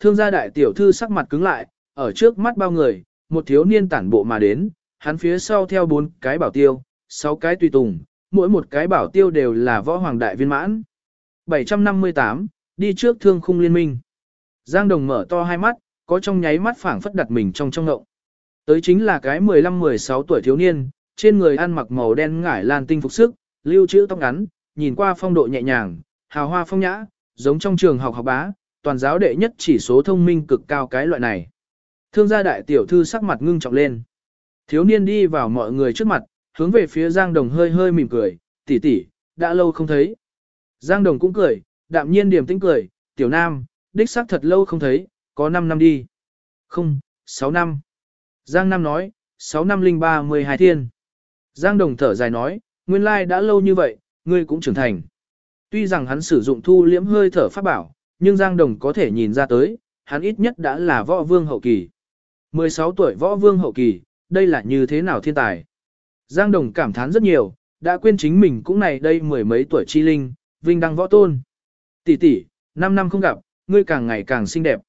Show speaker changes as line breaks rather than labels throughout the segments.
Thương gia đại tiểu thư sắc mặt cứng lại, ở trước mắt bao người, một thiếu niên tản bộ mà đến, hắn phía sau theo bốn cái bảo tiêu, sáu cái tùy tùng, mỗi một cái bảo tiêu đều là võ hoàng đại viên mãn. 758, đi trước thương khung liên minh. Giang Đồng mở to hai mắt, có trong nháy mắt phảng phất đặt mình trong trong ngộng. Tới chính là cái 15-16 tuổi thiếu niên, trên người ăn mặc màu đen ngải lan tinh phục sức, lưu trữ tóc ngắn, nhìn qua phong độ nhẹ nhàng, hào hoa phong nhã, giống trong trường học học bá, toàn giáo đệ nhất chỉ số thông minh cực cao cái loại này. Thương gia đại tiểu thư sắc mặt ngưng trọng lên. Thiếu niên đi vào mọi người trước mặt, hướng về phía Giang Đồng hơi hơi mỉm cười, tỷ tỷ, đã lâu không thấy. Giang Đồng cũng cười, đạm nhiên điềm tĩnh cười, tiểu nam, đích xác thật lâu không thấy, có 5 năm đi. Không, 6 năm. Giang Nam nói, 6 năm linh 32 thiên. Giang Đồng thở dài nói, nguyên lai đã lâu như vậy, ngươi cũng trưởng thành. Tuy rằng hắn sử dụng thu liễm hơi thở pháp bảo, nhưng Giang Đồng có thể nhìn ra tới, hắn ít nhất đã là võ vương hậu kỳ. 16 tuổi võ vương hậu kỳ, đây là như thế nào thiên tài. Giang Đồng cảm thán rất nhiều, đã quên chính mình cũng này đây mười mấy tuổi chi linh, vinh đăng võ tôn. Tỷ tỷ, 5 năm không gặp, ngươi càng ngày càng xinh đẹp.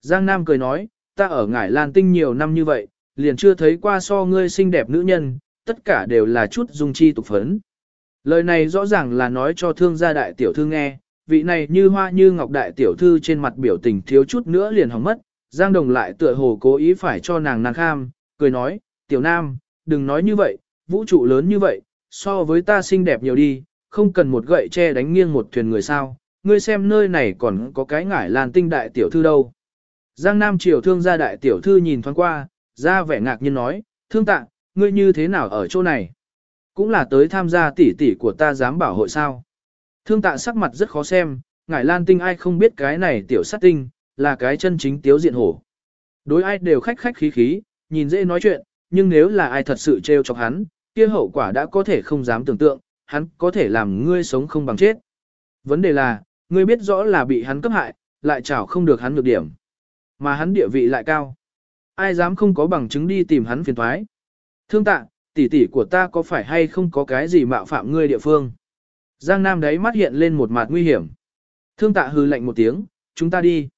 Giang Nam cười nói, ta ở ngải Lan Tinh nhiều năm như vậy, liền chưa thấy qua so ngươi xinh đẹp nữ nhân, tất cả đều là chút dung chi tục phấn. Lời này rõ ràng là nói cho thương gia đại tiểu thư nghe, vị này như hoa như ngọc đại tiểu thư trên mặt biểu tình thiếu chút nữa liền hỏng mất, Giang Đồng lại tựa hồ cố ý phải cho nàng nàng kham, cười nói, tiểu nam, đừng nói như vậy, vũ trụ lớn như vậy, so với ta xinh đẹp nhiều đi, không cần một gậy che đánh nghiêng một thuyền người sao, ngươi xem nơi này còn có cái ngải làn tinh đại tiểu thư đâu. Giang Nam triều thương gia đại tiểu thư nhìn thoáng qua, ra vẻ ngạc nhiên nói, thương tạ, ngươi như thế nào ở chỗ này? Cũng là tới tham gia tỷ tỷ của ta dám bảo hội sao? Thương tạ sắc mặt rất khó xem, ngải lan tinh ai không biết cái này tiểu sát tinh, là cái chân chính tiếu diện hổ. Đối ai đều khách khách khí khí, nhìn dễ nói chuyện, nhưng nếu là ai thật sự trêu chọc hắn, kia hậu quả đã có thể không dám tưởng tượng, hắn có thể làm ngươi sống không bằng chết. Vấn đề là, ngươi biết rõ là bị hắn cấp hại, lại chảo không được hắn được điểm. Mà hắn địa vị lại cao. Ai dám không có bằng chứng đi tìm hắn phiền thoái. Thương tạ, tỷ tỷ của ta có phải hay không có cái gì mạo phạm ngươi địa phương? Giang Nam đấy mắt hiện lên một mặt nguy hiểm. Thương tạ hư lạnh một tiếng, chúng ta đi.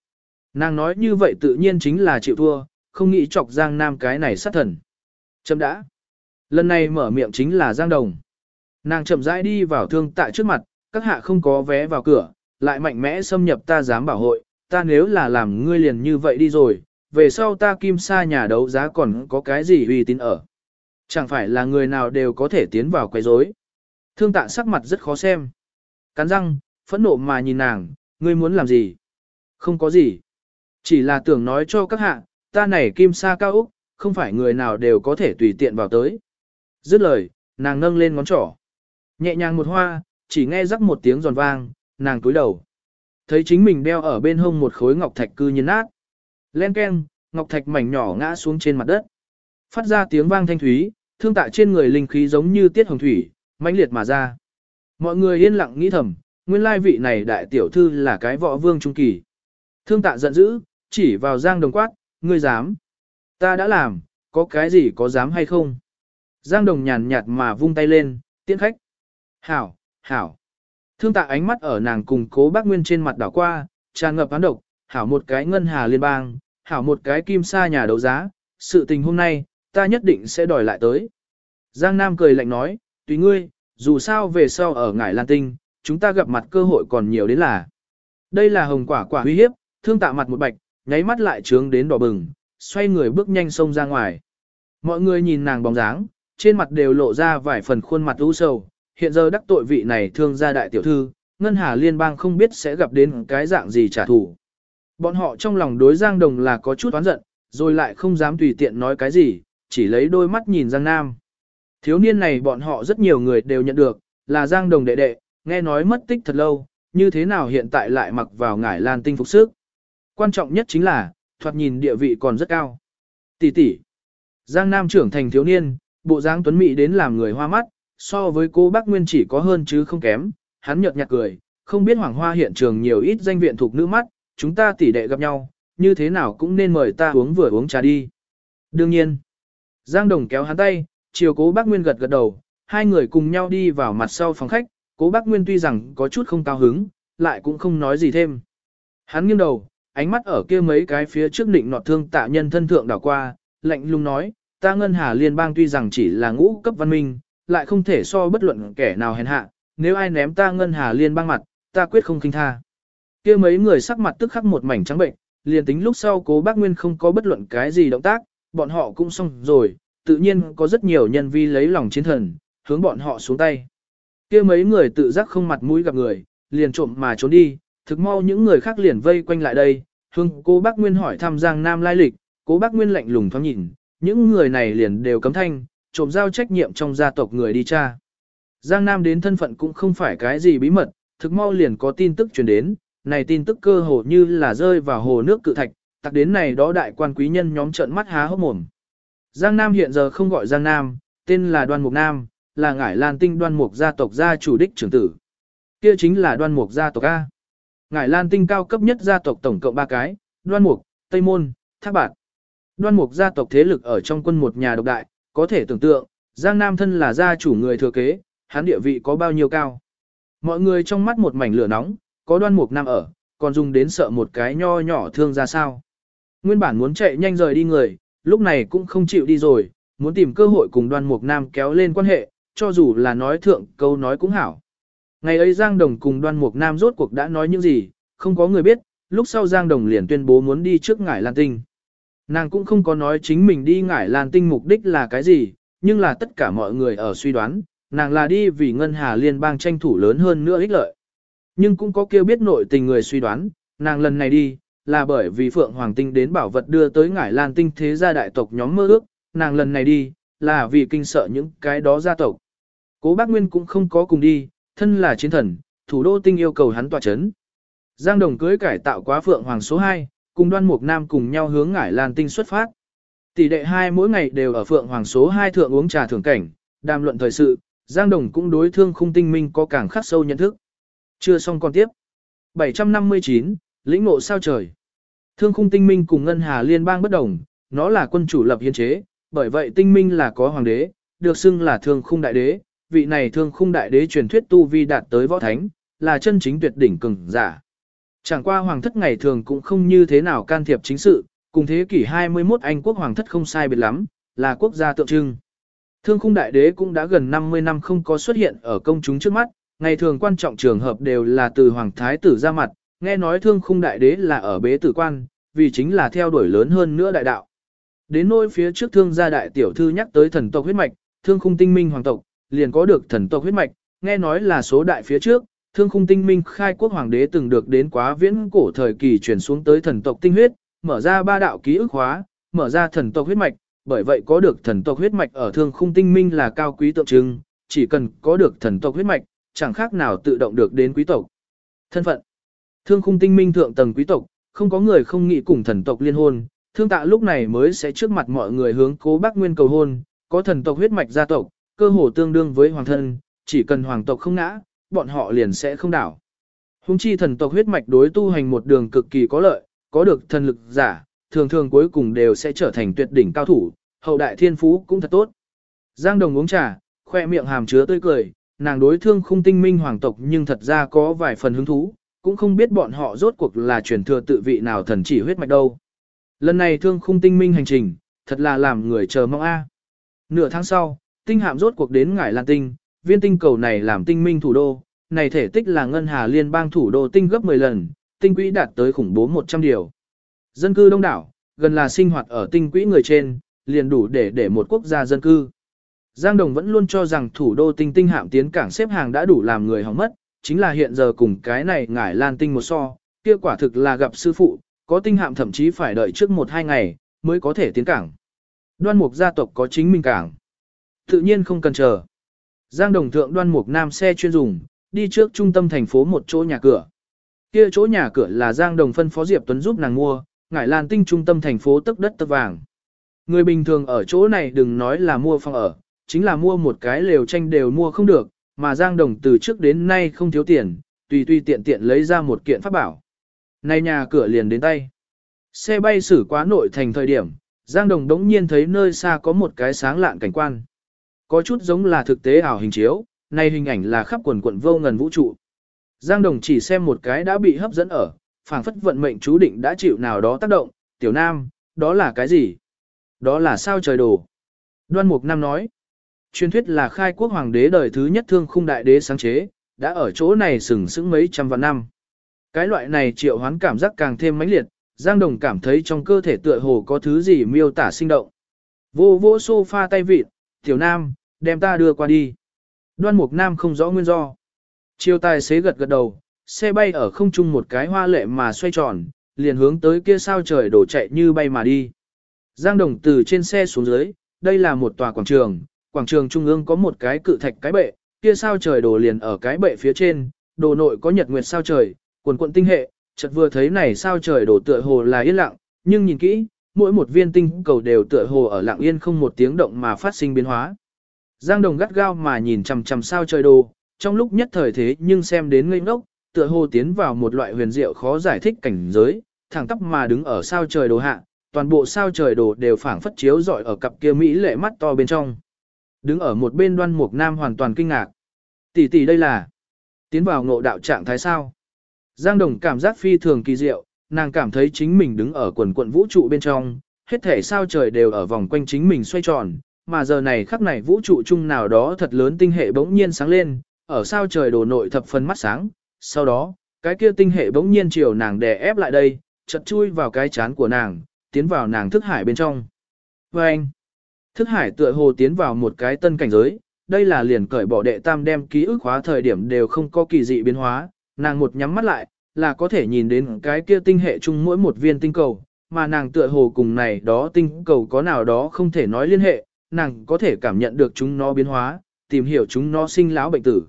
Nàng nói như vậy tự nhiên chính là chịu thua, không nghĩ chọc Giang Nam cái này sát thần. Chậm đã. Lần này mở miệng chính là Giang Đồng. Nàng chậm rãi đi vào thương tạ trước mặt, các hạ không có vé vào cửa, lại mạnh mẽ xâm nhập ta dám bảo hội, ta nếu là làm ngươi liền như vậy đi rồi, về sau ta kim sa nhà đấu giá còn có cái gì uy tín ở. Chẳng phải là người nào đều có thể tiến vào quấy rối. Thương tạ sắc mặt rất khó xem. Cắn răng, phẫn nộ mà nhìn nàng, ngươi muốn làm gì? Không có gì. Chỉ là tưởng nói cho các hạ, ta này kim sa cao Úc, không phải người nào đều có thể tùy tiện vào tới. Dứt lời, nàng nâng lên ngón trỏ. Nhẹ nhàng một hoa, chỉ nghe rắc một tiếng giòn vang, nàng cúi đầu. Thấy chính mình đeo ở bên hông một khối ngọc thạch cư nhiên nát. Len keng, ngọc thạch mảnh nhỏ ngã xuống trên mặt đất. Phát ra tiếng vang thanh thúy, thương tạ trên người linh khí giống như tiết hồng thủy, mãnh liệt mà ra. Mọi người yên lặng nghĩ thầm, nguyên lai vị này đại tiểu thư là cái võ vương trung kỳ. Thương tạ giận dữ, chỉ vào Giang Đồng quát, ngươi dám. Ta đã làm, có cái gì có dám hay không? Giang Đồng nhàn nhạt mà vung tay lên, tiễn khách. Hảo, hảo. Thương tạ ánh mắt ở nàng cùng cố bác Nguyên trên mặt đảo qua, tràn ngập án độc, hảo một cái ngân hà liên bang, hảo một cái kim sa nhà đấu giá, sự tình hôm nay, ta nhất định sẽ đòi lại tới. Giang Nam cười lạnh nói, tùy ngươi, dù sao về sau ở ngải Lan Tinh, chúng ta gặp mặt cơ hội còn nhiều đến là. Đây là hồng quả quả uy hiếp, thương tạ mặt một bạch, nháy mắt lại trướng đến đỏ bừng, xoay người bước nhanh xông ra ngoài. Mọi người nhìn nàng bóng dáng, trên mặt đều lộ ra vài phần khuôn mặt u sầu, hiện giờ đắc tội vị này thương gia đại tiểu thư, ngân hà liên bang không biết sẽ gặp đến cái dạng gì trả thù. Bọn họ trong lòng đối Giang Đồng là có chút oán giận, rồi lại không dám tùy tiện nói cái gì, chỉ lấy đôi mắt nhìn Giang Nam. Thiếu niên này bọn họ rất nhiều người đều nhận được, là Giang Đồng đệ đệ, nghe nói mất tích thật lâu, như thế nào hiện tại lại mặc vào ngải lan tinh phục sức. Quan trọng nhất chính là, thoạt nhìn địa vị còn rất cao. Tỷ tỷ. Giang Nam trưởng thành thiếu niên, bộ dáng tuấn mỹ đến làm người hoa mắt, so với cô bác Nguyên chỉ có hơn chứ không kém, hắn nhợt nhạt cười, không biết hoàng hoa hiện trường nhiều ít danh viện thuộc nữ mắt, chúng ta tỷ đệ gặp nhau, như thế nào cũng nên mời ta uống vừa uống trà đi. Đương nhiên, Giang Đồng kéo hắn tay, chiều cố bác Nguyên gật gật đầu, hai người cùng nhau đi vào mặt sau phòng khách, cố bác Nguyên tuy rằng có chút không cao hứng, lại cũng không nói gì thêm. Hắn nghiêng đầu, ánh mắt ở kia mấy cái phía trước định nọt thương tạ nhân thân thượng đảo qua, lạnh lùng nói, ta ngân hà liên bang tuy rằng chỉ là ngũ cấp văn minh, lại không thể so bất luận kẻ nào hèn hạ, nếu ai ném ta ngân hà liên bang mặt, ta quyết không khinh tha. kia mấy người sắc mặt tức khắc một mảnh trắng bệnh, liền tính lúc sau cố bác Nguyên không có bất luận cái gì động tác, bọn họ cũng xong rồi, tự nhiên có rất nhiều nhân vi lấy lòng chiến thần, hướng bọn họ xuống tay. kia mấy người tự giác không mặt mũi gặp người, liền trộm mà trốn đi, thực mau những người khác liền vây quanh lại đây, hương cô bác Nguyên hỏi thăm Giang Nam lai lịch, cố bác Nguyên lạnh lùng thoáng nhìn, những người này liền đều cấm thanh, trộm giao trách nhiệm trong gia tộc người đi cha. Giang Nam đến thân phận cũng không phải cái gì bí mật, thực mau liền có tin tức truyền đến, này tin tức cơ hồ như là rơi vào hồ nước cự thạch, tặc đến này đó đại quan quý nhân nhóm trợn mắt há hốc mồm. Giang Nam hiện giờ không gọi Giang Nam, tên là Đoan Mục Nam, là ngải Lan Tinh Đoan Mục gia tộc gia chủ đích trưởng tử. Kia chính là Đoan Mục gia tộc A. Ngải Lan Tinh cao cấp nhất gia tộc tổng cộng 3 cái, Đoan Mục, Tây Môn, Thác Bạt. Đoan Mục gia tộc thế lực ở trong quân một nhà độc đại, có thể tưởng tượng, Giang Nam thân là gia chủ người thừa kế, hắn địa vị có bao nhiêu cao. Mọi người trong mắt một mảnh lửa nóng, có Đoan Mục Nam ở, còn dùng đến sợ một cái nho nhỏ thương ra sao. Nguyên bản muốn chạy nhanh rời đi người, lúc này cũng không chịu đi rồi, muốn tìm cơ hội cùng Đoan Mục Nam kéo lên quan hệ, cho dù là nói thượng câu nói cũng hảo. Ngày ấy Giang Đồng cùng Đoan Mục Nam rốt cuộc đã nói những gì, không có người biết, lúc sau Giang Đồng liền tuyên bố muốn đi trước ngải Lan Tinh. Nàng cũng không có nói chính mình đi ngải Lan Tinh mục đích là cái gì, nhưng là tất cả mọi người ở suy đoán, nàng là đi vì ngân hà liên bang tranh thủ lớn hơn nữa ích lợi. Nhưng cũng có kêu biết nội tình người suy đoán, nàng lần này đi, là bởi vì Phượng Hoàng Tinh đến bảo vật đưa tới ngải Lan Tinh thế gia đại tộc nhóm mơ ước, nàng lần này đi, là vì kinh sợ những cái đó gia tộc. Cố bác Nguyên cũng không có cùng đi, thân là chiến thần, thủ đô tinh yêu cầu hắn tỏa chấn. Giang Đồng cưới cải tạo quá Phượng Hoàng số 2, cùng đoan mục nam cùng nhau hướng ngải Lan Tinh xuất phát. Tỷ đệ hai mỗi ngày đều ở Phượng Hoàng số 2 thượng uống trà thưởng cảnh, đàm luận thời sự, Giang Đồng cũng đối thương khung tinh minh có càng khắc sâu nhận thức. Chưa xong còn tiếp. 759, lĩnh ngộ sao trời. Thương khung tinh minh cùng ngân hà liên bang bất đồng, nó là quân chủ lập hiến chế, bởi vậy tinh minh là có hoàng đế, được xưng là thương khung đại đế, vị này thương khung đại đế truyền thuyết tu vi đạt tới võ thánh, là chân chính tuyệt đỉnh cường giả. Chẳng qua hoàng thất ngày thường cũng không như thế nào can thiệp chính sự, cùng thế kỷ 21 Anh quốc hoàng thất không sai biệt lắm, là quốc gia tượng trưng. Thương khung đại đế cũng đã gần 50 năm không có xuất hiện ở công chúng trước mắt, ngày thường quan trọng trường hợp đều là từ hoàng thái tử ra mặt, nghe nói thương khung đại đế là ở bế tử quan, vì chính là theo đuổi lớn hơn nữa đại đạo. Đến nỗi phía trước thương gia đại tiểu thư nhắc tới thần tộc huyết mạch, thương khung tinh minh hoàng tộc, liền có được thần tộc huyết mạch, nghe nói là số đại phía trước, thương khung tinh minh khai quốc hoàng đế từng được đến quá viễn cổ thời kỳ chuyển xuống tới thần tộc tinh huyết, mở ra ba đạo ký ức hóa, mở ra thần tộc huyết mạch, bởi vậy có được thần tộc huyết mạch ở thương khung tinh minh là cao quý tượng trưng, chỉ cần có được thần tộc huyết mạch, chẳng khác nào tự động được đến quý tộc. Thân phận Thương khung tinh minh thượng tầng quý tộc, không có người không nghĩ cùng thần tộc liên hôn, thương tạ lúc này mới sẽ trước mặt mọi người hướng cố bác nguyên cầu hôn, có thần tộc huyết mạch gia tộc, cơ hồ tương đương với hoàng thân, chỉ cần hoàng tộc không ngã, bọn họ liền sẽ không đảo. Hùng chi thần tộc huyết mạch đối tu hành một đường cực kỳ có lợi, có được thần lực giả, thường thường cuối cùng đều sẽ trở thành tuyệt đỉnh cao thủ, hậu đại thiên phú cũng thật tốt. Giang Đồng uống trà, khoe miệng hàm chứa tươi cười, nàng đối thương khung tinh minh hoàng tộc nhưng thật ra có vài phần hứng thú, cũng không biết bọn họ rốt cuộc là truyền thừa tự vị nào thần chỉ huyết mạch đâu. Lần này thương khung tinh minh hành trình, thật là làm người chờ mong a. Nửa tháng sau, tinh hạm rốt cuộc đến ngải Lan Tinh, viên tinh cầu này làm tinh minh thủ đô, này thể tích là ngân hà liên bang thủ đô tinh gấp 10 lần, tinh quỹ đạt tới khủng bố 100 điều. Dân cư đông đảo, gần là sinh hoạt ở tinh quỹ người trên, liền đủ để để một quốc gia dân cư. Giang Đồng vẫn luôn cho rằng thủ đô tinh tinh hạm tiến cảng xếp hàng đã đủ làm người hỏng mất, chính là hiện giờ cùng cái này ngải lan tinh một so, kia quả thực là gặp sư phụ, có tinh hạm thậm chí phải đợi trước một hai ngày, mới có thể tiến cảng. Đoan mục gia tộc có chính mình cảng. Tự nhiên không cần chờ. Giang Đồng thượng đoan mục nam xe chuyên dùng, đi trước trung tâm thành phố một chỗ nhà cửa. Kia chỗ nhà cửa là Giang Đồng phân phó Diệp Tuấn giúp nàng mua, ngải lan tinh trung tâm thành phố tức đất tấp vàng. Người bình thường ở chỗ này đừng nói là mua phòng ở, chính là mua một cái lều tranh đều mua không được, mà Giang Đồng từ trước đến nay không thiếu tiền, tùy tùy tiện tiện lấy ra một kiện pháp bảo. Nay nhà cửa liền đến tay. Xe bay xử quá nội thành thời điểm, Giang Đồng đống nhiên thấy nơi xa có một cái sáng lạn cảnh quan. Có chút giống là thực tế ảo hình chiếu, nay hình ảnh là khắp quần quận vô ngần vũ trụ. Giang Đồng chỉ xem một cái đã bị hấp dẫn ở, phảng phất vận mệnh chú định đã chịu nào đó tác động, tiểu nam, đó là cái gì? Đó là sao trời đổ. Đoan Mục Nam nói, truyền thuyết là khai quốc hoàng đế đời thứ nhất thương khung đại đế sáng chế, đã ở chỗ này sừng sững mấy trăm vạn năm. Cái loại này triệu hoán cảm giác càng thêm mãnh liệt, Giang Đồng cảm thấy trong cơ thể tựa hồ có thứ gì miêu tả sinh động. Vô vô sofa tay vịt, tiểu nam, đem ta đưa qua đi. Đoan Mục Nam không rõ nguyên do. Chiều tài xế gật gật đầu, xe bay ở không trung một cái hoa lệ mà xoay tròn, liền hướng tới kia sao trời đổ chạy như bay mà đi. Giang Đồng từ trên xe xuống dưới, đây là một tòa quảng trường, quảng trường trung ương có một cái cự thạch cái bệ, kia sao trời đổ liền ở cái bệ phía trên, đồ nội có nhật nguyệt sao trời, quần quận tinh hệ, chợt vừa thấy này sao trời đổ tựa hồ là yên lặng, nhưng nhìn kỹ, mỗi một viên tinh cầu đều tựa hồ ở lặng yên không một tiếng động mà phát sinh biến hóa. Giang Đồng gắt gao mà nhìn chằm chằm sao trời đồ, trong lúc nhất thời thế nhưng xem đến ngây ngốc, tựa hồ tiến vào một loại huyền diệu khó giải thích cảnh giới, thẳng tắp mà đứng ở sao trời đồ hạ, toàn bộ sao trời đồ đều phảng phất chiếu rọi ở cặp kia mỹ lệ mắt to bên trong. Đứng ở một bên đoan mục nam hoàn toàn kinh ngạc. Tỷ tỷ đây là tiến vào ngộ đạo trạng thái sao? Giang Đồng cảm giác phi thường kỳ diệu, nàng cảm thấy chính mình đứng ở quần quận vũ trụ bên trong, hết thể sao trời đều ở vòng quanh chính mình xoay tròn, mà giờ này khắc này vũ trụ chung nào đó thật lớn tinh hệ bỗng nhiên sáng lên, ở sao trời đồ nội thập phần mắt sáng, sau đó, cái kia tinh hệ bỗng nhiên chiều nàng đè ép lại đây, chật chui vào cái chán của nàng, tiến vào nàng thức hải bên trong. Và anh, thức hải tựa hồ tiến vào một cái tân cảnh giới, đây là liền cởi bỏ đệ tam đem ký ức hóa thời điểm đều không có kỳ dị biến hóa, nàng một nhắm mắt lại, là có thể nhìn đến cái kia tinh hệ chung mỗi một viên tinh cầu, mà nàng tựa hồ cùng này đó tinh cầu có nào đó không thể nói liên hệ, nàng có thể cảm nhận được chúng nó biến hóa, tìm hiểu chúng nó sinh lão bệnh tử.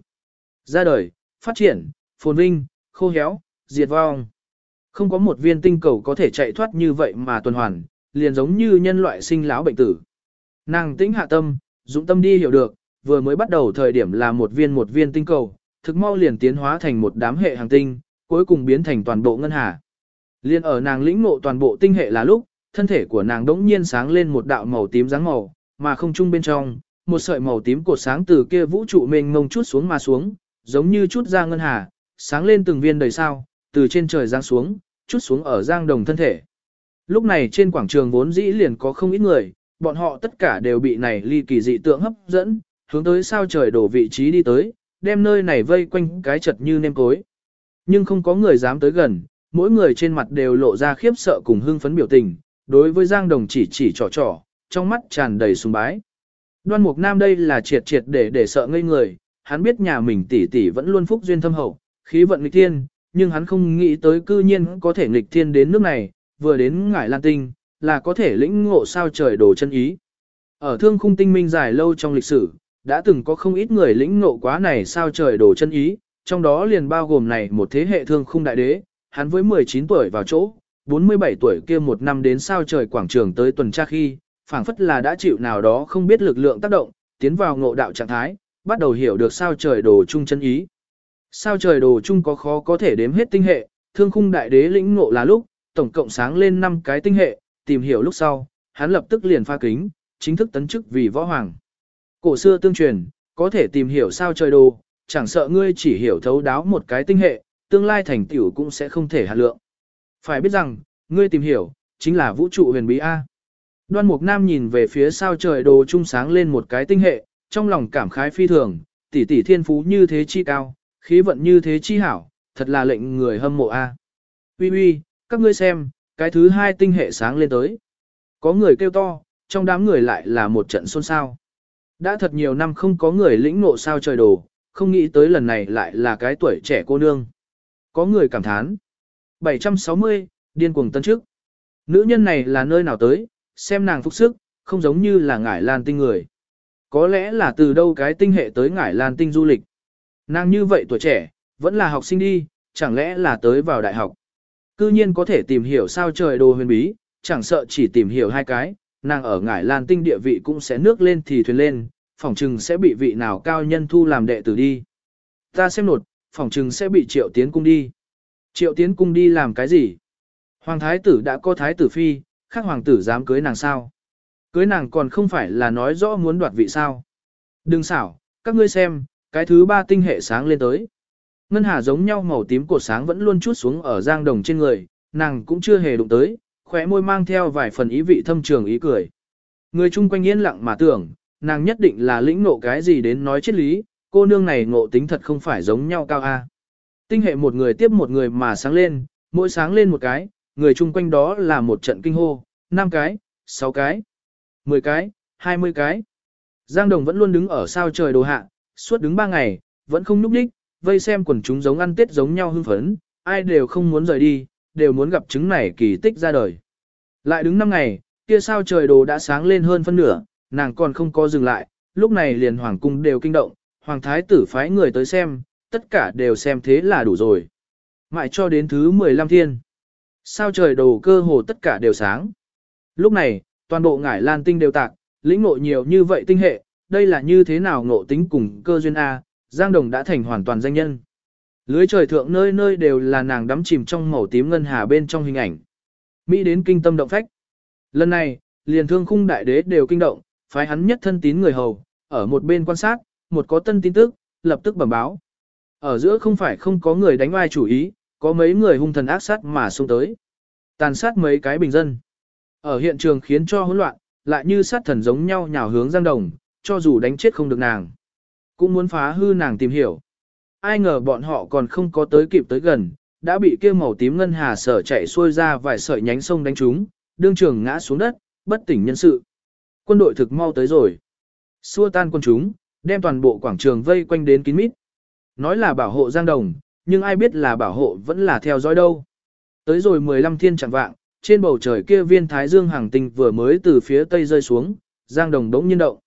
Ra đời, phát triển, phồn vinh, khô héo, diệt vong. Không có một viên tinh cầu có thể chạy thoát như vậy mà tuần hoàn, liền giống như nhân loại sinh lão bệnh tử. Nàng tĩnh hạ tâm, dũng tâm đi hiểu được, vừa mới bắt đầu thời điểm là một viên một viên tinh cầu, thực mau liền tiến hóa thành một đám hệ hành tinh, cuối cùng biến thành toàn bộ ngân hà. Liên ở nàng lĩnh ngộ toàn bộ tinh hệ là lúc, thân thể của nàng đống nhiên sáng lên một đạo màu tím dáng màu, mà không trung bên trong, một sợi màu tím cột sáng từ kia vũ trụ mênh mông chút xuống mà xuống, giống như chút ra ngân hà, sáng lên từng viên đầy sao, từ trên trời giáng xuống, chút xuống ở giang đồng thân thể. Lúc này trên quảng trường vốn dĩ liền có không ít người, bọn họ tất cả đều bị này ly kỳ dị tượng hấp dẫn, hướng tới sao trời đổ vị trí đi tới, đem nơi này vây quanh cái chật như nêm cối. Nhưng không có người dám tới gần, mỗi người trên mặt đều lộ ra khiếp sợ cùng hưng phấn biểu tình, đối với Giang Đồng chỉ chỉ trò trò, trong mắt tràn đầy sùng bái. Đoan Mục Nam đây là triệt triệt để để sợ ngây người, hắn biết nhà mình tỷ tỷ vẫn luôn phúc duyên thâm hậu, khí vận nghịch thiên, nhưng hắn không nghĩ tới cư nhiên có thể nghịch thiên đến nước này, vừa đến ngải lan tinh, là có thể lĩnh ngộ sao trời đồ chân ý. Ở thương khung tinh minh dài lâu trong lịch sử, đã từng có không ít người lĩnh ngộ quá này sao trời đồ chân ý, trong đó liền bao gồm này một thế hệ thương khung đại đế, hắn với 19 tuổi vào chỗ, 47 tuổi kia một năm đến sao trời quảng trường tới tuần tra khi, phảng phất là đã chịu nào đó không biết lực lượng tác động, tiến vào ngộ đạo trạng thái, bắt đầu hiểu được sao trời đồ chung chân ý. Sao trời đồ chung có khó có thể đếm hết tinh hệ, thương khung đại đế lĩnh ngộ là lúc, tổng cộng sáng lên 5 cái tinh hệ, tìm hiểu lúc sau, hắn lập tức liền pha kính, chính thức tấn chức vì võ hoàng. Cổ xưa tương truyền, có thể tìm hiểu sao trời đồ, chẳng sợ ngươi chỉ hiểu thấu đáo một cái tinh hệ, tương lai thành tiểu cũng sẽ không thể hạt lượng. Phải biết rằng, ngươi tìm hiểu, chính là vũ trụ huyền bí A. Đoan Mục Nam nhìn về phía sao trời đồ trung sáng lên một cái tinh hệ, trong lòng cảm khái phi thường, tỷ tỷ thiên phú như thế chi cao, khí vận như thế chi hảo, thật là lệnh người hâm mộ a. Uy uy, các ngươi xem, cái thứ hai tinh hệ sáng lên tới. Có người kêu to, trong đám người lại là một trận xôn xao. Đã thật nhiều năm không có người lĩnh ngộ sao trời đồ, không nghĩ tới lần này lại là cái tuổi trẻ cô nương. Có người cảm thán. 760, điên cuồng tân trước. Nữ nhân này là nơi nào tới, xem nàng phúc sức, không giống như là ngải lan tinh người. Có lẽ là từ đâu cái tinh hệ tới ngải lan tinh du lịch. Nàng như vậy tuổi trẻ, vẫn là học sinh đi, chẳng lẽ là tới vào đại học. Cư nhiên có thể tìm hiểu sao trời đồ huyền bí, chẳng sợ chỉ tìm hiểu hai cái, nàng ở ngải lan tinh địa vị cũng sẽ nước lên thì thuyền lên, phỏng chừng sẽ bị vị nào cao nhân thu làm đệ tử đi. Ta xem nột, phỏng chừng sẽ bị triệu tiến cung đi. Triệu tiến cung đi làm cái gì? Hoàng thái tử đã có thái tử phi, khác hoàng tử dám cưới nàng sao? Cưới nàng còn không phải là nói rõ muốn đoạt vị sao? Đừng xảo, các ngươi xem, cái thứ ba tinh hệ sáng lên tới. Ngân hà giống nhau màu tím của sáng vẫn luôn chút xuống ở Giang Đồng trên người, nàng cũng chưa hề đụng tới, khóe môi mang theo vài phần ý vị thâm trường ý cười. Người chung quanh yên lặng mà tưởng, nàng nhất định là lĩnh ngộ cái gì đến nói triết lý, cô nương này ngộ tính thật không phải giống nhau cao a. Tinh hệ một người tiếp một người mà sáng lên, mỗi sáng lên một cái, người chung quanh đó là một trận kinh hô, 5 cái, 6 cái, 10 cái, 20 cái. Giang Đồng vẫn luôn đứng ở sao trời đồ hạ, suốt đứng 3 ngày, vẫn không núp đích, vây xem quần chúng giống ăn tết giống nhau hưng phấn, ai đều không muốn rời đi, đều muốn gặp chứng này kỳ tích ra đời. Lại đứng 5 ngày, kia sao trời đồ đã sáng lên hơn phân nửa, nàng còn không có dừng lại, lúc này liền hoàng cung đều kinh động, hoàng thái tử phái người tới xem, tất cả đều xem thế là đủ rồi. Mãi cho đến thứ 15 thiên. Sao trời đồ cơ hồ tất cả đều sáng. Lúc này, toàn bộ ngải lan tinh đều tạc, lĩnh ngộ nhiều như vậy tinh hệ, đây là như thế nào ngộ tính cùng cơ duyên A, Giang Đồng đã thành hoàn toàn danh nhân. Lưới trời thượng nơi nơi đều là nàng đắm chìm trong màu tím ngân hà bên trong hình ảnh. Mỹ đến kinh tâm động phách. Lần này, liền thương khung đại đế đều kinh động, phái hắn nhất thân tín người hầu, ở một bên quan sát, một có tân tin tức, lập tức bẩm báo. Ở giữa không phải không có người đánh ai chủ ý, có mấy người hung thần ác sát mà xuống tới. Tàn sát mấy cái bình dân. Ở hiện trường khiến cho hỗn loạn, lại như sát thần giống nhau nhào hướng Giang Đồng, cho dù đánh chết không được nàng. Cũng muốn phá hư nàng tìm hiểu. Ai ngờ bọn họ còn không có tới kịp tới gần, đã bị kia màu tím ngân hà sở chạy xuôi ra vài sợi nhánh sông đánh trúng, đương trường ngã xuống đất, bất tỉnh nhân sự. Quân đội thực mau tới rồi. Xua tan quân chúng, đem toàn bộ quảng trường vây quanh đến kín mít. Nói là bảo hộ Giang Đồng, nhưng ai biết là bảo hộ vẫn là theo dõi đâu. Tới rồi 15 thiên chẳng vạng, trên bầu trời kia viên thái dương hàng tinh vừa mới từ phía tây rơi xuống, Giang Đồng đống nhiên động.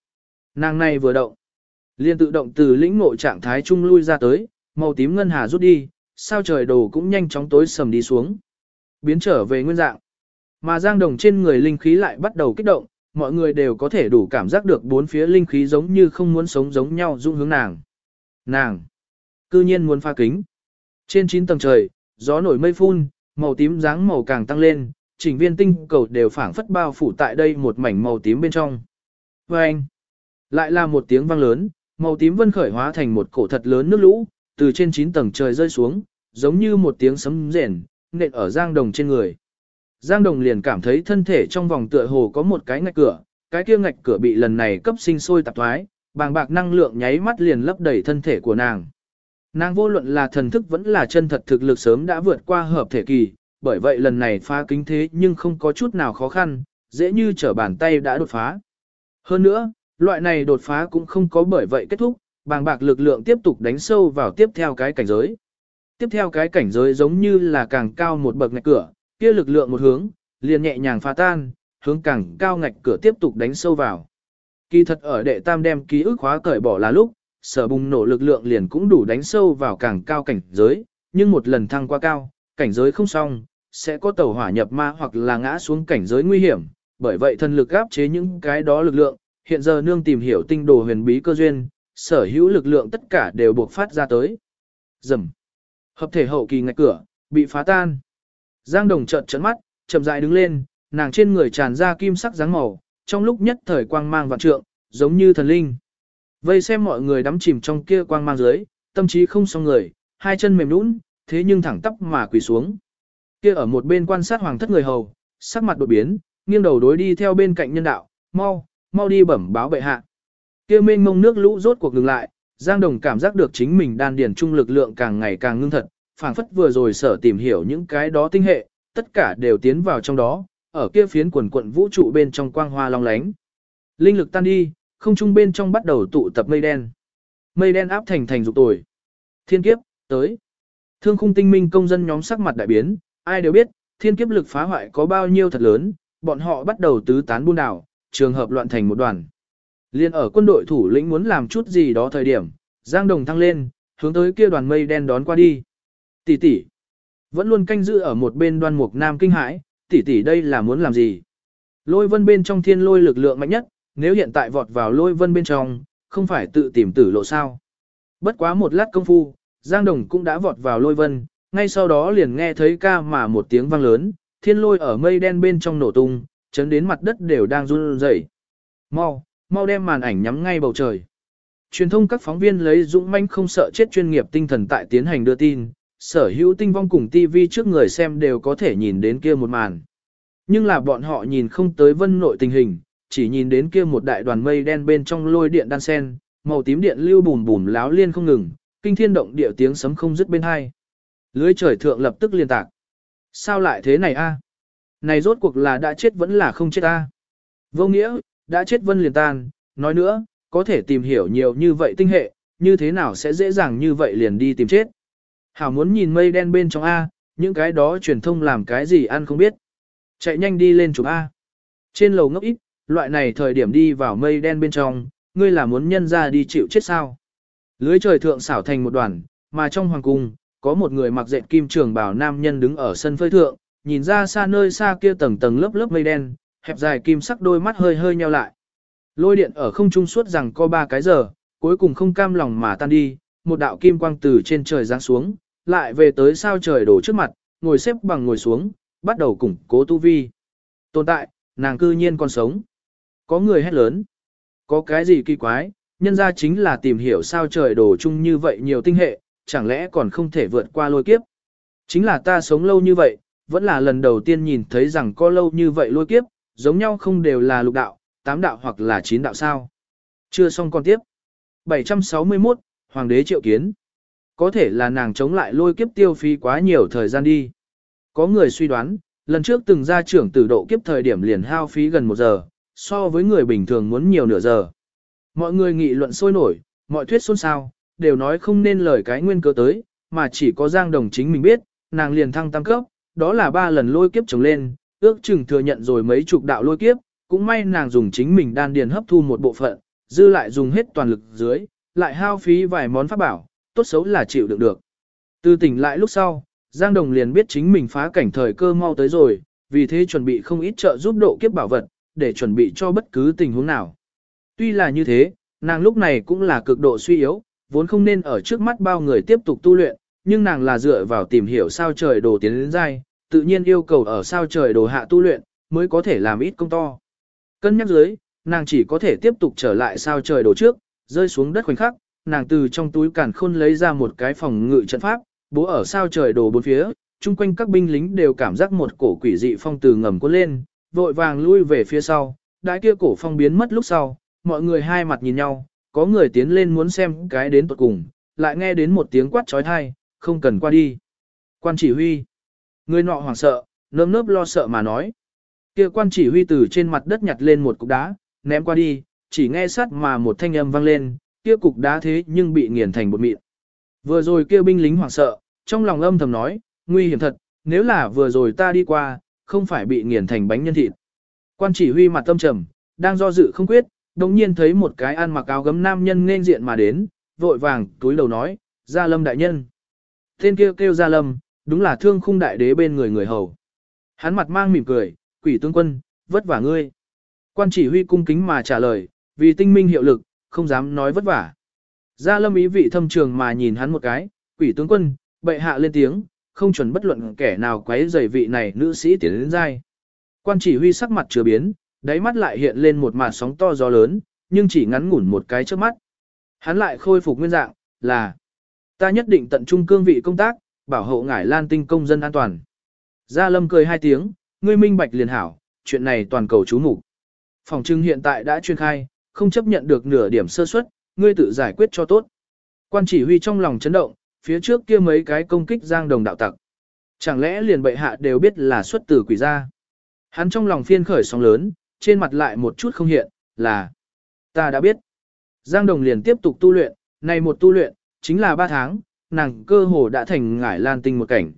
Nàng này vừa động, liền tự động từ lĩnh ngộ trạng thái trung lui ra tới, màu tím ngân hà rút đi, sao trời đồ cũng nhanh chóng tối sầm đi xuống. Biến trở về nguyên dạng. Mà Giang Đồng trên người linh khí lại bắt đầu kích động, mọi người đều có thể đủ cảm giác được bốn phía linh khí giống như không muốn sống giống nhau dung hướng nàng. Nàng, cư nhiên muốn pha kính. Trên 9 tầng trời, gió nổi mây phun, màu tím dáng màu càng tăng lên, chỉnh viên tinh cầu đều phảng phất bao phủ tại đây một mảnh màu tím bên trong. Và anh, lại là một tiếng vang lớn, màu tím vân khởi hóa thành một cổ thật lớn nước lũ, từ trên 9 tầng trời rơi xuống, giống như một tiếng sấm rền, nện ở Giang Đồng trên người. Giang Đồng liền cảm thấy thân thể trong vòng tựa hồ có một cái ngạch cửa, cái kia ngạch cửa bị lần này cấp sinh sôi tạp thoái, bàng bạc năng lượng nháy mắt liền lấp đầy thân thể của nàng. Nàng vô luận là thần thức vẫn là chân thật thực lực sớm đã vượt qua hợp thể kỳ, bởi vậy lần này phá kính thế nhưng không có chút nào khó khăn, dễ như trở bàn tay đã đột phá. Hơn nữa, loại này đột phá cũng không có bởi vậy kết thúc, bàng bạc lực lượng tiếp tục đánh sâu vào tiếp theo cái cảnh giới. Tiếp theo cái cảnh giới giống như là càng cao một bậc ngạch cửa, kia lực lượng một hướng, liền nhẹ nhàng phá tan, hướng càng cao ngạch cửa tiếp tục đánh sâu vào. Kỳ thật ở đệ tam đem ký ức khóa cởi bỏ là lúc, sở bùng nổ lực lượng liền cũng đủ đánh sâu vào càng cao cảnh giới, nhưng một lần thăng qua cao, cảnh giới không xong, sẽ có tàu hỏa nhập ma hoặc là ngã xuống cảnh giới nguy hiểm, bởi vậy thần lực áp chế những cái đó lực lượng, hiện giờ nương tìm hiểu tinh đồ huyền bí cơ duyên, sở hữu lực lượng tất cả đều buộc phát ra tới. Dầm. Hợp thể hậu kỳ ngạch cửa, bị phá tan. Giang Đồng trợn trợn mắt, chậm rãi đứng lên, nàng trên người tràn ra kim sắc dáng màu, trong lúc nhất thời quang mang vạn trượng, giống như thần linh. Vây xem mọi người đắm chìm trong kia quang mang dưới, tâm trí không xong người, hai chân mềm nhũn, thế nhưng thẳng tắp mà quỳ xuống. Kia ở một bên quan sát hoàng thất người hầu, sắc mặt đột biến, nghiêng đầu đối đi theo bên cạnh nhân đạo, mau, mau đi bẩm báo bệ hạ. Kia mênh mông nước lũ rốt cuộc ngừng lại, Giang Đồng cảm giác được chính mình đan điền trung lực lượng càng ngày càng ngưng thật, phảng phất vừa rồi sở tìm hiểu những cái đó tinh hệ, tất cả đều tiến vào trong đó, ở kia phiến quần quận vũ trụ bên trong quang hoa long lánh. Linh lực tan đi, không trung bên trong bắt đầu tụ tập mây đen. Mây đen áp thành thành dục tồi. Thiên kiếp, tới. Thương khung tinh minh công dân nhóm sắc mặt đại biến, ai đều biết, thiên kiếp lực phá hoại có bao nhiêu thật lớn, bọn họ bắt đầu tứ tán buôn đảo, trường hợp loạn thành một đoàn. Liên ở quân đội thủ lĩnh muốn làm chút gì đó thời điểm, Giang Đồng thăng lên, hướng tới kia đoàn mây đen đón qua đi. Tỷ tỷ, vẫn luôn canh giữ ở một bên đoan mục nam kinh hãi, tỷ tỷ đây là muốn làm gì? Lôi vân bên trong thiên lôi lực lượng mạnh nhất, nếu hiện tại vọt vào lôi vân bên trong, không phải tự tìm tử lộ sao. Bất quá một lát công phu, Giang Đồng cũng đã vọt vào lôi vân, ngay sau đó liền nghe thấy ca mà một tiếng vang lớn, thiên lôi ở mây đen bên trong nổ tung, chấn đến mặt đất đều đang run rẩy. Mau, mau đem màn ảnh nhắm ngay bầu trời. Truyền thông các phóng viên lấy dũng manh không sợ chết chuyên nghiệp tinh thần tại tiến hành đưa tin, sở hữu tinh vong cùng TV trước người xem đều có thể nhìn đến kia một màn. Nhưng là bọn họ nhìn không tới vân nội tình hình, chỉ nhìn đến kia một đại đoàn mây đen bên trong lôi điện đan sen, màu tím điện lưu bùm bùm láo liên không ngừng, kinh thiên động địa tiếng sấm không dứt bên hai. Lưới trời thượng lập tức liên tạc. Sao lại thế này a? Này rốt cuộc là đã chết vẫn là không chết ta. Vô nghĩa, đã chết vân liền tan, nói nữa, có thể tìm hiểu nhiều như vậy tinh hệ, như thế nào sẽ dễ dàng như vậy liền đi tìm chết. Hảo muốn nhìn mây đen bên trong A, những cái đó truyền thông làm cái gì ăn không biết. Chạy nhanh đi lên chụp A. Trên lầu ngốc ít, loại này thời điểm đi vào mây đen bên trong, ngươi là muốn nhân ra đi chịu chết sao. Lưới trời thượng xảo thành một đoàn, mà trong hoàng cung, có một người mặc dệt kim trường bảo nam nhân đứng ở sân phơi thượng, nhìn ra xa nơi xa kia tầng tầng lớp lớp mây đen, hẹp dài kim sắc đôi mắt hơi hơi nheo lại. Lôi điện ở không trung suốt rằng có ba cái giờ, cuối cùng không cam lòng mà tan đi, một đạo kim quang từ trên trời giáng xuống, lại về tới sao trời đổ trước mặt, ngồi xếp bằng ngồi xuống, bắt đầu củng cố tu vi. Tồn tại, nàng cư nhiên còn sống. Có người hét lớn. Có cái gì kỳ quái, nhân ra chính là tìm hiểu sao trời đổ chung như vậy nhiều tinh hệ, chẳng lẽ còn không thể vượt qua lôi kiếp. Chính là ta sống lâu như vậy, vẫn là lần đầu tiên nhìn thấy rằng có lâu như vậy lôi kiếp, giống nhau không đều là lục đạo, tám đạo hoặc là chín đạo sao. Chưa xong còn tiếp. 761, Hoàng đế triệu kiến. Có thể là nàng chống lại lôi kiếp tiêu phí quá nhiều thời gian đi. Có người suy đoán, lần trước từng ra trưởng tử độ kiếp thời điểm liền hao phí gần một giờ, so với người bình thường muốn nhiều nửa giờ. Mọi người nghị luận sôi nổi, mọi thuyết xôn xao, đều nói không nên lời cái nguyên cớ tới, mà chỉ có Giang Đồng chính mình biết, nàng liền thăng tam cấp, đó là ba lần lôi kiếp trồng lên, ước chừng thừa nhận rồi mấy chục đạo lôi kiếp, cũng may nàng dùng chính mình đan điền hấp thu một bộ phận, dư lại dùng hết toàn lực dưới, lại hao phí vài món pháp bảo, tốt xấu là chịu đựng được. Từ tỉnh lại lúc sau, Giang Đồng liền biết chính mình phá cảnh thời cơ mau tới rồi, vì thế chuẩn bị không ít trợ giúp độ kiếp bảo vật, để chuẩn bị cho bất cứ tình huống nào. Tuy là như thế, nàng lúc này cũng là cực độ suy yếu, vốn không nên ở trước mắt bao người tiếp tục tu luyện, nhưng nàng là dựa vào tìm hiểu sao trời đồ tiến đến dai, tự nhiên yêu cầu ở sao trời đồ hạ tu luyện, mới có thể làm ít công to. Cân nhắc dưới, nàng chỉ có thể tiếp tục trở lại sao trời đồ trước, rơi xuống đất khoảnh khắc, nàng từ trong túi càn khôn lấy ra một cái phòng ngự trận pháp, bố ở sao trời đồ bốn phía, chung quanh các binh lính đều cảm giác một cổ quỷ dị phong từ ngầm cuốn lên, vội vàng lui về phía sau, đại kia cổ phong biến mất lúc sau, mọi người hai mặt nhìn nhau, có người tiến lên muốn xem cái đến tuột cùng, lại nghe đến một tiếng quát trói thai, không cần qua đi. Quan chỉ huy, người nọ hoảng sợ, nơm nớp lo sợ mà nói. Kia quan chỉ huy từ trên mặt đất nhặt lên một cục đá, ném qua đi, chỉ nghe sát mà một thanh âm vang lên, kia cục đá thế nhưng bị nghiền thành bột mịn. Vừa rồi kia binh lính hoảng sợ, trong lòng âm thầm nói, nguy hiểm thật, nếu là vừa rồi ta đi qua, không phải bị nghiền thành bánh nhân thịt. Quan chỉ huy mặt tâm trầm, đang do dự không quyết, đồng nhiên thấy một cái ăn mặc áo gấm nam nhân nên diện mà đến, vội vàng túi đầu nói, Gia Lâm đại nhân. Tên kia kêu, kêu Gia Lâm, đúng là thương khung đại đế bên người người hầu. Hắn mặt mang mỉm cười, quỷ tướng quân, vất vả ngươi. Quan chỉ huy cung kính mà trả lời, vì tinh minh hiệu lực, không dám nói vất vả. Gia lâm ý vị thâm trường mà nhìn hắn một cái, quỷ tướng quân, bệ hạ lên tiếng, không chuẩn bất luận kẻ nào quấy rầy vị này nữ sĩ tiến đến dai. Quan chỉ huy sắc mặt chưa biến, đáy mắt lại hiện lên một màn sóng to gió lớn, nhưng chỉ ngắn ngủn một cái trước mắt. Hắn lại khôi phục nguyên dạng, là ta nhất định tận trung cương vị công tác, bảo hộ ngải lan tinh công dân an toàn. Gia lâm cười hai tiếng, ngươi minh bạch liền hảo, chuyện này toàn cầu chú mục Phòng trưng hiện tại đã chuyên khai, không chấp nhận được nửa điểm sơ suất, ngươi tự giải quyết cho tốt. Quan chỉ huy trong lòng chấn động, phía trước kia mấy cái công kích giang đồng đạo tặc. Chẳng lẽ liền bệ hạ đều biết là xuất từ quỷ gia? Hắn trong lòng phiên khởi sóng lớn, trên mặt lại một chút không hiện, là ta đã biết. Giang đồng liền tiếp tục tu luyện, này một tu luyện, chính là ba tháng, nàng cơ hồ đã thành ngải lan tinh một cảnh.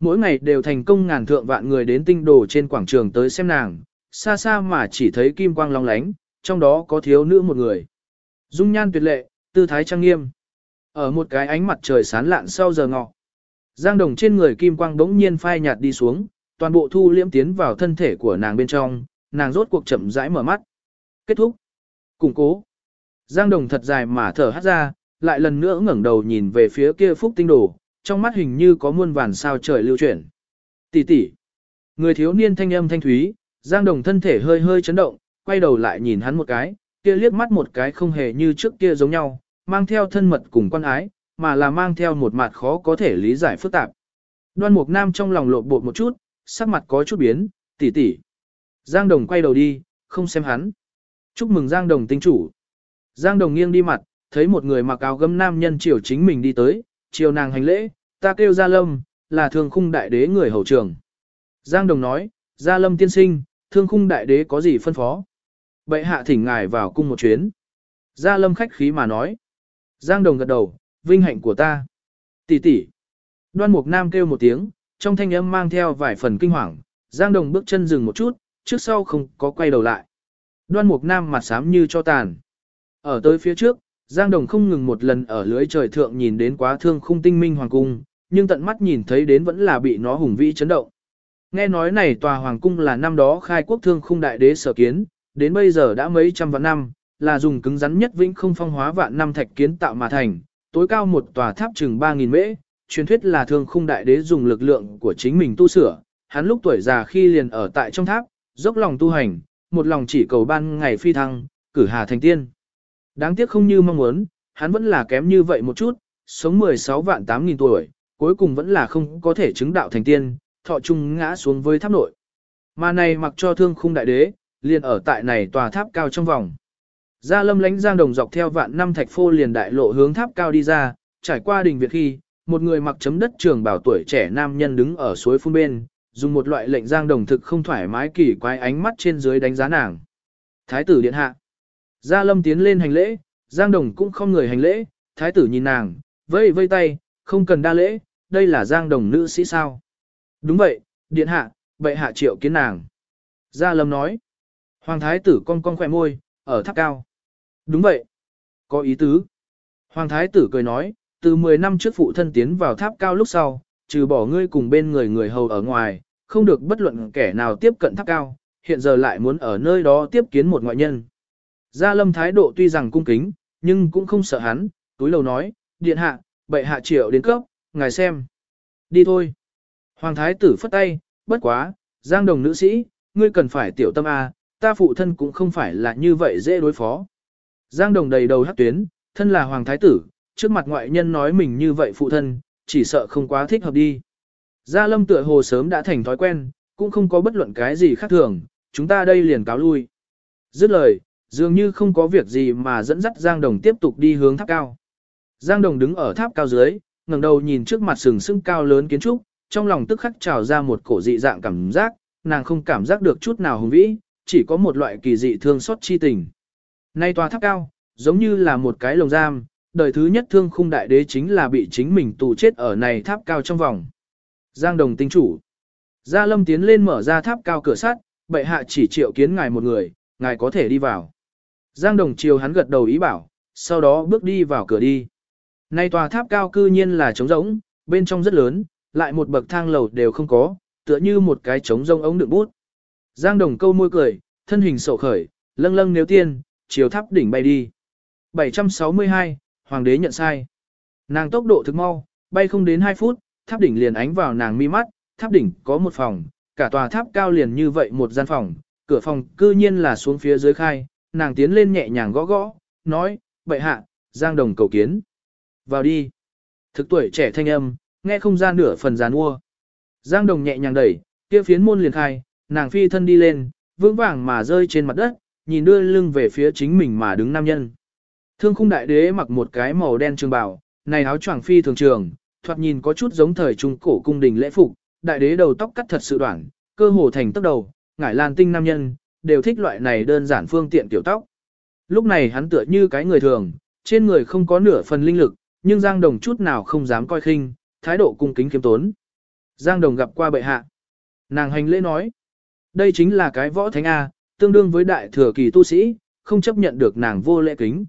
Mỗi ngày đều thành công ngàn thượng vạn người đến tinh đồ trên quảng trường tới xem nàng, xa xa mà chỉ thấy kim quang long lánh, trong đó có thiếu nữ một người. Dung nhan tuyệt lệ, tư thái trang nghiêm. Ở một cái ánh mặt trời sán lạn sau giờ ngọ. Giang đồng trên người kim quang bỗng nhiên phai nhạt đi xuống, toàn bộ thu liễm tiến vào thân thể của nàng bên trong, nàng rốt cuộc chậm rãi mở mắt. Kết thúc. Củng cố. Giang đồng thật dài mà thở hắt ra, lại lần nữa ngẩng đầu nhìn về phía kia phúc tinh đồ, trong mắt hình như có muôn vàn sao trời lưu chuyển. Tỷ tỷ. Người thiếu niên thanh âm thanh thúy, Giang Đồng thân thể hơi hơi chấn động, quay đầu lại nhìn hắn một cái, kia liếc mắt một cái không hề như trước kia giống nhau, mang theo thân mật cùng quan ái, mà là mang theo một mặt khó có thể lý giải phức tạp. Đoan Mục Nam trong lòng lộn bột một chút, sắc mặt có chút biến, tỷ tỷ. Giang Đồng quay đầu đi, không xem hắn. Chúc mừng Giang Đồng tinh chủ. Giang Đồng nghiêng đi mặt, thấy một người mặc áo gấm nam nhân chiều chính mình đi tới, chiều nàng hành lễ, ta kêu Gia Lâm, là thương khung đại đế người hầu trưởng. Giang Đồng nói, Gia Lâm tiên sinh, thương khung đại đế có gì phân phó? Bệ hạ thỉnh ngài vào cung một chuyến. Gia Lâm khách khí mà nói. Giang Đồng gật đầu, vinh hạnh của ta. Tỷ tỷ. Đoan Mục Nam kêu một tiếng, trong thanh âm mang theo vài phần kinh hoàng. Giang Đồng bước chân dừng một chút, trước sau không có quay đầu lại. Đoan Mục Nam mặt xám như cho tàn. Ở tới phía trước, Giang Đồng không ngừng một lần ở lưới trời thượng nhìn đến quá thương khung tinh minh hoàng cung, nhưng tận mắt nhìn thấy đến vẫn là bị nó hùng vĩ chấn động. Nghe nói này tòa hoàng cung là năm đó khai quốc thương khung đại đế sở kiến, đến bây giờ đã mấy trăm vạn năm, là dùng cứng rắn nhất vĩnh không phong hóa vạn năm thạch kiến tạo mà thành, tối cao một tòa tháp chừng 3.000 mễ, truyền thuyết là thương khung đại đế dùng lực lượng của chính mình tu sửa, hắn lúc tuổi già khi liền ở tại trong tháp, dốc lòng tu hành, một lòng chỉ cầu ban ngày phi thăng, cử hà thành tiên. Đáng tiếc không như mong muốn, hắn vẫn là kém như vậy một chút, sống 16 vạn 8 nghìn tuổi, cuối cùng vẫn là không có thể chứng đạo thành tiên, thọ trung ngã xuống với tháp nội. Mà này mặc cho thương khung đại đế, liền ở tại này tòa tháp cao trong vòng. Gia lâm lánh giang đồng dọc theo vạn năm thạch phô liền đại lộ hướng tháp cao đi ra, trải qua đình việt khi, một người mặc chấm đất trường bảo tuổi trẻ nam nhân đứng ở suối phun bên, dùng một loại lệnh giang đồng thực không thoải mái kỳ quái ánh mắt trên dưới đánh giá nàng. Thái tử điện hạ. Gia lâm tiến lên hành lễ, giang đồng cũng không người hành lễ, thái tử nhìn nàng, vây vây tay, không cần đa lễ, đây là giang đồng nữ sĩ sao. Đúng vậy, điện hạ, bệ hạ triệu kiến nàng. Gia lâm nói. Hoàng thái tử con con khỏe môi, ở tháp cao. Đúng vậy. Có ý tứ. Hoàng thái tử cười nói, từ 10 năm trước phụ thân tiến vào tháp cao lúc sau, trừ bỏ ngươi cùng bên người người hầu ở ngoài, không được bất luận kẻ nào tiếp cận tháp cao, hiện giờ lại muốn ở nơi đó tiếp kiến một ngoại nhân. Gia lâm thái độ tuy rằng cung kính, nhưng cũng không sợ hắn, túi lầu nói, điện hạ, bệ hạ triệu đến cấp, ngài xem. Đi thôi. Hoàng thái tử phất tay, bất quá, giang đồng nữ sĩ, ngươi cần phải tiểu tâm A, ta phụ thân cũng không phải là như vậy dễ đối phó. Giang đồng đầy đầu hát tuyến, thân là hoàng thái tử, trước mặt ngoại nhân nói mình như vậy phụ thân, chỉ sợ không quá thích hợp đi. Gia lâm tựa hồ sớm đã thành thói quen, cũng không có bất luận cái gì khác thường, chúng ta đây liền cáo lui. Dứt lời, dường như không có việc gì mà dẫn dắt Giang Đồng tiếp tục đi hướng tháp cao. Giang Đồng đứng ở tháp cao dưới, ngẩng đầu nhìn trước mặt sừng sững cao lớn kiến trúc, trong lòng tức khắc trào ra một cổ dị dạng cảm giác, nàng không cảm giác được chút nào hùng vĩ, chỉ có một loại kỳ dị thương xót chi tình. Nay tòa tháp cao, giống như là một cái lồng giam, đời thứ nhất thương khung đại đế chính là bị chính mình tù chết ở này tháp cao trong vòng. Giang Đồng tinh chủ. Gia Lâm tiến lên mở ra tháp cao cửa sắt, bệ hạ chỉ triệu kiến ngài một người, ngài có thể đi vào. Giang Đồng chiều hắn gật đầu ý bảo, sau đó bước đi vào cửa đi. Nay tòa tháp cao cư nhiên là trống rỗng, bên trong rất lớn, lại một bậc thang lầu đều không có, tựa như một cái trống rông ống đựng bút. Giang Đồng câu môi cười, thân hình sầu khởi, lâng lâng nếu tiên, chiều tháp đỉnh bay đi. 762, Hoàng đế nhận sai. Nàng tốc độ thực mau, bay không đến 2 phút, tháp đỉnh liền ánh vào nàng mi mắt, tháp đỉnh có một phòng, cả tòa tháp cao liền như vậy một gian phòng, cửa phòng cư nhiên là xuống phía dưới khai, nàng tiến lên nhẹ nhàng gõ gõ, nói, bệ hạ, Giang Đồng cầu kiến. Vào đi. Thực tuổi trẻ thanh âm, nghe không ra nửa phần giàn mua. Giang Đồng nhẹ nhàng đẩy, kia phiến môn liền khai, nàng phi thân đi lên, vững vàng mà rơi trên mặt đất, nhìn đưa lưng về phía chính mình mà đứng nam nhân. Thương khung đại đế mặc một cái màu đen trường bào, này áo choàng phi thường trường, thoạt nhìn có chút giống thời trung cổ cung đình lễ phục, đại đế đầu tóc cắt thật sự đoạn, cơ hồ thành tóc đầu, ngải lan tinh nam nhân, đều thích loại này đơn giản phương tiện kiểu tóc. Lúc này hắn tựa như cái người thường, trên người không có nửa phần linh lực, nhưng Giang Đồng chút nào không dám coi khinh, thái độ cung kính kiêm tốn. Giang Đồng gặp qua bệ hạ. Nàng hành lễ nói, đây chính là cái võ thánh A, tương đương với đại thừa kỳ tu sĩ, không chấp nhận được nàng vô lễ kính.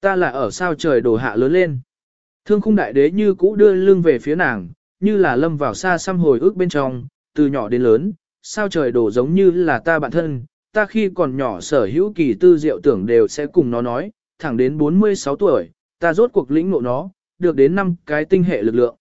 Ta là ở sao trời đổ hạ lớn lên. Thương khung đại đế như cũ đưa lưng về phía nàng, như là lâm vào xa xăm hồi ức bên trong, từ nhỏ đến lớn, sao trời đổ giống như là ta bản thân, ta khi còn nhỏ sở hữu kỳ tư diệu tưởng đều sẽ cùng nó nói, thẳng đến 46 tuổi, ta rốt cuộc lĩnh ngộ nó, được đến năm cái tinh hệ lực lượng.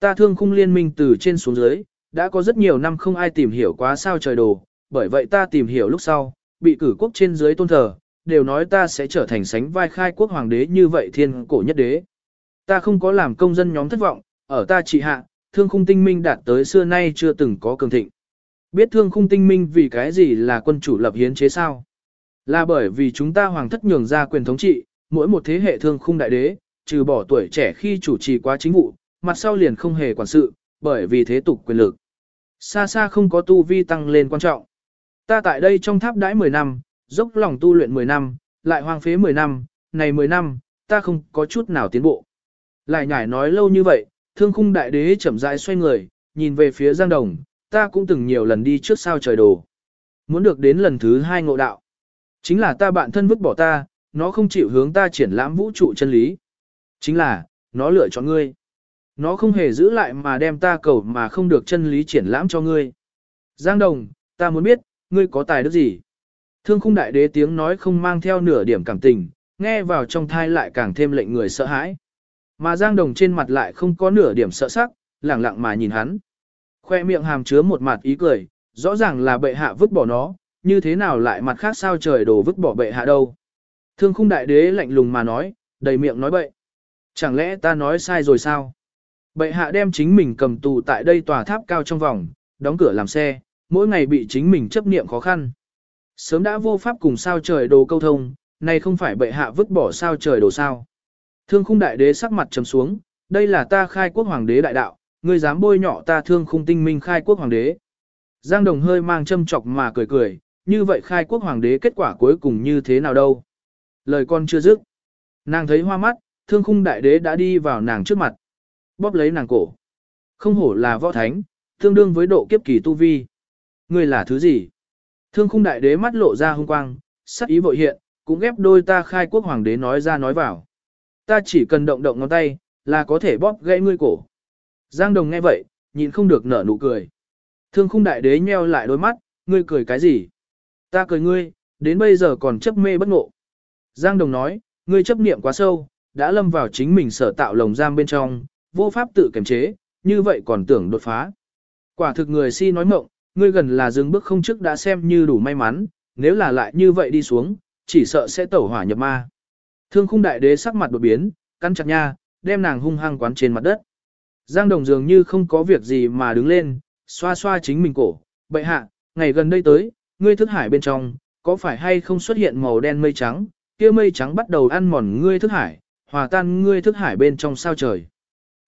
Ta thương khung liên minh từ trên xuống dưới, đã có rất nhiều năm không ai tìm hiểu quá sao trời đồ, bởi vậy ta tìm hiểu lúc sau, bị cử quốc trên dưới tôn thờ, đều nói ta sẽ trở thành sánh vai khai quốc hoàng đế như vậy thiên cổ nhất đế. Ta không có làm công dân nhóm thất vọng, ở ta trị hạ, thương khung tinh minh đạt tới xưa nay chưa từng có cường thịnh. Biết thương khung tinh minh vì cái gì là quân chủ lập hiến chế sao? Là bởi vì chúng ta hoàng thất nhường ra quyền thống trị, mỗi một thế hệ thương khung đại đế, trừ bỏ tuổi trẻ khi chủ trì quá chính vụ, mặt sau liền không hề quản sự, bởi vì thế tục quyền lực. Xa xa không có tu vi tăng lên quan trọng. Ta tại đây trong tháp đãi 10 năm, dốc lòng tu luyện 10 năm, lại hoang phế 10 năm, này 10 năm, ta không có chút nào tiến bộ. Lại nhải nói lâu như vậy, thương khung đại đế chậm rãi xoay người, nhìn về phía Giang Đồng, ta cũng từng nhiều lần đi trước sao trời đồ. Muốn được đến lần thứ hai ngộ đạo. Chính là ta bạn thân vứt bỏ ta, nó không chịu hướng ta triển lãm vũ trụ chân lý. Chính là, nó lựa chọn ngươi. Nó không hề giữ lại mà đem ta cầu mà không được chân lý triển lãm cho ngươi. Giang Đồng, ta muốn biết, ngươi có tài đức gì? Thương khung đại đế tiếng nói không mang theo nửa điểm cảm tình, nghe vào trong thai lại càng thêm lệnh người sợ hãi. Mà Giang Đồng trên mặt lại không có nửa điểm sợ sắc, lẳng lặng mà nhìn hắn. Khoe miệng hàm chứa một mặt ý cười, rõ ràng là bệ hạ vứt bỏ nó, như thế nào lại mặt khác sao trời đổ vứt bỏ bệ hạ đâu. Thương khung đại đế lạnh lùng mà nói, đầy miệng nói bậy. Chẳng lẽ ta nói sai rồi sao? Bệ hạ đem chính mình cầm tù tại đây tòa tháp cao trong vòng, đóng cửa làm xe, mỗi ngày bị chính mình chấp niệm khó khăn. Sớm đã vô pháp cùng sao trời đồ câu thông, này không phải bệ hạ vứt bỏ sao trời đồ sao. Thương khung đại đế sắc mặt trầm xuống, đây là ta khai quốc hoàng đế đại đạo, ngươi dám bôi nhọ ta thương khung tinh minh khai quốc hoàng đế. Giang Đồng hơi mang châm chọc mà cười cười, như vậy khai quốc hoàng đế kết quả cuối cùng như thế nào đâu. Lời con chưa dứt. Nàng thấy hoa mắt, thương khung đại đế đã đi vào nàng trước mặt. Bóp lấy nàng cổ. Không hổ là võ thánh, tương đương với độ kiếp kỳ tu vi. Ngươi là thứ gì? Thương khung đại đế mắt lộ ra hung quang, sắc ý vội hiện, cũng ghép đôi ta khai quốc hoàng đế nói ra nói vào. Ta chỉ cần động động ngón tay, là có thể bóp gãy ngươi cổ. Giang Đồng nghe vậy, nhịn không được nở nụ cười. Thương khung đại đế nheo lại đôi mắt, ngươi cười cái gì? Ta cười ngươi, đến bây giờ còn chấp mê bất ngộ. Giang Đồng nói, ngươi chấp niệm quá sâu, đã lâm vào chính mình sở tạo lồng giam bên trong, vô pháp tự kiềm chế, như vậy còn tưởng đột phá. Quả thực người si nói mộng, ngươi gần là dừng bước không trước đã xem như đủ may mắn, nếu là lại như vậy đi xuống, chỉ sợ sẽ tẩu hỏa nhập ma. Thương khung đại đế sắc mặt đột biến, căn chặt nha, đem nàng hung hăng quán trên mặt đất. Giang Đồng dường như không có việc gì mà đứng lên, xoa xoa chính mình cổ, bệ hạ, ngày gần đây tới, ngươi thức hải bên trong, có phải hay không xuất hiện màu đen mây trắng, kia mây trắng bắt đầu ăn mòn ngươi thức hải, hòa tan ngươi thức hải bên trong sao trời.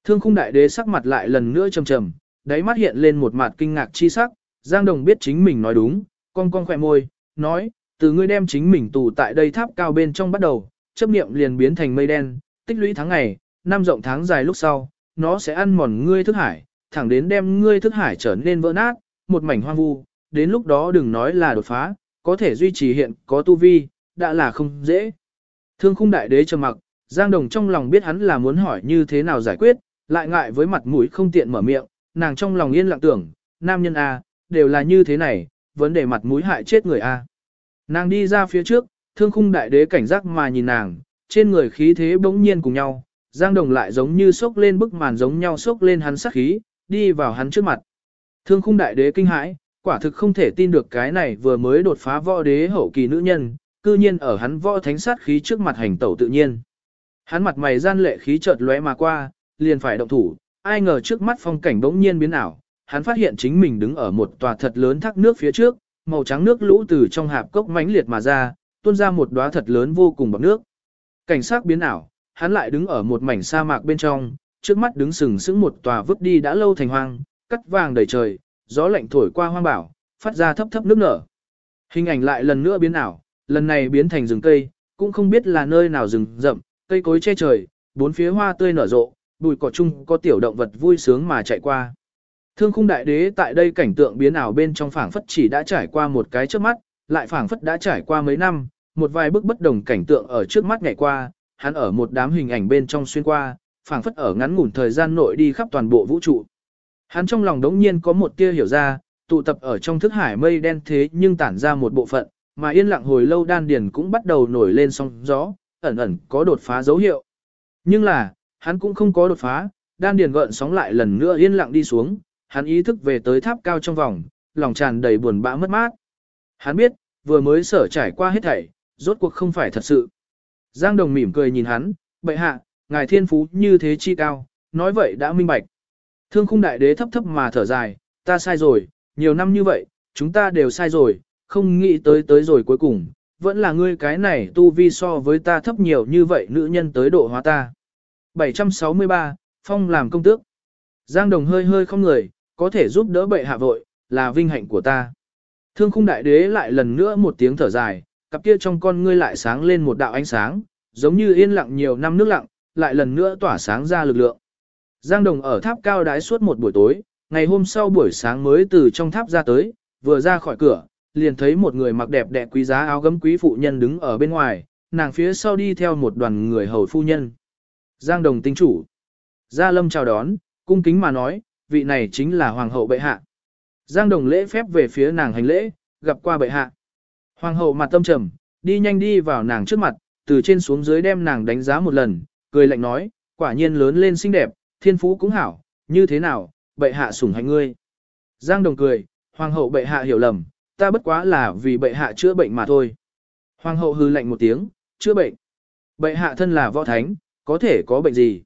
Thương khung đại đế sắc mặt lại lần nữa trầm trầm, đáy mắt hiện lên một mặt kinh ngạc chi sắc, Giang Đồng biết chính mình nói đúng, con con khỏe môi, nói, từ ngươi đem chính mình tù tại đây tháp cao bên trong bắt đầu, chấp niệm liền biến thành mây đen, tích lũy tháng ngày, năm rộng tháng dài lúc sau, nó sẽ ăn mòn ngươi thức hải, thẳng đến đem ngươi thức hải trở nên vỡ nát, một mảnh hoang vu, đến lúc đó đừng nói là đột phá, có thể duy trì hiện có tu vi, đã là không dễ. Thương khung đại đế trầm mặc, Giang Đồng trong lòng biết hắn là muốn hỏi như thế nào giải quyết, lại ngại với mặt mũi không tiện mở miệng, nàng trong lòng yên lặng tưởng, nam nhân A, đều là như thế này, vấn đề mặt mũi hại chết người A. Nàng đi ra phía trước, thương khung đại đế cảnh giác mà nhìn nàng, trên người khí thế bỗng nhiên cùng nhau, Giang Đồng lại giống như sốc lên bức màn giống nhau sốc lên hắn sát khí, đi vào hắn trước mặt. Thương khung đại đế kinh hãi, quả thực không thể tin được cái này vừa mới đột phá võ đế hậu kỳ nữ nhân, cư nhiên ở hắn võ thánh sát khí trước mặt hành tẩu tự nhiên. Hắn mặt mày gian lệ khí chợt lóe mà qua, liền phải động thủ, ai ngờ trước mắt phong cảnh bỗng nhiên biến ảo, hắn phát hiện chính mình đứng ở một tòa thật lớn thác nước phía trước, màu trắng nước lũ từ trong hạp cốc mãnh liệt mà ra, tuôn ra một đóa thật lớn vô cùng bọt nước. Cảnh sắc biến ảo, hắn lại đứng ở một mảnh sa mạc bên trong, trước mắt đứng sừng sững một tòa vứt đi đã lâu thành hoang, cắt vàng đầy trời, gió lạnh thổi qua hoang bảo, phát ra thấp thấp nước nở. Hình ảnh lại lần nữa biến ảo, lần này biến thành rừng cây, cũng không biết là nơi nào rừng rậm, cây cối che trời, bốn phía hoa tươi nở rộ, bụi cỏ chung có tiểu động vật vui sướng mà chạy qua. Thương khung đại đế tại đây cảnh tượng biến ảo bên trong phảng phất chỉ đã trải qua một cái trước mắt, lại phảng phất đã trải qua mấy năm, một vài bước bất đồng cảnh tượng ở trước mắt ngày qua, hắn ở một đám hình ảnh bên trong xuyên qua, phảng phất ở ngắn ngủn thời gian nội đi khắp toàn bộ vũ trụ. Hắn trong lòng đống nhiên có một tia hiểu ra, tụ tập ở trong thức hải mây đen thế nhưng tản ra một bộ phận, mà yên lặng hồi lâu đan điền cũng bắt đầu nổi lên sóng gió, ẩn ẩn có đột phá dấu hiệu. Nhưng là, hắn cũng không có đột phá, đan điền gợn sóng lại lần nữa yên lặng đi xuống, hắn ý thức về tới tháp cao trong vòng, lòng tràn đầy buồn bã mất mát. Hắn biết, vừa mới sở trải qua hết thảy, rốt cuộc không phải thật sự. Giang Đồng mỉm cười nhìn hắn, bệ hạ, ngài thiên phú như thế chi cao, nói vậy đã minh bạch. Thương khung đại đế thấp thấp mà thở dài, ta sai rồi, nhiều năm như vậy, chúng ta đều sai rồi, không nghĩ tới tới rồi cuối cùng, vẫn là ngươi cái này tu vi so với ta thấp nhiều như vậy nữ nhân tới độ hóa ta. 763, Phong làm công tước. Giang Đồng hơi hơi không người, có thể giúp đỡ bệ hạ vội, là vinh hạnh của ta. Thương khung đại đế lại lần nữa một tiếng thở dài, cặp kia trong con ngươi lại sáng lên một đạo ánh sáng, giống như yên lặng nhiều năm nước lặng, lại lần nữa tỏa sáng ra lực lượng. Giang Đồng ở tháp cao đái suốt một buổi tối, ngày hôm sau buổi sáng mới từ trong tháp ra tới, vừa ra khỏi cửa, liền thấy một người mặc đẹp đẽ quý giá áo gấm quý phụ nhân đứng ở bên ngoài, nàng phía sau đi theo một đoàn người hầu phu nhân. Giang Đồng tinh chủ. Gia Lâm chào đón, cung kính mà nói, vị này chính là Hoàng hậu bệ hạ. Giang Đồng lễ phép về phía nàng hành lễ, gặp qua bệ hạ. Hoàng hậu mặt tâm trầm, đi nhanh đi vào nàng trước mặt, từ trên xuống dưới đem nàng đánh giá một lần, cười lạnh nói, quả nhiên lớn lên xinh đẹp, thiên phú cũng hảo, như thế nào, bệ hạ sủng hạnh ngươi. Giang Đồng cười, Hoàng hậu bệ hạ hiểu lầm, ta bất quá là vì bệ hạ chữa bệnh mà thôi. Hoàng hậu hư lạnh một tiếng, chữa bệnh. Bệ hạ thân là võ thánh, có thể có bệnh gì?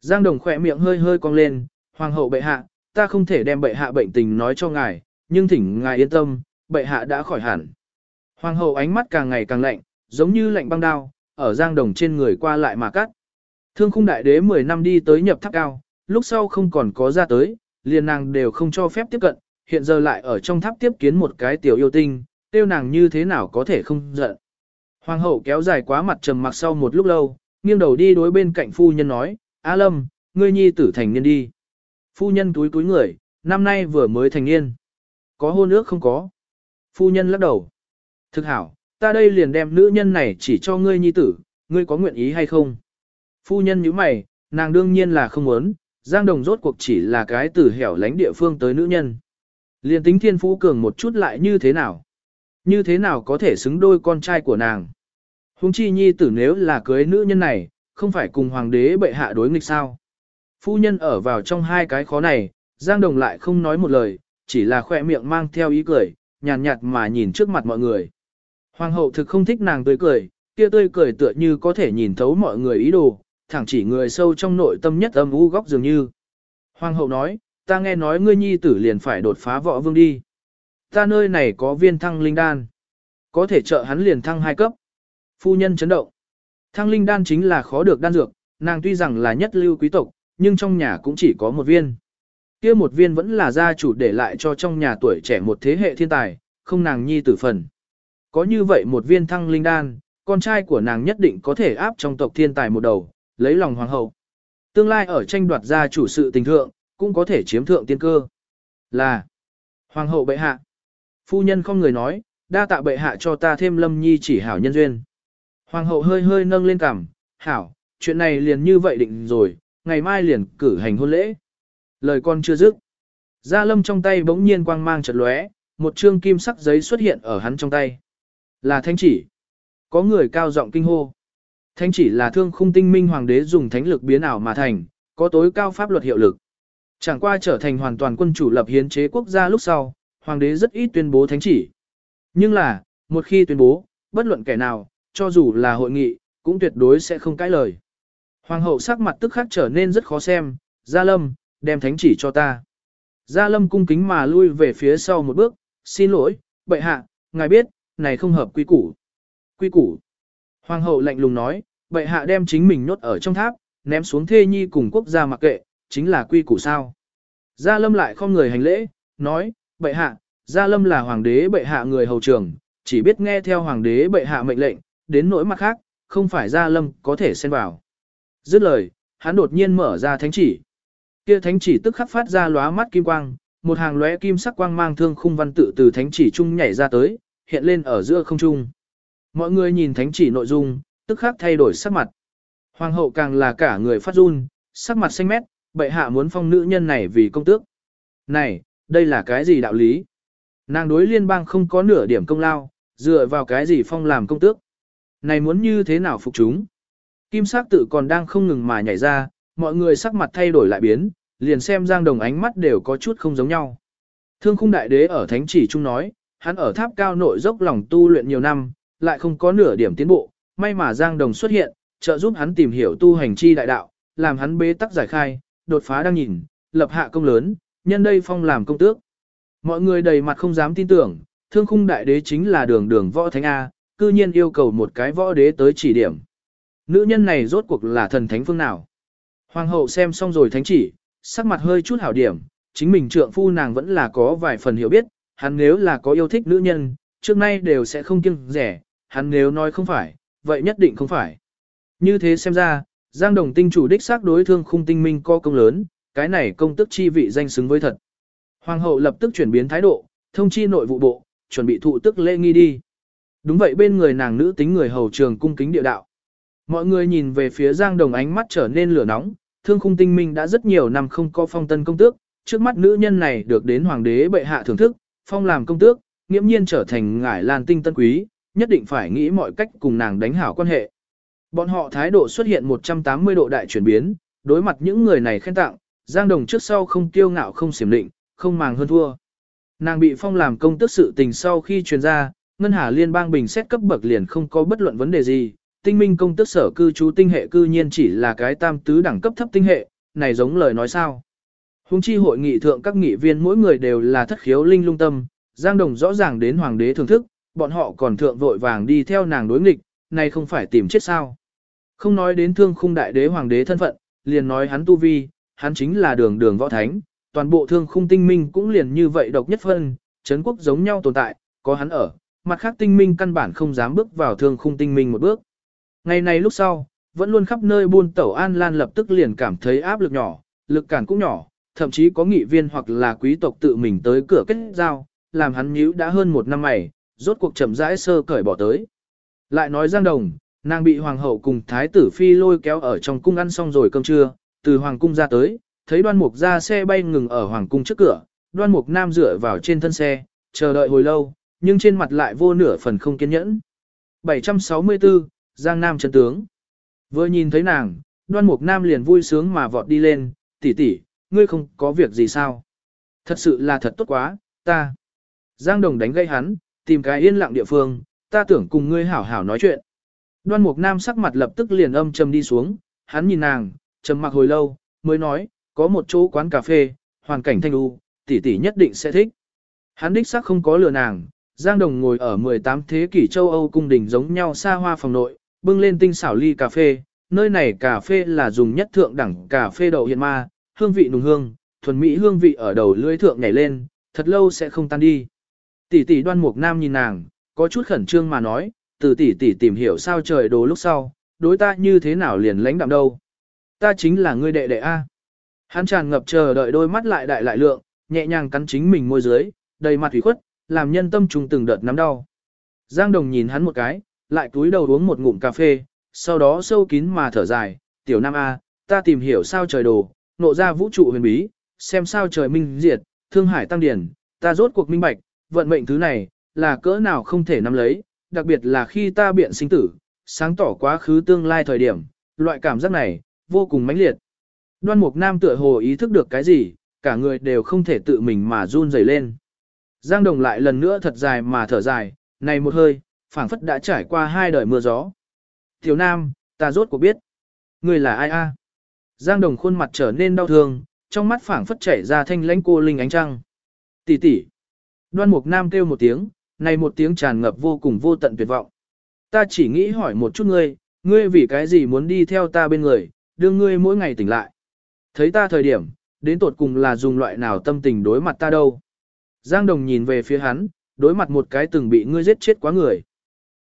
Giang Đồng khỏe miệng hơi hơi cong lên, Hoàng hậu bệ hạ, ta không thể đem bệ hạ bệnh tình nói cho ngài, nhưng thỉnh ngài yên tâm, bệ hạ đã khỏi hẳn. Hoàng hậu ánh mắt càng ngày càng lạnh, giống như lạnh băng đao, ở Giang Đồng trên người qua lại mà cắt. Thương khung đại đế 10 năm đi tới nhập tháp cao, lúc sau không còn có ra tới, liền nàng đều không cho phép tiếp cận, hiện giờ lại ở trong tháp tiếp kiến một cái tiểu yêu tinh, tiêu nàng như thế nào có thể không giận. Hoàng hậu kéo dài quá mặt trầm mặc sau một lúc lâu, nghiêng đầu đi đối bên cạnh phu nhân nói, A Lâm, ngươi nhi tử thành niên đi. Phu nhân túi túi người, năm nay vừa mới thành niên. Có hôn ước không có? Phu nhân lắc đầu. Thực hảo, ta đây liền đem nữ nhân này chỉ cho ngươi nhi tử, ngươi có nguyện ý hay không? Phu nhân như mày, nàng đương nhiên là không muốn, Giang Đồng rốt cuộc chỉ là cái từ hẻo lánh địa phương tới nữ nhân. Liền tính thiên phú cường một chút lại như thế nào? Như thế nào có thể xứng đôi con trai của nàng? Hùng chi nhi tử nếu là cưới nữ nhân này, không phải cùng hoàng đế bệ hạ đối nghịch sao? Phu nhân ở vào trong hai cái khó này, Giang Đồng lại không nói một lời, chỉ là khoe miệng mang theo ý cười, nhàn nhạt, nhạt mà nhìn trước mặt mọi người. Hoàng hậu thực không thích nàng tươi cười, kia tươi cười tựa như có thể nhìn thấu mọi người ý đồ, thẳng chỉ người sâu trong nội tâm nhất âm u góc dường như. Hoàng hậu nói, ta nghe nói ngươi nhi tử liền phải đột phá võ vương đi. Ta nơi này có viên thăng linh đan. Có thể trợ hắn liền thăng hai cấp. Phu nhân chấn động. Thăng linh đan chính là khó được đan dược, nàng tuy rằng là nhất lưu quý tộc, nhưng trong nhà cũng chỉ có một viên. kia một viên vẫn là gia chủ để lại cho trong nhà tuổi trẻ một thế hệ thiên tài, không nàng nhi tử phần. Có như vậy một viên thăng linh đan, con trai của nàng nhất định có thể áp trong tộc thiên tài một đầu, lấy lòng hoàng hậu. Tương lai ở tranh đoạt gia chủ sự tình thượng, cũng có thể chiếm thượng tiên cơ. Là Hoàng hậu bệ hạ. Phu nhân không người nói, đa tạ bệ hạ cho ta thêm lâm nhi chỉ hảo nhân duyên. Hoàng hậu hơi hơi nâng lên cằm, hảo, chuyện này liền như vậy định rồi, ngày mai liền cử hành hôn lễ. Lời con chưa dứt. Gia lâm trong tay bỗng nhiên quang mang chợt lóe, một trương kim sắc giấy xuất hiện ở hắn trong tay. Là thánh chỉ. Có người cao giọng kinh hô. Thánh chỉ là thương khung tinh minh hoàng đế dùng thánh lực biến ảo mà thành, có tối cao pháp luật hiệu lực. Chẳng qua trở thành hoàn toàn quân chủ lập hiến chế quốc gia lúc sau, hoàng đế rất ít tuyên bố thánh chỉ. Nhưng là, một khi tuyên bố, bất luận kẻ nào, cho dù là hội nghị, cũng tuyệt đối sẽ không cãi lời. Hoàng hậu sắc mặt tức khắc trở nên rất khó xem, Gia Lâm, đem thánh chỉ cho ta. Gia Lâm cung kính mà lui về phía sau một bước, xin lỗi, bệ hạ, ngài biết, này không hợp quy củ. Quy củ. Hoàng hậu lạnh lùng nói, bệ hạ đem chính mình nhốt ở trong tháp, ném xuống thê nhi cùng quốc gia mặc kệ, chính là quy củ sao. Gia Lâm lại không người hành lễ, nói, bệ hạ, Gia Lâm là hoàng đế bệ hạ người hầu trưởng, chỉ biết nghe theo hoàng đế bệ hạ mệnh lệnh, đến nỗi mặt khác, không phải Gia Lâm có thể xen vào. Dứt lời, hắn đột nhiên mở ra thánh chỉ. Kia thánh chỉ tức khắc phát ra lóa mắt kim quang, một hàng lóe kim sắc quang mang thương khung văn tự từ thánh chỉ trung nhảy ra tới, hiện lên ở giữa không trung. Mọi người nhìn thánh chỉ nội dung, tức khắc thay đổi sắc mặt. Hoàng hậu càng là cả người phát run, sắc mặt xanh mét, bệ hạ muốn phong nữ nhân này vì công tước. Này, đây là cái gì đạo lý? Nàng đối liên bang không có nửa điểm công lao, dựa vào cái gì phong làm công tước? Này muốn như thế nào phục chúng? Kim sắc tự còn đang không ngừng mà nhảy ra, mọi người sắc mặt thay đổi lại biến, liền xem Giang Đồng ánh mắt đều có chút không giống nhau. Thương khung đại đế ở thánh chỉ trung nói, hắn ở tháp cao nội dốc lòng tu luyện nhiều năm, lại không có nửa điểm tiến bộ, may mà Giang Đồng xuất hiện, trợ giúp hắn tìm hiểu tu hành chi đại đạo, làm hắn bế tắc giải khai, đột phá đang nhìn, lập hạ công lớn, nhân đây phong làm công tước. Mọi người đầy mặt không dám tin tưởng, thương khung đại đế chính là đường đường võ thánh A, cư nhiên yêu cầu một cái võ đế tới chỉ điểm. Nữ nhân này rốt cuộc là thần thánh phương nào? Hoàng hậu xem xong rồi thánh chỉ, sắc mặt hơi chút hảo điểm, chính mình trượng phu nàng vẫn là có vài phần hiểu biết, hắn nếu là có yêu thích nữ nhân, trước nay đều sẽ không kiêng rẻ, hắn nếu nói không phải, vậy nhất định không phải. Như thế xem ra, Giang Đồng tinh chủ đích xác đối thương khung tinh minh co công lớn, cái này công tức chi vị danh xứng với thật. Hoàng hậu lập tức chuyển biến thái độ, thông chi nội vụ bộ, chuẩn bị thụ tức lễ nghi đi. Đúng vậy bên người nàng nữ tính người hầu trường cung kính địa đạo. Mọi người nhìn về phía Giang Đồng ánh mắt trở nên lửa nóng, thương khung tinh minh đã rất nhiều năm không có phong tân công tước, trước mắt nữ nhân này được đến hoàng đế bệ hạ thưởng thức, phong làm công tước, nghiễm nhiên trở thành ngải lan tinh tân quý, nhất định phải nghĩ mọi cách cùng nàng đánh hảo quan hệ. Bọn họ thái độ xuất hiện 180 độ đại chuyển biến, đối mặt những người này khen tặng, Giang Đồng trước sau không kiêu ngạo không xiểm định, không màng hơn thua. Nàng bị phong làm công tước sự tình sau khi truyền ra, Ngân Hà Liên bang bình xét cấp bậc liền không có bất luận vấn đề gì, tinh minh công tước sở cư trú tinh hệ cư nhiên chỉ là cái tam tứ đẳng cấp thấp tinh hệ, này giống lời nói sao. Hùng chi hội nghị thượng các nghị viên mỗi người đều là thất khiếu linh lung tâm, Giang Đồng rõ ràng đến hoàng đế thưởng thức, bọn họ còn thượng vội vàng đi theo nàng đối nghịch, này không phải tìm chết sao. Không nói đến thương khung đại đế hoàng đế thân phận, liền nói hắn tu vi, hắn chính là đường đường võ thánh, toàn bộ thương khung tinh minh cũng liền như vậy độc nhất phân, chấn quốc giống nhau tồn tại, có hắn ở, mặt khác tinh minh căn bản không dám bước vào thương khung tinh minh một bước. Ngày này lúc sau, vẫn luôn khắp nơi buôn tẩu An Lan lập tức liền cảm thấy áp lực nhỏ, lực cản cũng nhỏ, thậm chí có nghị viên hoặc là quý tộc tự mình tới cửa kết giao, làm hắn nhíu đã hơn một năm mày, rốt cuộc chậm rãi sơ cởi bỏ tới. Lại nói Giang Đồng, nàng bị hoàng hậu cùng thái tử phi lôi kéo ở trong cung ăn xong rồi cơm trưa, từ hoàng cung ra tới, thấy đoan mục ra xe bay ngừng ở hoàng cung trước cửa, đoan mục nam dựa vào trên thân xe, chờ đợi hồi lâu, nhưng trên mặt lại vô nửa phần không kiên nhẫn. 764, Giang Nam chân tướng. Vừa nhìn thấy nàng, đoan mục nam liền vui sướng mà vọt đi lên, tỷ tỷ, ngươi không có việc gì sao? Thật sự là thật tốt quá, ta. Giang Đồng đánh gây hắn, tìm cái yên lặng địa phương, ta tưởng cùng ngươi hảo hảo nói chuyện. Đoan Mục Nam sắc mặt lập tức liền âm trầm đi xuống, hắn nhìn nàng, trầm mặc hồi lâu, mới nói, có một chỗ quán cà phê, hoàn cảnh thanh u, tỷ tỷ nhất định sẽ thích. Hắn đích xác không có lừa nàng, Giang Đồng ngồi ở 18 thế kỷ châu Âu cung đình giống nhau xa hoa phòng nội, bưng lên tinh xảo ly cà phê, nơi này cà phê là dùng nhất thượng đẳng cà phê đậu hiện ma, hương vị nùng hương, thuần mỹ hương vị ở đầu lưỡi thượng nhảy lên, thật lâu sẽ không tan đi. Tỷ tỷ đoan mục nam nhìn nàng, có chút khẩn trương mà nói, từ tỷ tỷ tìm hiểu sao trời đồ lúc sau, đối ta như thế nào liền lãnh đạm đâu. Ta chính là ngươi đệ đệ A. Hắn tràn ngập chờ đợi đôi mắt lại đại lại lượng, nhẹ nhàng cắn chính mình môi dưới, đầy mặt thủy khuất, làm nhân tâm trùng từng đợt nắm đau. Giang Đồng nhìn hắn một cái, lại túi đầu uống một ngụm cà phê, sau đó sâu kín mà thở dài, tiểu nam A, ta tìm hiểu sao trời đồ, nộ ra vũ trụ huyền bí, xem sao trời minh diệt, thương hải tăng điển, ta rốt cuộc minh bạch, vận mệnh thứ này, là cỡ nào không thể nắm lấy, đặc biệt là khi ta biện sinh tử, sáng tỏ quá khứ tương lai thời điểm, loại cảm giác này, vô cùng mãnh liệt. Đoan Mục Nam tựa hồ ý thức được cái gì, cả người đều không thể tự mình mà run rẩy lên. Giang Đồng lại lần nữa thật dài mà thở dài, này một hơi, phảng phất đã trải qua hai đời mưa gió. Tiểu Nam, ta rốt cuộc biết. Người là ai a? Giang Đồng khuôn mặt trở nên đau thương, trong mắt phảng phất chảy ra thanh lãnh cô linh ánh trăng. Tỷ tỷ. Đoan Mục Nam kêu một tiếng, này một tiếng tràn ngập vô cùng vô tận tuyệt vọng. Ta chỉ nghĩ hỏi một chút ngươi, ngươi vì cái gì muốn đi theo ta bên người, đưa ngươi mỗi ngày tỉnh lại. Thấy ta thời điểm, đến tột cùng là dùng loại nào tâm tình đối mặt ta đâu. Giang Đồng nhìn về phía hắn, đối mặt một cái từng bị ngươi giết chết quá người.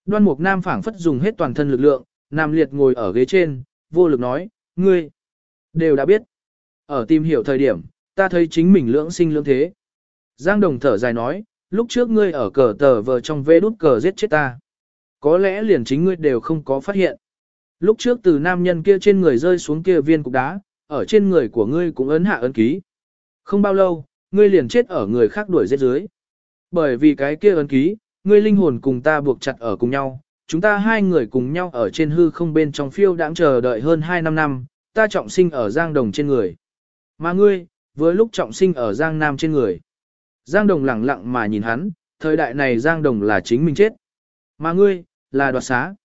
Đoan Mục Nam phảng phất dùng hết toàn thân lực lượng, Nam liệt ngồi ở ghế trên, vô lực nói, ngươi, đều đã biết. Ở tìm hiểu thời điểm, ta thấy chính mình lưỡng sinh lưỡng thế. Giang Đồng thở dài nói, lúc trước ngươi ở cờ tờ vờ trong vê đút cờ giết chết ta. Có lẽ liền chính ngươi đều không có phát hiện. Lúc trước từ nam nhân kia trên người rơi xuống kia viên cục đá, ở trên người của ngươi cũng ấn hạ ấn ký. Không bao lâu, ngươi liền chết ở người khác đuổi giết dưới. Bởi vì cái kia ấn ký, ngươi linh hồn cùng ta buộc chặt ở cùng nhau, chúng ta hai người cùng nhau ở trên hư không bên trong phiêu đáng chờ đợi hơn 2 năm năm, ta trọng sinh ở Giang Đồng trên người. Mà ngươi, với lúc trọng sinh ở Giang Nam trên người. Giang Đồng lặng lặng mà nhìn hắn, thời đại này Giang Đồng là chính mình chết. Mà ngươi, là đoạt xá.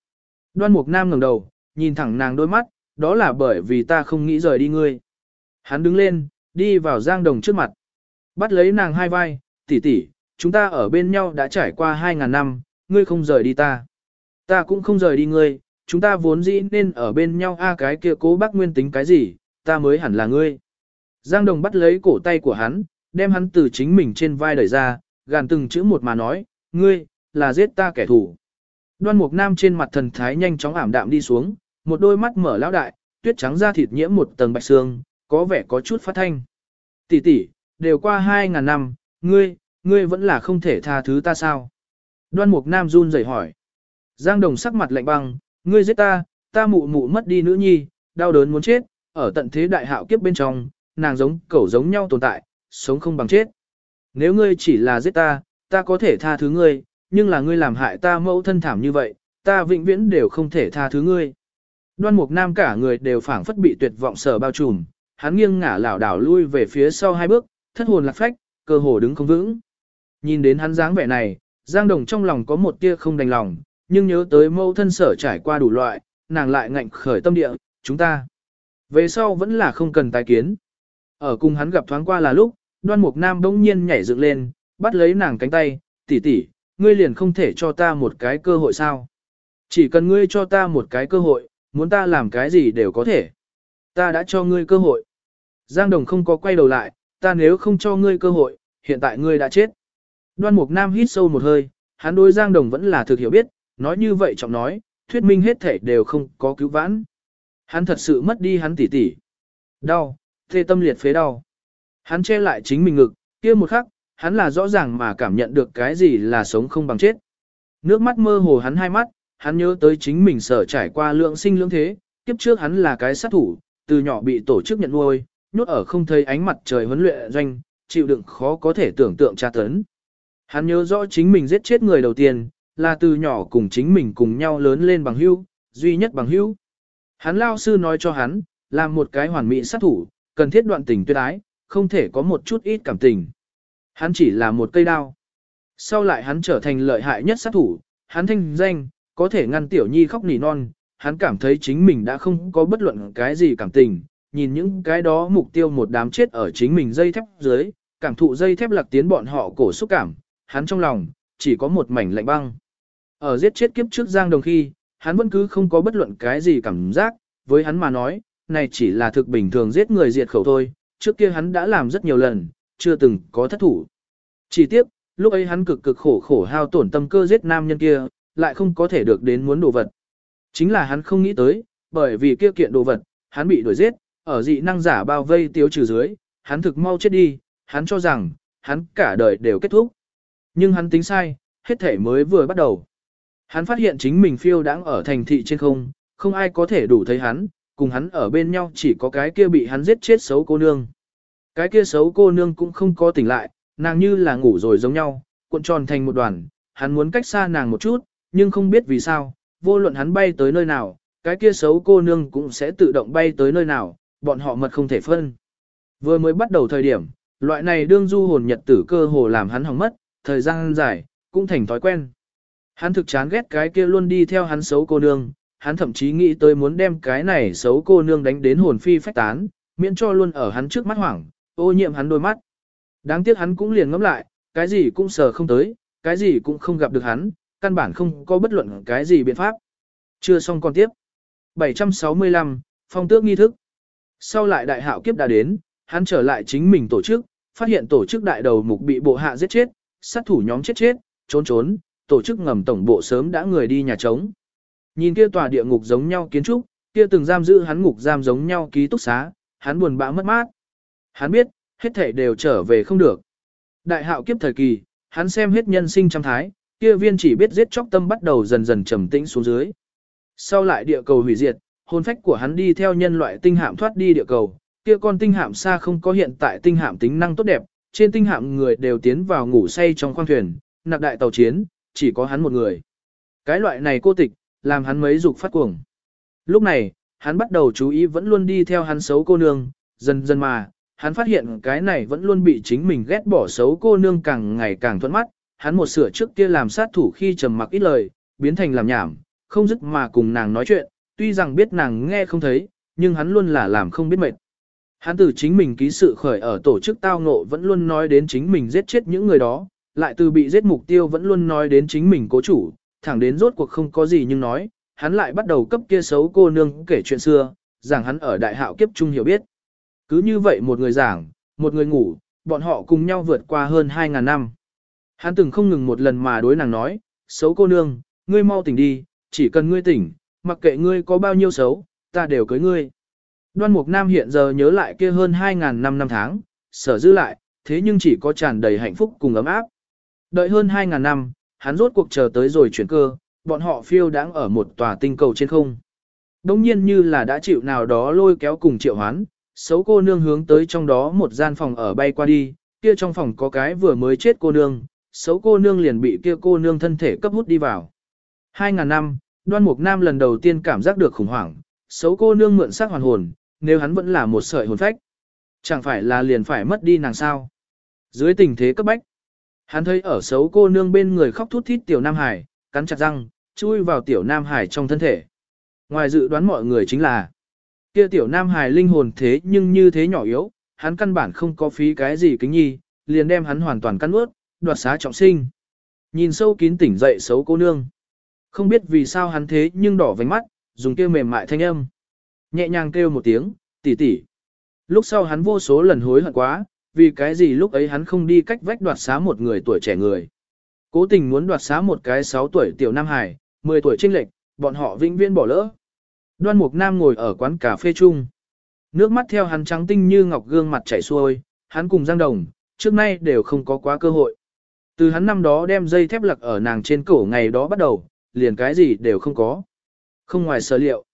Đoan Mục Nam ngẩng đầu, nhìn thẳng nàng đôi mắt, đó là bởi vì ta không nghĩ rời đi ngươi. Hắn đứng lên, đi vào Giang Đồng trước mặt. Bắt lấy nàng hai vai, tỷ tỷ, chúng ta ở bên nhau đã trải qua hai ngàn năm, ngươi không rời đi ta. Ta cũng không rời đi ngươi, chúng ta vốn dĩ nên ở bên nhau a cái kia cố bác nguyên tính cái gì, ta mới hẳn là ngươi. Giang Đồng bắt lấy cổ tay của hắn, đem hắn từ chính mình trên vai đẩy ra, gàn từng chữ một mà nói, ngươi, là giết ta kẻ thù. Đoan Mục Nam trên mặt thần thái nhanh chóng ảm đạm đi xuống, một đôi mắt mở lão đại, tuyết trắng da thịt nhiễm một tầng bạch xương, có vẻ có chút phát thanh. Tỷ tỷ, đều qua hai ngàn năm, ngươi, ngươi vẫn là không thể tha thứ ta sao? Đoan Mục Nam run rẩy hỏi. Giang Đồng sắc mặt lạnh băng, ngươi giết ta, ta mụ mụ mất đi nữ nhi, đau đớn muốn chết, ở tận thế đại hạo kiếp bên trong, nàng giống cẩu giống nhau tồn tại, sống không bằng chết. Nếu ngươi chỉ là giết ta, ta có thể tha thứ ngươi, nhưng là ngươi làm hại ta mẫu thân thảm như vậy, ta vĩnh viễn đều không thể tha thứ ngươi. Đoan Mục Nam cả người đều phảng phất bị tuyệt vọng sở bao trùm, hắn nghiêng ngả lảo đảo lui về phía sau hai bước, thất hồn lạc phách, cơ hồ đứng không vững. Nhìn đến hắn dáng vẻ này, Giang Đồng trong lòng có một tia không đành lòng, nhưng nhớ tới mẫu thân sở trải qua đủ loại, nàng lại ngạnh khởi tâm địa, chúng ta. Về sau vẫn là không cần tái kiến. Ở cùng hắn gặp thoáng qua là lúc, đoan mục nam bỗng nhiên nhảy dựng lên, bắt lấy nàng cánh tay, tỷ tỷ, ngươi liền không thể cho ta một cái cơ hội sao. Chỉ cần ngươi cho ta một cái cơ hội, muốn ta làm cái gì đều có thể. Ta đã cho ngươi cơ hội. Giang Đồng không có quay đầu lại, ta nếu không cho ngươi cơ hội, hiện tại ngươi đã chết. Đoan Mục Nam hít sâu một hơi, hắn đối Giang Đồng vẫn là thực hiểu biết, nói như vậy trọng nói, thuyết minh hết thể đều không có cứu vãn. Hắn thật sự mất đi hắn tỉ tỉ. Đau, thê tâm liệt phế đau. Hắn che lại chính mình ngực, kia một khắc, hắn là rõ ràng mà cảm nhận được cái gì là sống không bằng chết. Nước mắt mơ hồ hắn hai mắt, hắn nhớ tới chính mình sở trải qua lượng sinh lưỡng thế, kiếp trước hắn là cái sát thủ, từ nhỏ bị tổ chức nhận nuôi, nhốt ở không thấy ánh mặt trời huấn luyện doanh, chịu đựng khó có thể tưởng tượng tra tấn. Hắn nhớ rõ chính mình giết chết người đầu tiên, là từ nhỏ cùng chính mình cùng nhau lớn lên bằng hữu, duy nhất bằng hữu. Hắn lao sư nói cho hắn, làm một cái hoàn mỹ sát thủ, cần thiết đoạn tình tuyệt ái, không thể có một chút ít cảm tình. Hắn chỉ là một cây đao. Sau lại hắn trở thành lợi hại nhất sát thủ, hắn thanh danh, có thể ngăn tiểu nhi khóc nỉ non, hắn cảm thấy chính mình đã không có bất luận cái gì cảm tình, nhìn những cái đó mục tiêu một đám chết ở chính mình dây thép dưới, cảm thụ dây thép lạc tiến bọn họ cổ xúc cảm, hắn trong lòng, chỉ có một mảnh lạnh băng. Ở giết chết kiếp trước Giang Đồng khi, hắn vẫn cứ không có bất luận cái gì cảm giác, với hắn mà nói, này chỉ là thực bình thường giết người diệt khẩu thôi, trước kia hắn đã làm rất nhiều lần, chưa từng có thất thủ. Chỉ tiếc, lúc ấy hắn cực cực khổ khổ hao tổn tâm cơ giết nam nhân kia, lại không có thể được đến muốn đồ vật. Chính là hắn không nghĩ tới, bởi vì kia kiện đồ vật, hắn bị đuổi giết, ở dị năng giả bao vây tiêu trừ dưới, hắn thực mau chết đi, hắn cho rằng, hắn cả đời đều kết thúc. Nhưng hắn tính sai, hết thể mới vừa bắt đầu. Hắn phát hiện chính mình phiêu đang ở thành thị trên không, không ai có thể đủ thấy hắn, cùng hắn ở bên nhau chỉ có cái kia bị hắn giết chết xấu cô nương. Cái kia xấu cô nương cũng không có tỉnh lại, nàng như là ngủ rồi giống nhau, cuộn tròn thành một đoàn, hắn muốn cách xa nàng một chút, nhưng không biết vì sao, vô luận hắn bay tới nơi nào, cái kia xấu cô nương cũng sẽ tự động bay tới nơi nào, bọn họ mật không thể phân. Vừa mới bắt đầu thời điểm, loại này đương du hồn nhật tử cơ hồ làm hắn hỏng mất, thời gian dài, cũng thành thói quen. Hắn thực chán ghét cái kia luôn đi theo hắn xấu cô nương, hắn thậm chí nghĩ tới muốn đem cái này xấu cô nương đánh đến hồn phi phách tán, miễn cho luôn ở hắn trước mắt hoảng, ô nhiễm hắn đôi mắt. Đáng tiếc hắn cũng liền ngẫm lại, cái gì cũng sờ không tới, cái gì cũng không gặp được hắn, căn bản không có bất luận cái gì biện pháp. Chưa xong còn tiếp. 765, phong tước nghi thức. Sau lại đại hạo kiếp đã đến, hắn trở lại chính mình tổ chức, phát hiện tổ chức đại đầu mục bị bộ hạ giết chết, sát thủ nhóm chết chết, trốn trốn, tổ chức ngầm tổng bộ sớm đã người đi nhà trống. Nhìn kia tòa địa ngục giống nhau kiến trúc, kia từng giam giữ hắn ngục giam giống nhau ký túc xá, hắn buồn bã mất mát. Hắn biết, hết thể đều trở về không được. Đại hạo kiếp thời kỳ, hắn xem hết nhân sinh trăm thái, kia viên chỉ biết giết chóc tâm bắt đầu dần dần trầm tĩnh xuống dưới. Sau lại địa cầu hủy diệt, hồn phách của hắn đi theo nhân loại tinh hạm thoát đi địa cầu, kia con tinh hạm xa không có hiện tại tinh hạm tính năng tốt đẹp, trên tinh hạm người đều tiến vào ngủ say trong khoang thuyền, nạp đại tàu chiến, chỉ có hắn một người. Cái loại này cô tịch, làm hắn mấy dục phát cuồng. Lúc này, hắn bắt đầu chú ý vẫn luôn đi theo hắn xấu cô nương, dần dần mà, hắn phát hiện cái này vẫn luôn bị chính mình ghét bỏ xấu cô nương càng ngày càng thuận mắt, hắn một sửa trước kia làm sát thủ khi trầm mặc ít lời, biến thành làm nhảm, không dứt mà cùng nàng nói chuyện, tuy rằng biết nàng nghe không thấy, nhưng hắn luôn là làm không biết mệt. Hắn từ chính mình ký sự khởi ở tổ chức tao ngộ vẫn luôn nói đến chính mình giết chết những người đó, lại từ bị giết mục tiêu vẫn luôn nói đến chính mình cố chủ, thẳng đến rốt cuộc không có gì nhưng nói, hắn lại bắt đầu cấp kia xấu cô nương kể chuyện xưa, rằng hắn ở đại hạo kiếp trung hiểu biết. Cứ như vậy một người giảng, một người ngủ, bọn họ cùng nhau vượt qua hơn 2.000 năm. Hắn từng không ngừng một lần mà đối nàng nói, xấu cô nương, ngươi mau tỉnh đi, chỉ cần ngươi tỉnh, mặc kệ ngươi có bao nhiêu xấu, ta đều cưới ngươi. Đoan Mục Nam hiện giờ nhớ lại kia hơn 2.000 năm năm tháng, sở dư lại, thế nhưng chỉ có tràn đầy hạnh phúc cùng ấm áp. Đợi hơn 2.000 năm, hắn rốt cuộc chờ tới rồi chuyển cơ, bọn họ phiêu đáng ở một tòa tinh cầu trên không. Đông nhiên như là đã chịu nào đó lôi kéo cùng triệu hoán, xấu cô nương hướng tới trong đó một gian phòng ở bay qua đi, kia trong phòng có cái vừa mới chết cô nương, xấu cô nương liền bị kia cô nương thân thể cấp hút đi vào. 2.000 năm, đoan mục nam lần đầu tiên cảm giác được khủng hoảng, xấu cô nương mượn xác hoàn hồn, nếu hắn vẫn là một sợi hồn phách. Chẳng phải là liền phải mất đi nàng sao. Dưới tình thế cấp bách, hắn thấy ở xấu cô nương bên người khóc thút thít tiểu Nam Hải, cắn chặt răng, chui vào tiểu Nam Hải trong thân thể. Ngoài dự đoán mọi người chính là, kia tiểu Nam Hải linh hồn thế nhưng như thế nhỏ yếu, hắn căn bản không có phí cái gì kính nhi, liền đem hắn hoàn toàn cắn ướt, đoạt xá trọng sinh. Nhìn sâu kín tỉnh dậy xấu cô nương. Không biết vì sao hắn thế nhưng đỏ vành mắt, dùng kêu mềm mại thanh âm. Nhẹ nhàng kêu một tiếng, tỷ tỷ. Lúc sau hắn vô số lần hối hận quá, vì cái gì lúc ấy hắn không đi cách vách đoạt xá một người tuổi trẻ người. Cố tình muốn đoạt xá một cái 6 tuổi tiểu Nam Hải, 10 tuổi trinh lệch, bọn họ vĩnh viễn bỏ lỡ. Đoan Mục Nam ngồi ở quán cà phê chung. Nước mắt theo hắn trắng tinh như ngọc gương mặt chảy xuôi, hắn cùng Giang Đồng, trước nay đều không có quá cơ hội. Từ hắn năm đó đem dây thép lặc ở nàng trên cổ ngày đó bắt đầu, liền cái gì đều không có. Không ngoài sở liệu.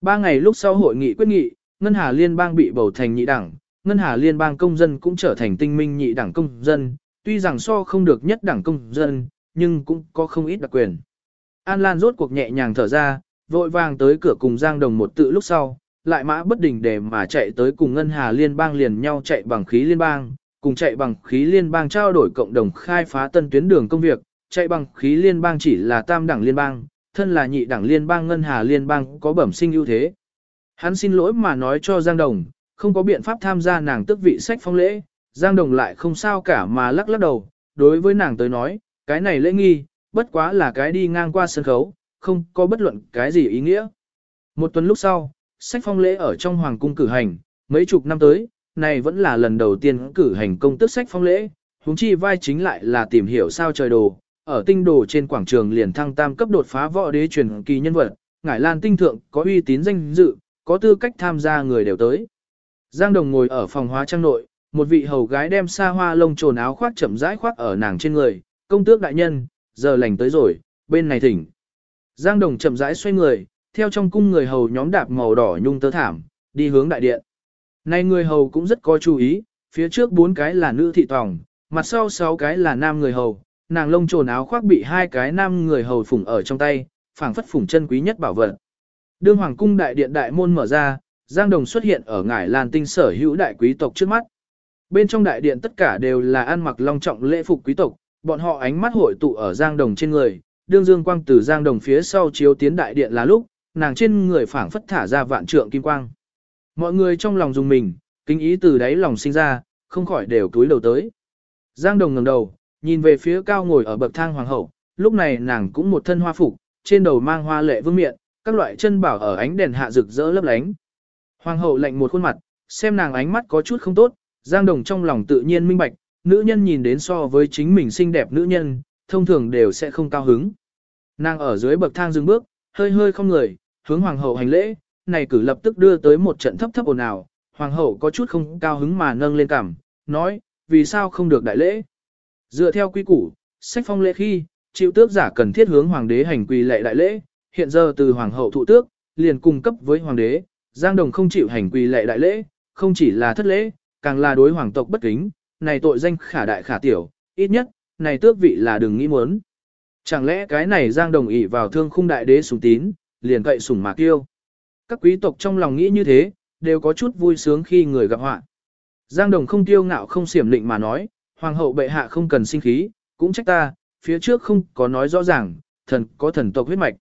Ba ngày lúc sau hội nghị quyết nghị, Ngân Hà Liên bang bị bầu thành nhị đảng, Ngân Hà Liên bang công dân cũng trở thành tinh minh nhị đảng công dân, tuy rằng so không được nhất đảng công dân, nhưng cũng có không ít đặc quyền. An Lan rốt cuộc nhẹ nhàng thở ra, vội vàng tới cửa cùng Giang Đồng một tự lúc sau, lại mã bất đình để mà chạy tới cùng Ngân Hà Liên bang liền nhau chạy bằng khí liên bang, cùng chạy bằng khí liên bang trao đổi cộng đồng khai phá tân tuyến đường công việc, chạy bằng khí liên bang chỉ là tam đảng liên bang, thân là nhị đảng liên bang ngân hà liên bang có bẩm sinh ưu thế. Hắn xin lỗi mà nói cho Giang Đồng, không có biện pháp tham gia nàng tức vị sách phong lễ, Giang Đồng lại không sao cả mà lắc lắc đầu, đối với nàng tới nói, cái này lễ nghi, bất quá là cái đi ngang qua sân khấu, không có bất luận cái gì ý nghĩa. Một tuần lúc sau, sách phong lễ ở trong hoàng cung cử hành, mấy chục năm tới, này vẫn là lần đầu tiên cử hành công tức sách phong lễ, huống chi vai chính lại là tìm hiểu sao trời đồ, ở tinh đồ trên quảng trường liền thăng tam cấp đột phá võ đế truyền kỳ nhân vật, ngải lan tinh thượng có uy tín danh dự, có tư cách tham gia người đều tới. Giang Đồng ngồi ở phòng hóa trang nội, một vị hầu gái đem xa hoa lông trồn áo khoác chậm rãi khoác ở nàng trên người, công tước đại nhân, giờ lành tới rồi, bên này thỉnh. Giang Đồng chậm rãi xoay người, theo trong cung người hầu nhóm đạp màu đỏ nhung tơ thảm, đi hướng đại điện. Nay người hầu cũng rất có chú ý, phía trước bốn cái là nữ thị tòng, mặt sau sáu cái là nam người hầu, nàng lông trồn áo khoác bị hai cái nam người hầu phủng ở trong tay, phảng phất phủng chân quý nhất bảo vật. Đương hoàng cung đại điện đại môn mở ra, Giang Đồng xuất hiện ở ngải Lan Tinh sở hữu đại quý tộc trước mắt. Bên trong đại điện tất cả đều là ăn mặc long trọng lễ phục quý tộc, bọn họ ánh mắt hội tụ ở Giang Đồng trên người, đương dương quang từ Giang Đồng phía sau chiếu tiến đại điện là lúc, nàng trên người phảng phất thả ra vạn trượng kim quang. Mọi người trong lòng dùng mình, kính ý từ đáy lòng sinh ra, không khỏi đều túi đầu tới. Giang Đồng ngẩng đầu, nhìn về phía cao ngồi ở bậc thang hoàng hậu, lúc này nàng cũng một thân hoa phục, trên đầu mang hoa lệ vương miện, các loại chân bảo ở ánh đèn hạ rực rỡ lấp lánh. Hoàng hậu lạnh một khuôn mặt, xem nàng ánh mắt có chút không tốt, Giang Đồng trong lòng tự nhiên minh bạch, nữ nhân nhìn đến so với chính mình xinh đẹp nữ nhân, thông thường đều sẽ không cao hứng. Nàng ở dưới bậc thang dừng bước, hơi hơi không người, hướng hoàng hậu hành lễ, này cử lập tức đưa tới một trận thấp thấp ồn ào, hoàng hậu có chút không cao hứng mà nâng lên cằm, nói, vì sao không được đại lễ. Dựa theo quy củ, sách phong lễ khi, chịu tước giả cần thiết hướng hoàng đế hành quỳ lệ đại lễ, hiện giờ từ hoàng hậu thụ tước, liền cung cấp với hoàng đế, Giang Đồng không chịu hành quỳ lệ đại lễ, không chỉ là thất lễ, càng là đối hoàng tộc bất kính, này tội danh khả đại khả tiểu, ít nhất, này tước vị là đừng nghĩ muốn. Chẳng lẽ cái này Giang Đồng ỷ vào thương khung đại đế sùng tín, liền cậy sủng mà tiêu. Các quý tộc trong lòng nghĩ như thế, đều có chút vui sướng khi người gặp họa. Giang Đồng không tiêu ngạo không xiểm định mà nói, hoàng hậu bệ hạ không cần sinh khí, cũng trách ta, phía trước không có nói rõ ràng, thần có thần tộc huyết mạch.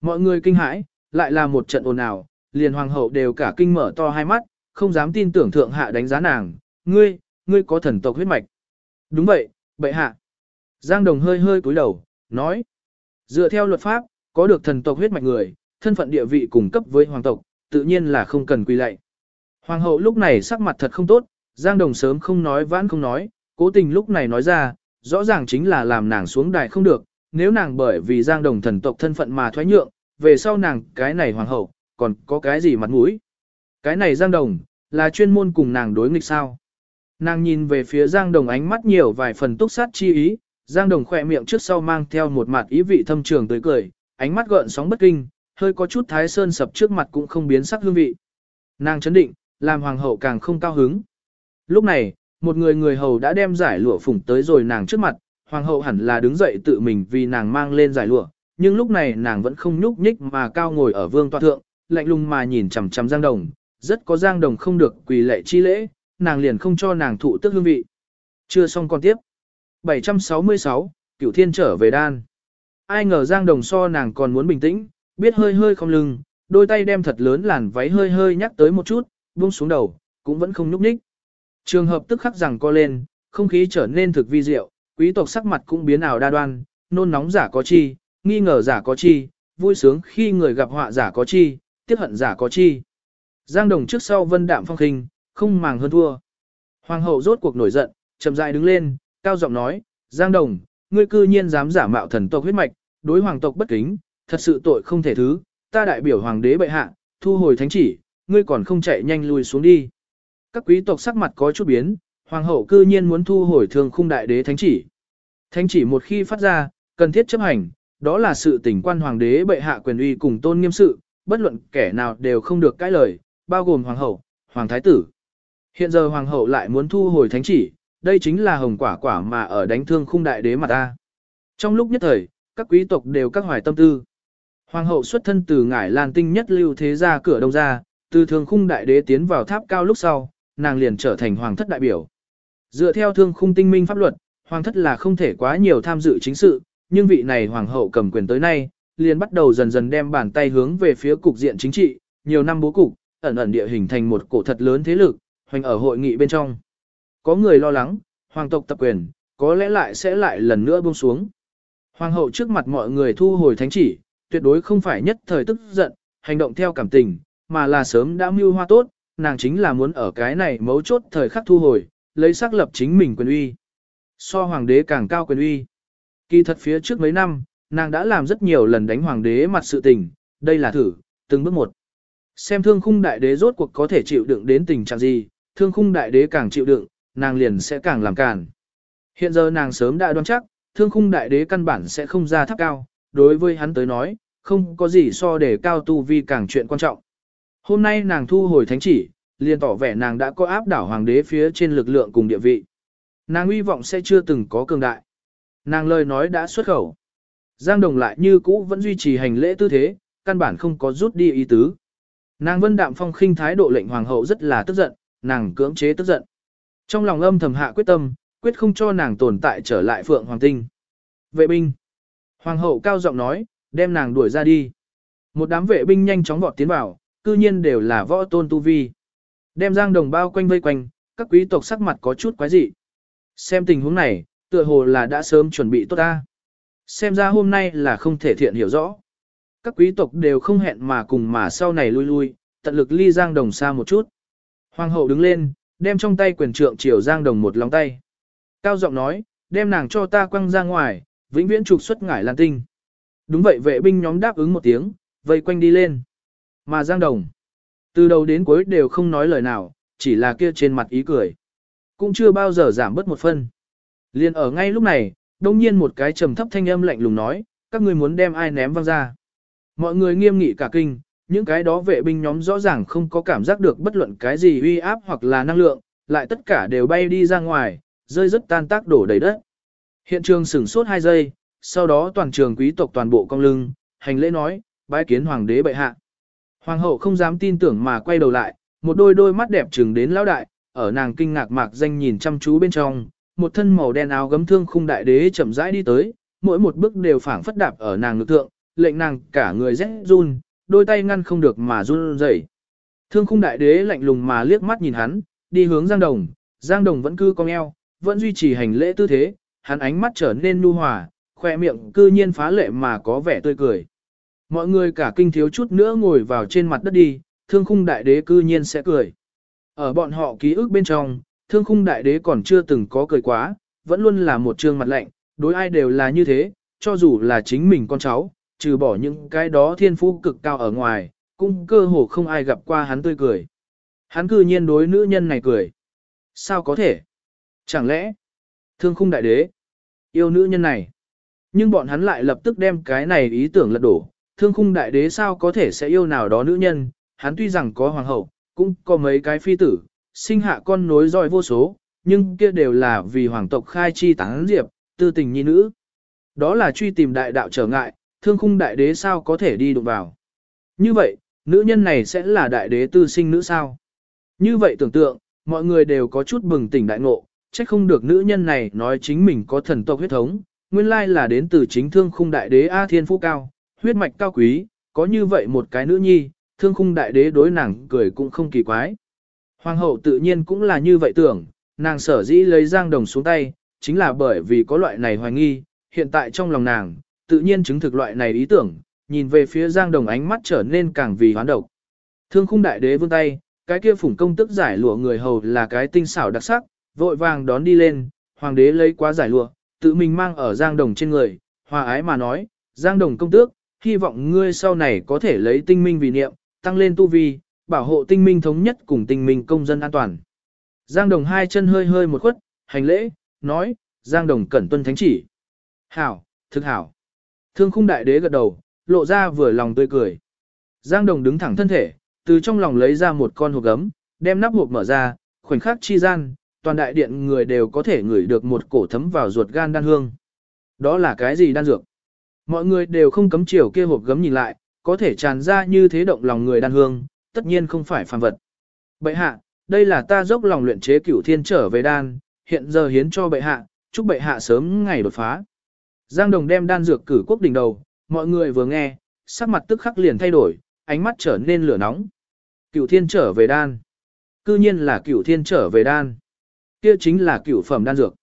Mọi người kinh hãi, lại là một trận ồn ào, liền hoàng hậu đều cả kinh mở to hai mắt, không dám tin tưởng thượng hạ đánh giá nàng, ngươi, ngươi có thần tộc huyết mạch. Đúng vậy, bệ hạ. Giang Đồng hơi hơi cúi đầu, nói. Dựa theo luật pháp, có được thần tộc huyết mạch người, thân phận địa vị cùng cấp với hoàng tộc, tự nhiên là không cần quy lệ. Hoàng hậu lúc này sắc mặt thật không tốt, Giang Đồng sớm không nói vãn không nói, cố tình lúc này nói ra, rõ ràng chính là làm nàng xuống đài không được, nếu nàng bởi vì Giang Đồng thần tộc thân phận mà thoái nhượng, về sau nàng cái này hoàng hậu, còn có cái gì mặt mũi. Cái này Giang Đồng, là chuyên môn cùng nàng đối nghịch sao. Nàng nhìn về phía Giang Đồng ánh mắt nhiều vài phần túc sát chi ý, Giang Đồng khỏe miệng trước sau mang theo một mặt ý vị thâm trường tới cười, ánh mắt gợn sóng bất kinh, hơi có chút thái sơn sập trước mặt cũng không biến sắc hương vị. Nàng chấn định, làm hoàng hậu càng không cao hứng. Lúc này, một người người hầu đã đem giải lụa phủng tới rồi nàng trước mặt, hoàng hậu hẳn là đứng dậy tự mình vì nàng mang lên giải lụa, nhưng lúc này nàng vẫn không nhúc nhích mà cao ngồi ở vương tọa thượng, lạnh lùng mà nhìn chằm chằm Giang Đồng, rất có Giang Đồng không được quỳ lệ chi lễ, nàng liền không cho nàng thụ tức hương vị. Chưa xong còn tiếp. 766, Cửu Thiên trở về đan. Ai ngờ Giang Đồng so nàng còn muốn bình tĩnh, biết hơi hơi không lưng, đôi tay đem thật lớn làn váy hơi hơi nhắc tới một chút, buông xuống đầu, cũng vẫn không nhúc nhích. Trường hợp tức khắc rằng co lên, không khí trở nên thực vi diệu, quý tộc sắc mặt cũng biến ảo đa đoan, nôn nóng giả có chi, nghi ngờ giả có chi, vui sướng khi người gặp họa giả có chi, tiếc hận giả có chi. Giang Đồng trước sau vân đạm phong khinh, không màng hơn thua. Hoàng hậu rốt cuộc nổi giận, chậm rãi đứng lên, cao giọng nói, Giang Đồng, ngươi cư nhiên dám giả mạo thần tộc huyết mạch, đối hoàng tộc bất kính, thật sự tội không thể thứ, ta đại biểu hoàng đế bệ hạ, thu hồi thánh chỉ, ngươi còn không chạy nhanh lui xuống đi. Các quý tộc sắc mặt có chút biến, hoàng hậu cư nhiên muốn thu hồi thường khung đại đế thánh chỉ. Thánh chỉ một khi phát ra, cần thiết chấp hành, đó là sự tỉnh quan hoàng đế bệ hạ quyền uy cùng tôn nghiêm sự, bất luận kẻ nào đều không được cãi lời, bao gồm hoàng hậu, hoàng thái tử. Hiện giờ hoàng hậu lại muốn thu hồi thánh chỉ, đây chính là hồng quả quả mà ở đánh thương khung đại đế mà ta. Trong lúc nhất thời, các quý tộc đều các hoài tâm tư. Hoàng hậu xuất thân từ ngải lan tinh nhất lưu thế gia cửa đông ra, từ thương khung đại đế tiến vào tháp cao lúc sau, nàng liền trở thành hoàng thất đại biểu. Dựa theo thương khung tinh minh pháp luật, hoàng thất là không thể quá nhiều tham dự chính sự, nhưng vị này hoàng hậu cầm quyền tới nay, liền bắt đầu dần dần đem bàn tay hướng về phía cục diện chính trị, nhiều năm bố cục, ẩn ẩn địa hình thành một cổ thật lớn thế lực, hoành ở hội nghị bên trong. Có người lo lắng, hoàng tộc tập quyền, có lẽ lại sẽ lại lần nữa buông xuống. Hoàng hậu trước mặt mọi người thu hồi thánh chỉ, tuyệt đối không phải nhất thời tức giận, hành động theo cảm tình, mà là sớm đã mưu hoa tốt, nàng chính là muốn ở cái này mấu chốt thời khắc thu hồi, lấy xác lập chính mình quyền uy. So hoàng đế càng cao quyền uy. Kỳ thật phía trước mấy năm, nàng đã làm rất nhiều lần đánh hoàng đế mặt sự tình, đây là thử, từng bước một. Xem thương khung đại đế rốt cuộc có thể chịu đựng đến tình trạng gì, thương khung đại đế càng chịu đựng, nàng liền sẽ càng làm càn. Hiện giờ nàng sớm đã đoán chắc, thương khung đại đế căn bản sẽ không ra tháp cao, đối với hắn tới nói, không có gì so để cao tu vi càng chuyện quan trọng. Hôm nay nàng thu hồi thánh chỉ, liền tỏ vẻ nàng đã có áp đảo hoàng đế phía trên lực lượng cùng địa vị. Nàng uy vọng sẽ chưa từng có cường đại. Nàng lời nói đã xuất khẩu. Giang Đồng lại như cũ vẫn duy trì hành lễ tư thế, căn bản không có rút đi ý tứ. Nàng vân đạm phong khinh thái độ lệnh hoàng hậu rất là tức giận, nàng cưỡng chế tức giận. Trong lòng âm thầm hạ quyết tâm, quyết không cho nàng tồn tại trở lại phượng hoàng tinh. Vệ binh. Hoàng hậu cao giọng nói, đem nàng đuổi ra đi. Một đám vệ binh nhanh chóng vọt tiến vào, cư nhiên đều là võ tôn tu vi. Đem giang đồng bao quanh vây quanh, các quý tộc sắc mặt có chút quái dị. Xem tình huống này, tựa hồ là đã sớm chuẩn bị tốt ta. Xem ra hôm nay là không thể thiện hiểu rõ. Các quý tộc đều không hẹn mà cùng mà sau này lui lui, tận lực ly giang đồng xa một chút. Hoàng hậu đứng lên, đem trong tay quyền trượng chiều giang đồng một lòng tay. Cao giọng nói, đem nàng cho ta quăng ra ngoài, vĩnh viễn trục xuất ngải lan tinh. Đúng vậy vệ binh nhóm đáp ứng một tiếng, vây quanh đi lên. Mà giang đồng, từ đầu đến cuối đều không nói lời nào, chỉ là kia trên mặt ý cười. Cũng chưa bao giờ giảm bớt một phân. Liên ở ngay lúc này, đông nhiên một cái trầm thấp thanh âm lạnh lùng nói, các ngươi muốn đem ai ném văng ra. Mọi người nghiêm nghị cả kinh, những cái đó vệ binh nhóm rõ ràng không có cảm giác được bất luận cái gì uy áp hoặc là năng lượng, lại tất cả đều bay đi ra ngoài, rơi rất tan tác đổ đầy đất. Hiện trường sửng sốt 2 giây, sau đó toàn trường quý tộc toàn bộ cong lưng, hành lễ nói, bái kiến hoàng đế bệ hạ. Hoàng hậu không dám tin tưởng mà quay đầu lại, một đôi đôi mắt đẹp trừng đến lão đại, ở nàng kinh ngạc mạc danh nhìn chăm chú bên trong, một thân màu đen áo gấm thương khung đại đế chậm rãi đi tới, mỗi một bước đều phảng phất đạp ở nàng ngực thượng, lệnh nàng cả người rét run, đôi tay ngăn không được mà run rẩy. Thương khung đại đế lạnh lùng mà liếc mắt nhìn hắn, đi hướng Giang Đồng, Giang Đồng vẫn cư cong eo, vẫn duy trì hành lễ tư thế, hắn ánh mắt trở nên nu hòa, khoe miệng cư nhiên phá lệ mà có vẻ tươi cười. Mọi người cả kinh thiếu chút nữa ngồi vào trên mặt đất đi, thương khung đại đế cư nhiên sẽ cười. Ở bọn họ ký ức bên trong, thương khung đại đế còn chưa từng có cười quá, vẫn luôn là một trương mặt lạnh, đối ai đều là như thế, cho dù là chính mình con cháu, trừ bỏ những cái đó thiên phú cực cao ở ngoài, cũng cơ hồ không ai gặp qua hắn tươi cười. Hắn cư nhiên đối nữ nhân này cười. Sao có thể? Chẳng lẽ, thương khung đại đế, yêu nữ nhân này? Nhưng bọn hắn lại lập tức đem cái này ý tưởng lật đổ, thương khung đại đế sao có thể sẽ yêu nào đó nữ nhân, hắn tuy rằng có hoàng hậu, cũng có mấy cái phi tử, sinh hạ con nối dõi vô số, nhưng kia đều là vì hoàng tộc khai chi tán diệp, tư tình nhi nữ. Đó là truy tìm đại đạo trở ngại, thương khung đại đế sao có thể đi đụng vào. Như vậy, nữ nhân này sẽ là đại đế tư sinh nữ sao? Như vậy tưởng tượng, mọi người đều có chút bừng tỉnh đại ngộ, chắc không được nữ nhân này nói chính mình có thần tộc huyết thống, nguyên lai là đến từ chính thương khung đại đế A Thiên Phú Cao, huyết mạch cao quý, có như vậy một cái nữ nhi, thương khung đại đế đối nàng cười cũng không kỳ quái. Hoàng hậu tự nhiên cũng là như vậy tưởng, nàng sở dĩ lấy giang đồng xuống tay, chính là bởi vì có loại này hoài nghi, hiện tại trong lòng nàng, tự nhiên chứng thực loại này ý tưởng, nhìn về phía giang đồng ánh mắt trở nên càng vì hoán độc. Thương khung đại đế vươn tay, cái kia phủng công tức giải lụa người hầu là cái tinh xảo đặc sắc, vội vàng đón đi lên, hoàng đế lấy quá giải lụa, tự mình mang ở giang đồng trên người, hòa ái mà nói, giang đồng công tước, hy vọng ngươi sau này có thể lấy tinh minh vì niệm, tăng lên tu vi, bảo hộ tinh minh thống nhất cùng tinh minh công dân an toàn. Giang Đồng hai chân hơi hơi một khuất, hành lễ, nói, Giang Đồng cẩn tuân thánh chỉ. Hảo, thực hảo. Thương khung đại đế gật đầu, lộ ra vừa lòng tươi cười. Giang Đồng đứng thẳng thân thể, từ trong lòng lấy ra một con hộp gấm, đem nắp hộp mở ra, khoảnh khắc chi gian, toàn đại điện người đều có thể ngửi được một cổ thấm vào ruột gan đan hương. Đó là cái gì đan dược? Mọi người đều không cấm chiều kia hộp gấm nhìn lại, có thể tràn ra như thế động lòng người đan hương, tất nhiên không phải phàm vật. Bệ hạ, đây là ta dốc lòng luyện chế cửu thiên trở về đan, hiện giờ hiến cho bệ hạ, chúc bệ hạ sớm ngày đột phá. Giang Đồng đem đan dược cử quốc đỉnh đầu, mọi người vừa nghe, sắc mặt tức khắc liền thay đổi, ánh mắt trở nên lửa nóng. Cửu thiên trở về đan. Cư nhiên là cửu thiên trở về đan. Kia chính là cửu phẩm đan dược.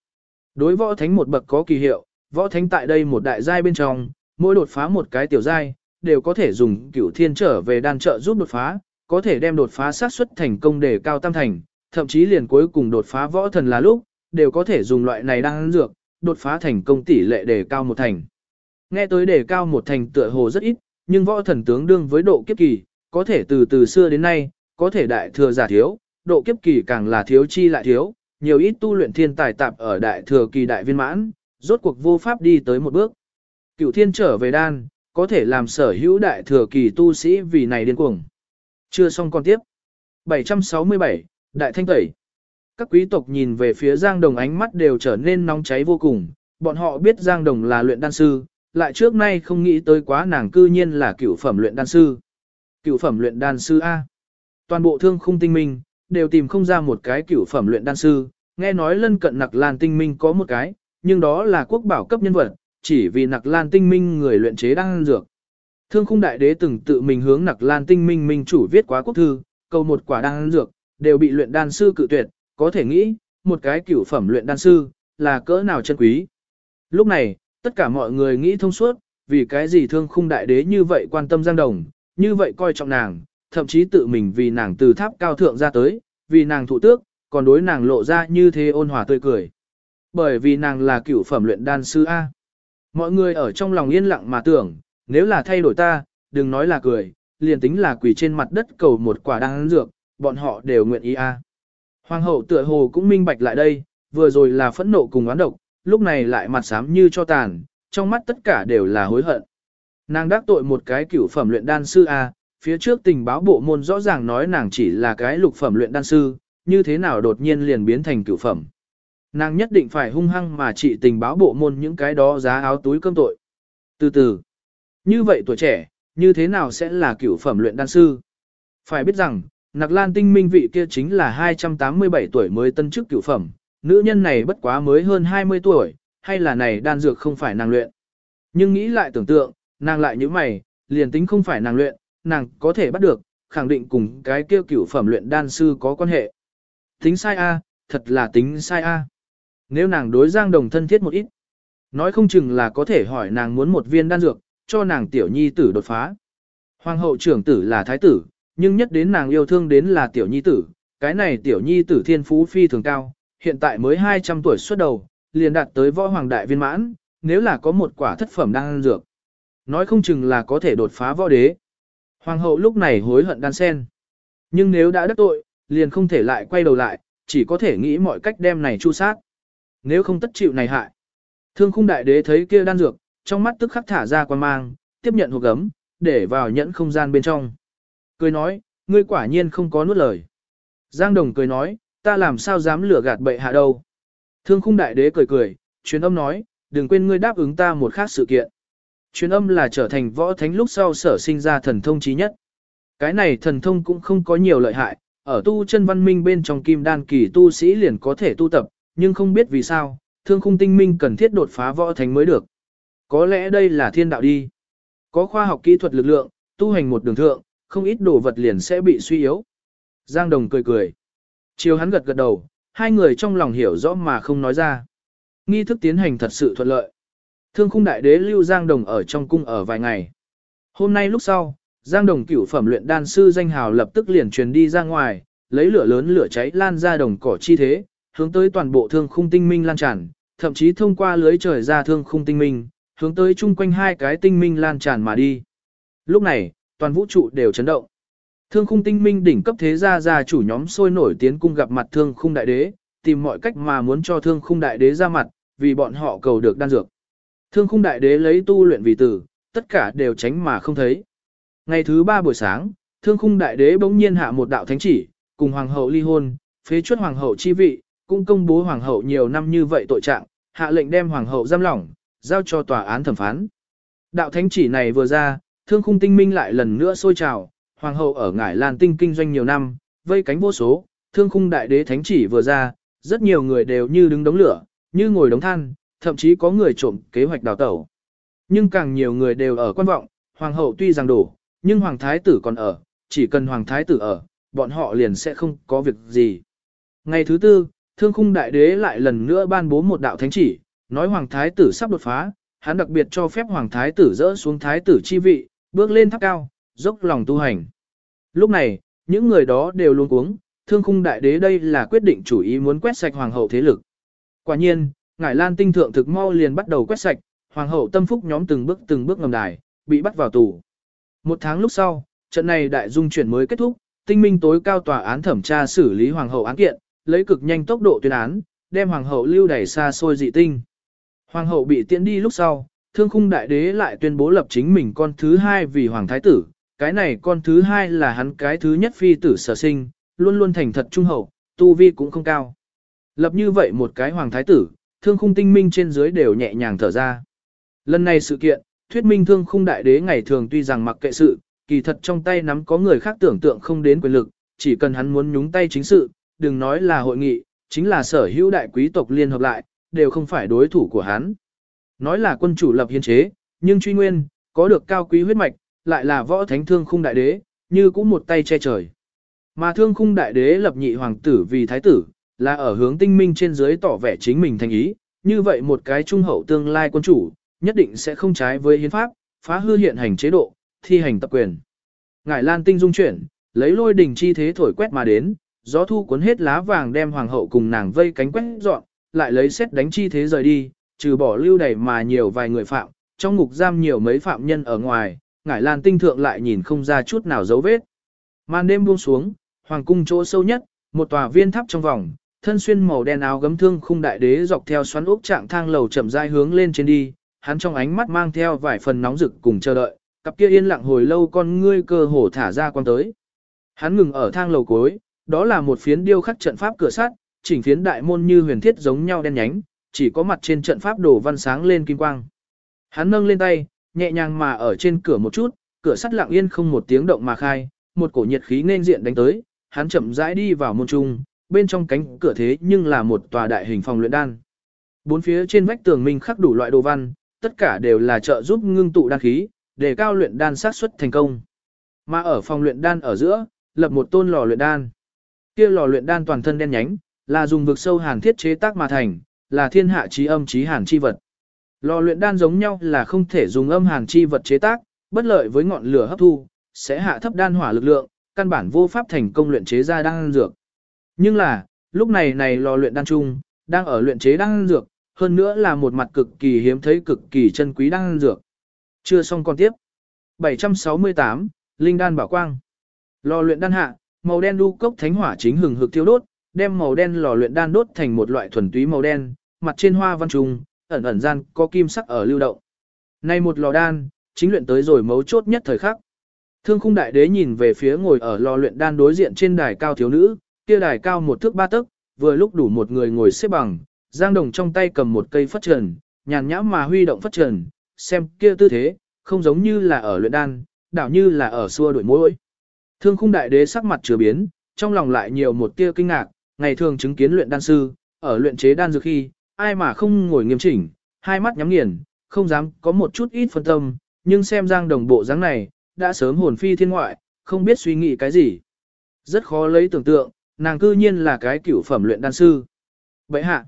Đối võ thánh một bậc có kỳ hiệu, võ thánh tại đây một đại giai bên trong, mỗi đột phá một cái tiểu giai, đều có thể dùng cửu thiên trở về đan trợ giúp đột phá, có thể đem đột phá xác suất thành công để cao tam thành, thậm chí liền cuối cùng đột phá võ thần là lúc, đều có thể dùng loại này đan dược, đột phá thành công tỷ lệ đề cao một thành. Nghe tới đề cao một thành tựa hồ rất ít, nhưng võ thần tướng đương với độ kiếp kỳ, có thể từ từ xưa đến nay, có thể đại thừa giả thiếu, độ kiếp kỳ càng là thiếu chi lại thiếu, nhiều ít tu luyện thiên tài tạp ở đại thừa kỳ đại viên mãn, rốt cuộc vô pháp đi tới một bước. Cửu thiên trở về đan, có thể làm sở hữu đại thừa kỳ tu sĩ vì này điên cuồng. Chưa xong con tiếp. 767, Đại Thanh Tẩy. Các quý tộc nhìn về phía Giang Đồng ánh mắt đều trở nên nóng cháy vô cùng, bọn họ biết Giang Đồng là luyện đan sư, lại trước nay không nghĩ tới quá nàng cư nhiên là cựu phẩm luyện đan sư. Cựu phẩm luyện đan sư A. Toàn bộ thương khung tinh minh, đều tìm không ra một cái cựu phẩm luyện đan sư, nghe nói lân cận nặc lan tinh minh có một cái, nhưng đó là quốc bảo cấp nhân vật, chỉ vì nặc lan tinh minh người luyện chế đan dược. Thương khung đại đế từng tự mình hướng nặc lan tinh minh minh chủ viết quá quốc thư, cầu một quả đan dược, đều bị luyện đan sư cự tuyệt, có thể nghĩ, một cái cửu phẩm luyện đan sư, là cỡ nào chân quý. Lúc này, tất cả mọi người nghĩ thông suốt, vì cái gì thương khung đại đế như vậy quan tâm Giang Đồng, như vậy coi trọng nàng, thậm chí tự mình vì nàng từ tháp cao thượng ra tới, vì nàng thụ tước, còn đối nàng lộ ra như thế ôn hòa tươi cười. Bởi vì nàng là cửu phẩm luyện đan sư A. Mọi người ở trong lòng yên lặng mà tưởng, nếu là thay đổi ta, đừng nói là cười, liền tính là quỳ trên mặt đất cầu một quả đan dược, bọn họ đều nguyện ý a. Hoàng hậu tựa hồ cũng minh bạch lại đây, vừa rồi là phẫn nộ cùng oán độc, lúc này lại mặt xám như cho tàn, trong mắt tất cả đều là hối hận. Nàng đắc tội một cái cửu phẩm luyện đan sư a, phía trước tình báo bộ môn rõ ràng nói nàng chỉ là cái lục phẩm luyện đan sư, như thế nào đột nhiên liền biến thành cửu phẩm. Nàng nhất định phải hung hăng mà trị tình báo bộ môn những cái đó giá áo túi cơm tội. Từ từ, như vậy tuổi trẻ, như thế nào sẽ là cửu phẩm luyện đan sư? Phải biết rằng, Nặc Lan tinh minh vị kia chính là 287 tuổi mới tân chức cửu phẩm, nữ nhân này bất quá mới hơn 20 tuổi, hay là này đan dược không phải nàng luyện. Nhưng nghĩ lại tưởng tượng, nàng lại như mày, liền tính không phải nàng luyện, nàng có thể bắt được, khẳng định cùng cái kia cửu phẩm luyện đan sư có quan hệ. Tính sai a, thật là tính sai a. Nếu nàng đối Giang Đồng thân thiết một ít, nói không chừng là có thể hỏi nàng muốn một viên đan dược, cho nàng tiểu nhi tử đột phá. Hoàng hậu trưởng tử là thái tử, nhưng nhất đến nàng yêu thương đến là tiểu nhi tử, cái này tiểu nhi tử thiên phú phi thường cao, hiện tại mới 200 tuổi xuất đầu, liền đạt tới võ hoàng đại viên mãn, nếu là có một quả thất phẩm đang đan dược. Nói không chừng là có thể đột phá võ đế. Hoàng hậu lúc này hối hận đan sen. Nhưng nếu đã đắc tội, liền không thể lại quay đầu lại, chỉ có thể nghĩ mọi cách đem này chu sát. Nếu không tất chịu này hại. Thương khung đại đế thấy kia đan dược, trong mắt tức khắc thả ra quan mang, tiếp nhận hộp gấm, để vào nhẫn không gian bên trong. Cười nói, ngươi quả nhiên không có nuốt lời. Giang Đồng cười nói, ta làm sao dám lừa gạt bệ hạ đâu. Thương khung đại đế cười cười, truyền âm nói, đừng quên ngươi đáp ứng ta một khác sự kiện. Truyền âm là trở thành võ thánh lúc sau sở sinh ra thần thông trí nhất. Cái này thần thông cũng không có nhiều lợi hại, ở tu chân văn minh bên trong kim đan kỳ tu sĩ liền có thể tu tập, nhưng không biết vì sao, thương khung tinh minh cần thiết đột phá võ thánh mới được. Có lẽ đây là thiên đạo đi. Có khoa học kỹ thuật lực lượng, tu hành một đường thượng, không ít đồ vật liền sẽ bị suy yếu. Giang Đồng cười cười. Chiều hắn gật gật đầu, hai người trong lòng hiểu rõ mà không nói ra. Nghi thức tiến hành thật sự thuận lợi. Thương khung đại đế lưu Giang Đồng ở trong cung ở vài ngày. Hôm nay lúc sau, Giang Đồng cửu phẩm luyện đan sư danh hào lập tức liền truyền đi ra ngoài, lấy lửa lớn lửa cháy lan ra đồng cỏ chi thế, hướng tới toàn bộ thương khung tinh minh lan tràn, thậm chí thông qua lưới trời ra thương khung tinh minh, hướng tới chung quanh hai cái tinh minh lan tràn mà đi. Lúc này, toàn vũ trụ đều chấn động. Thương khung tinh minh đỉnh cấp thế gia gia chủ nhóm sôi nổi tiến cung gặp mặt thương khung đại đế, tìm mọi cách mà muốn cho thương khung đại đế ra mặt, vì bọn họ cầu được đan dược. Thương khung đại đế lấy tu luyện vì tử, tất cả đều tránh mà không thấy. Ngày thứ ba buổi sáng, thương khung đại đế bỗng nhiên hạ một đạo thánh chỉ, cùng hoàng hậu ly hôn, phế chuất hoàng hậu chi vị, cũng công bố hoàng hậu nhiều năm như vậy tội trạng, hạ lệnh đem hoàng hậu giam lỏng, giao cho tòa án thẩm phán. Đạo thánh chỉ này vừa ra, thương khung tinh minh lại lần nữa sôi trào, hoàng hậu ở ngải lan tinh kinh doanh nhiều năm, vây cánh vô số, thương khung đại đế thánh chỉ vừa ra, rất nhiều người đều như đứng đống lửa, như ngồi đống than, thậm chí có người trộm kế hoạch đào tẩu. Nhưng càng nhiều người đều ở quan vọng, hoàng hậu tuy rằng đổ, nhưng hoàng thái tử còn ở, chỉ cần hoàng thái tử ở, bọn họ liền sẽ không có việc gì. Ngày thứ tư, thương khung đại đế lại lần nữa ban bố một đạo thánh chỉ, nói hoàng thái tử sắp đột phá, hắn đặc biệt cho phép hoàng thái tử dỡ xuống thái tử chi vị, bước lên tháp cao, dốc lòng tu hành. Lúc này, những người đó đều luôn cuống, thương khung đại đế đây là quyết định chủ ý muốn quét sạch hoàng hậu thế lực. Quả nhiên, ngải lan tinh thượng thực mau liền bắt đầu quét sạch, hoàng hậu tâm phúc nhóm từng bước từng bước ngầm đài, bị bắt vào tù. Một tháng lúc sau, trận này đại dung chuyển mới kết thúc, tinh minh tối cao tòa án thẩm tra xử lý hoàng hậu án kiện, lấy cực nhanh tốc độ tuyên án, đem hoàng hậu lưu đẩy xa xôi dị tinh. Hoàng hậu bị tiễn đi lúc sau, thương khung đại đế lại tuyên bố lập chính mình con thứ hai vì hoàng thái tử, cái này con thứ hai là hắn cái thứ nhất phi tử sở sinh, luôn luôn thành thật trung hậu, tu vi cũng không cao. Lập như vậy một cái hoàng thái tử, thương khung tinh minh trên dưới đều nhẹ nhàng thở ra. Lần này sự kiện, thuyết minh thương khung đại đế ngày thường tuy rằng mặc kệ sự, kỳ thật trong tay nắm có người khác tưởng tượng không đến quyền lực, chỉ cần hắn muốn nhúng tay chính sự, đừng nói là hội nghị, chính là sở hữu đại quý tộc liên hợp lại, đều không phải đối thủ của hắn. Nói là quân chủ lập hiến chế, nhưng truy nguyên, có được cao quý huyết mạch, lại là võ thánh thương khung đại đế, như cũng một tay che trời. Mà thương khung đại đế lập nhị hoàng tử vì thái tử, là ở hướng tinh minh trên dưới tỏ vẻ chính mình thành ý, như vậy một cái trung hậu tương lai quân chủ, nhất định sẽ không trái với hiến pháp, phá hư hiện hành chế độ, thi hành tập quyền. Ngải Lan tinh dung chuyển, lấy lôi đỉnh chi thế thổi quét mà đến, gió thu cuốn hết lá vàng đem hoàng hậu cùng nàng vây cánh quét dọn, lại lấy xét đánh chi thế rời đi, trừ bỏ lưu đầy mà nhiều vài người phạm, trong ngục giam nhiều mấy phạm nhân ở ngoài, ngải lan tinh thượng lại nhìn không ra chút nào dấu vết. Màn đêm buông xuống, hoàng cung chỗ sâu nhất, một tòa viên tháp trong vòng, thân xuyên màu đen áo gấm thương khung đại đế dọc theo xoắn ốc trạng thang lầu chậm rãi hướng lên trên đi, hắn trong ánh mắt mang theo vài phần nóng rực cùng chờ đợi, cặp kia yên lặng hồi lâu con ngươi cơ hồ thả ra quan tới. Hắn ngừng ở thang lầu cuối, đó là một phiến điêu khắc trận pháp cửa sắt, chỉnh phiến đại môn như huyền thiết giống nhau đen nhánh, chỉ có mặt trên trận pháp đổ văn sáng lên kim quang. Hắn nâng lên tay, nhẹ nhàng mà ở trên cửa một chút, cửa sắt lặng yên không một tiếng động mà khai, một cổ nhiệt khí nên diện đánh tới, hắn chậm rãi đi vào môn trung, bên trong cánh cửa thế nhưng là một tòa đại hình phòng luyện đan. Bốn phía trên vách tường minh khắc đủ loại đồ văn, tất cả đều là trợ giúp ngưng tụ đan khí, để cao luyện đan sát suất thành công. Mà ở phòng luyện đan ở giữa, lập một tôn lò luyện đan. Kia lò luyện đan toàn thân đen nhánh, là dùng vực sâu hàn thiết chế tác mà thành, là thiên hạ chí âm chí hàn chi vật. Lò luyện đan giống nhau là không thể dùng âm hàn chi vật chế tác, bất lợi với ngọn lửa hấp thu, sẽ hạ thấp đan hỏa lực lượng, căn bản vô pháp thành công luyện chế ra đan dược. Nhưng là, lúc này này lò luyện đan chung, đang ở luyện chế đan dược, hơn nữa là một mặt cực kỳ hiếm thấy cực kỳ chân quý đan dược. Chưa xong còn tiếp. 768, Linh đan bảo quang. Lò luyện đan hạ, màu đen đu cốc thánh hỏa chính hừng hực thiêu đốt, đem màu đen lò luyện đan đốt thành một loại thuần túy màu đen, mặt trên hoa văn trùng, ẩn ẩn gian có kim sắc ở lưu động. Nay một lò đan, chính luyện tới rồi mấu chốt nhất thời khắc. Thương khung đại đế nhìn về phía ngồi ở lò luyện đan đối diện trên đài cao thiếu nữ, kia đài cao một thước ba tấc, vừa lúc đủ một người ngồi xếp bằng, Giang Đồng trong tay cầm một cây phất trần, nhàn nhã mà huy động phất trần, xem kia tư thế, không giống như là ở luyện đan, đảo như là ở xua đuổi mối. Thương khung đại đế sắc mặt chưa biến, trong lòng lại nhiều một tia kinh ngạc, ngày thường chứng kiến luyện đan sư, ở luyện chế đan dược khi, ai mà không ngồi nghiêm chỉnh, hai mắt nhắm nghiền, không dám có một chút ít phân tâm, nhưng xem Giang Đồng bộ dáng này, đã sớm hồn phi thiên ngoại, không biết suy nghĩ cái gì. Rất khó lấy tưởng tượng, nàng cư nhiên là cái cửu phẩm luyện đan sư. Vậy hạ,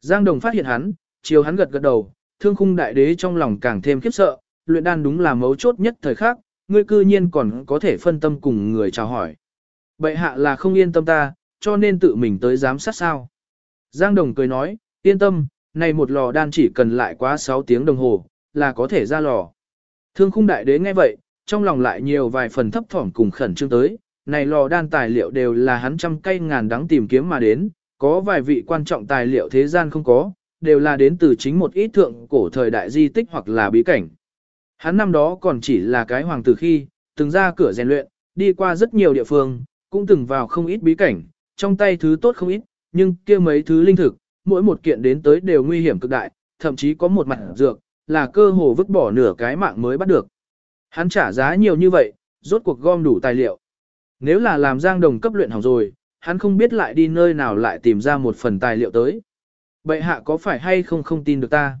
Giang Đồng phát hiện hắn, chiều hắn gật gật đầu, thương khung đại đế trong lòng càng thêm khiếp sợ, luyện đan đúng là mấu chốt nhất thời khắc, ngươi cư nhiên còn có thể phân tâm cùng người chào hỏi. Bệ hạ là không yên tâm ta, cho nên tự mình tới giám sát sao. Giang Đồng cười nói, yên tâm, này một lò đan chỉ cần lại quá 6 tiếng đồng hồ, là có thể ra lò. Thương khung đại đế nghe vậy, trong lòng lại nhiều vài phần thấp thỏm cùng khẩn trương tới, này lò đan tài liệu đều là hắn trăm cây ngàn đắng tìm kiếm mà đến, có vài vị quan trọng tài liệu thế gian không có, đều là đến từ chính một ít thượng cổ thời đại di tích hoặc là bí cảnh. Hắn năm đó còn chỉ là cái hoàng tử khi, từng ra cửa rèn luyện, đi qua rất nhiều địa phương, cũng từng vào không ít bí cảnh, trong tay thứ tốt không ít, nhưng kia mấy thứ linh thực, mỗi một kiện đến tới đều nguy hiểm cực đại, thậm chí có một mặt dược, là cơ hồ vứt bỏ nửa cái mạng mới bắt được. Hắn trả giá nhiều như vậy, rốt cuộc gom đủ tài liệu. Nếu là làm giang đồng cấp luyện hỏng rồi, hắn không biết lại đi nơi nào lại tìm ra một phần tài liệu tới. Bệ hạ có phải hay không không tin được ta?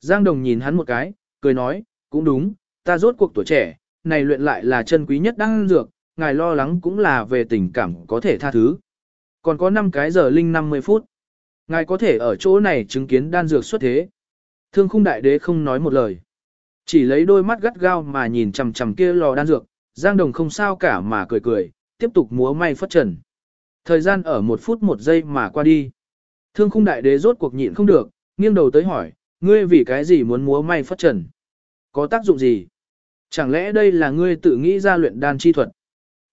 Giang đồng nhìn hắn một cái, cười nói, cũng đúng, ta rốt cuộc tuổi trẻ, này luyện lại là chân quý nhất đang dược, ngài lo lắng cũng là về tình cảm có thể tha thứ. Còn có 5 cái giờ linh 50 phút. Ngài có thể ở chỗ này chứng kiến đan dược xuất thế. Thương khung đại đế không nói một lời. Chỉ lấy đôi mắt gắt gao mà nhìn chằm chằm kia lò đan dược, Giang Đồng không sao cả mà cười cười, tiếp tục múa may phất trần. Thời gian ở một phút một giây mà qua đi. Thương khung đại đế rốt cuộc nhịn không được, nghiêng đầu tới hỏi, ngươi vì cái gì muốn múa may phất trần? Có tác dụng gì? Chẳng lẽ đây là ngươi tự nghĩ ra luyện đan chi thuật?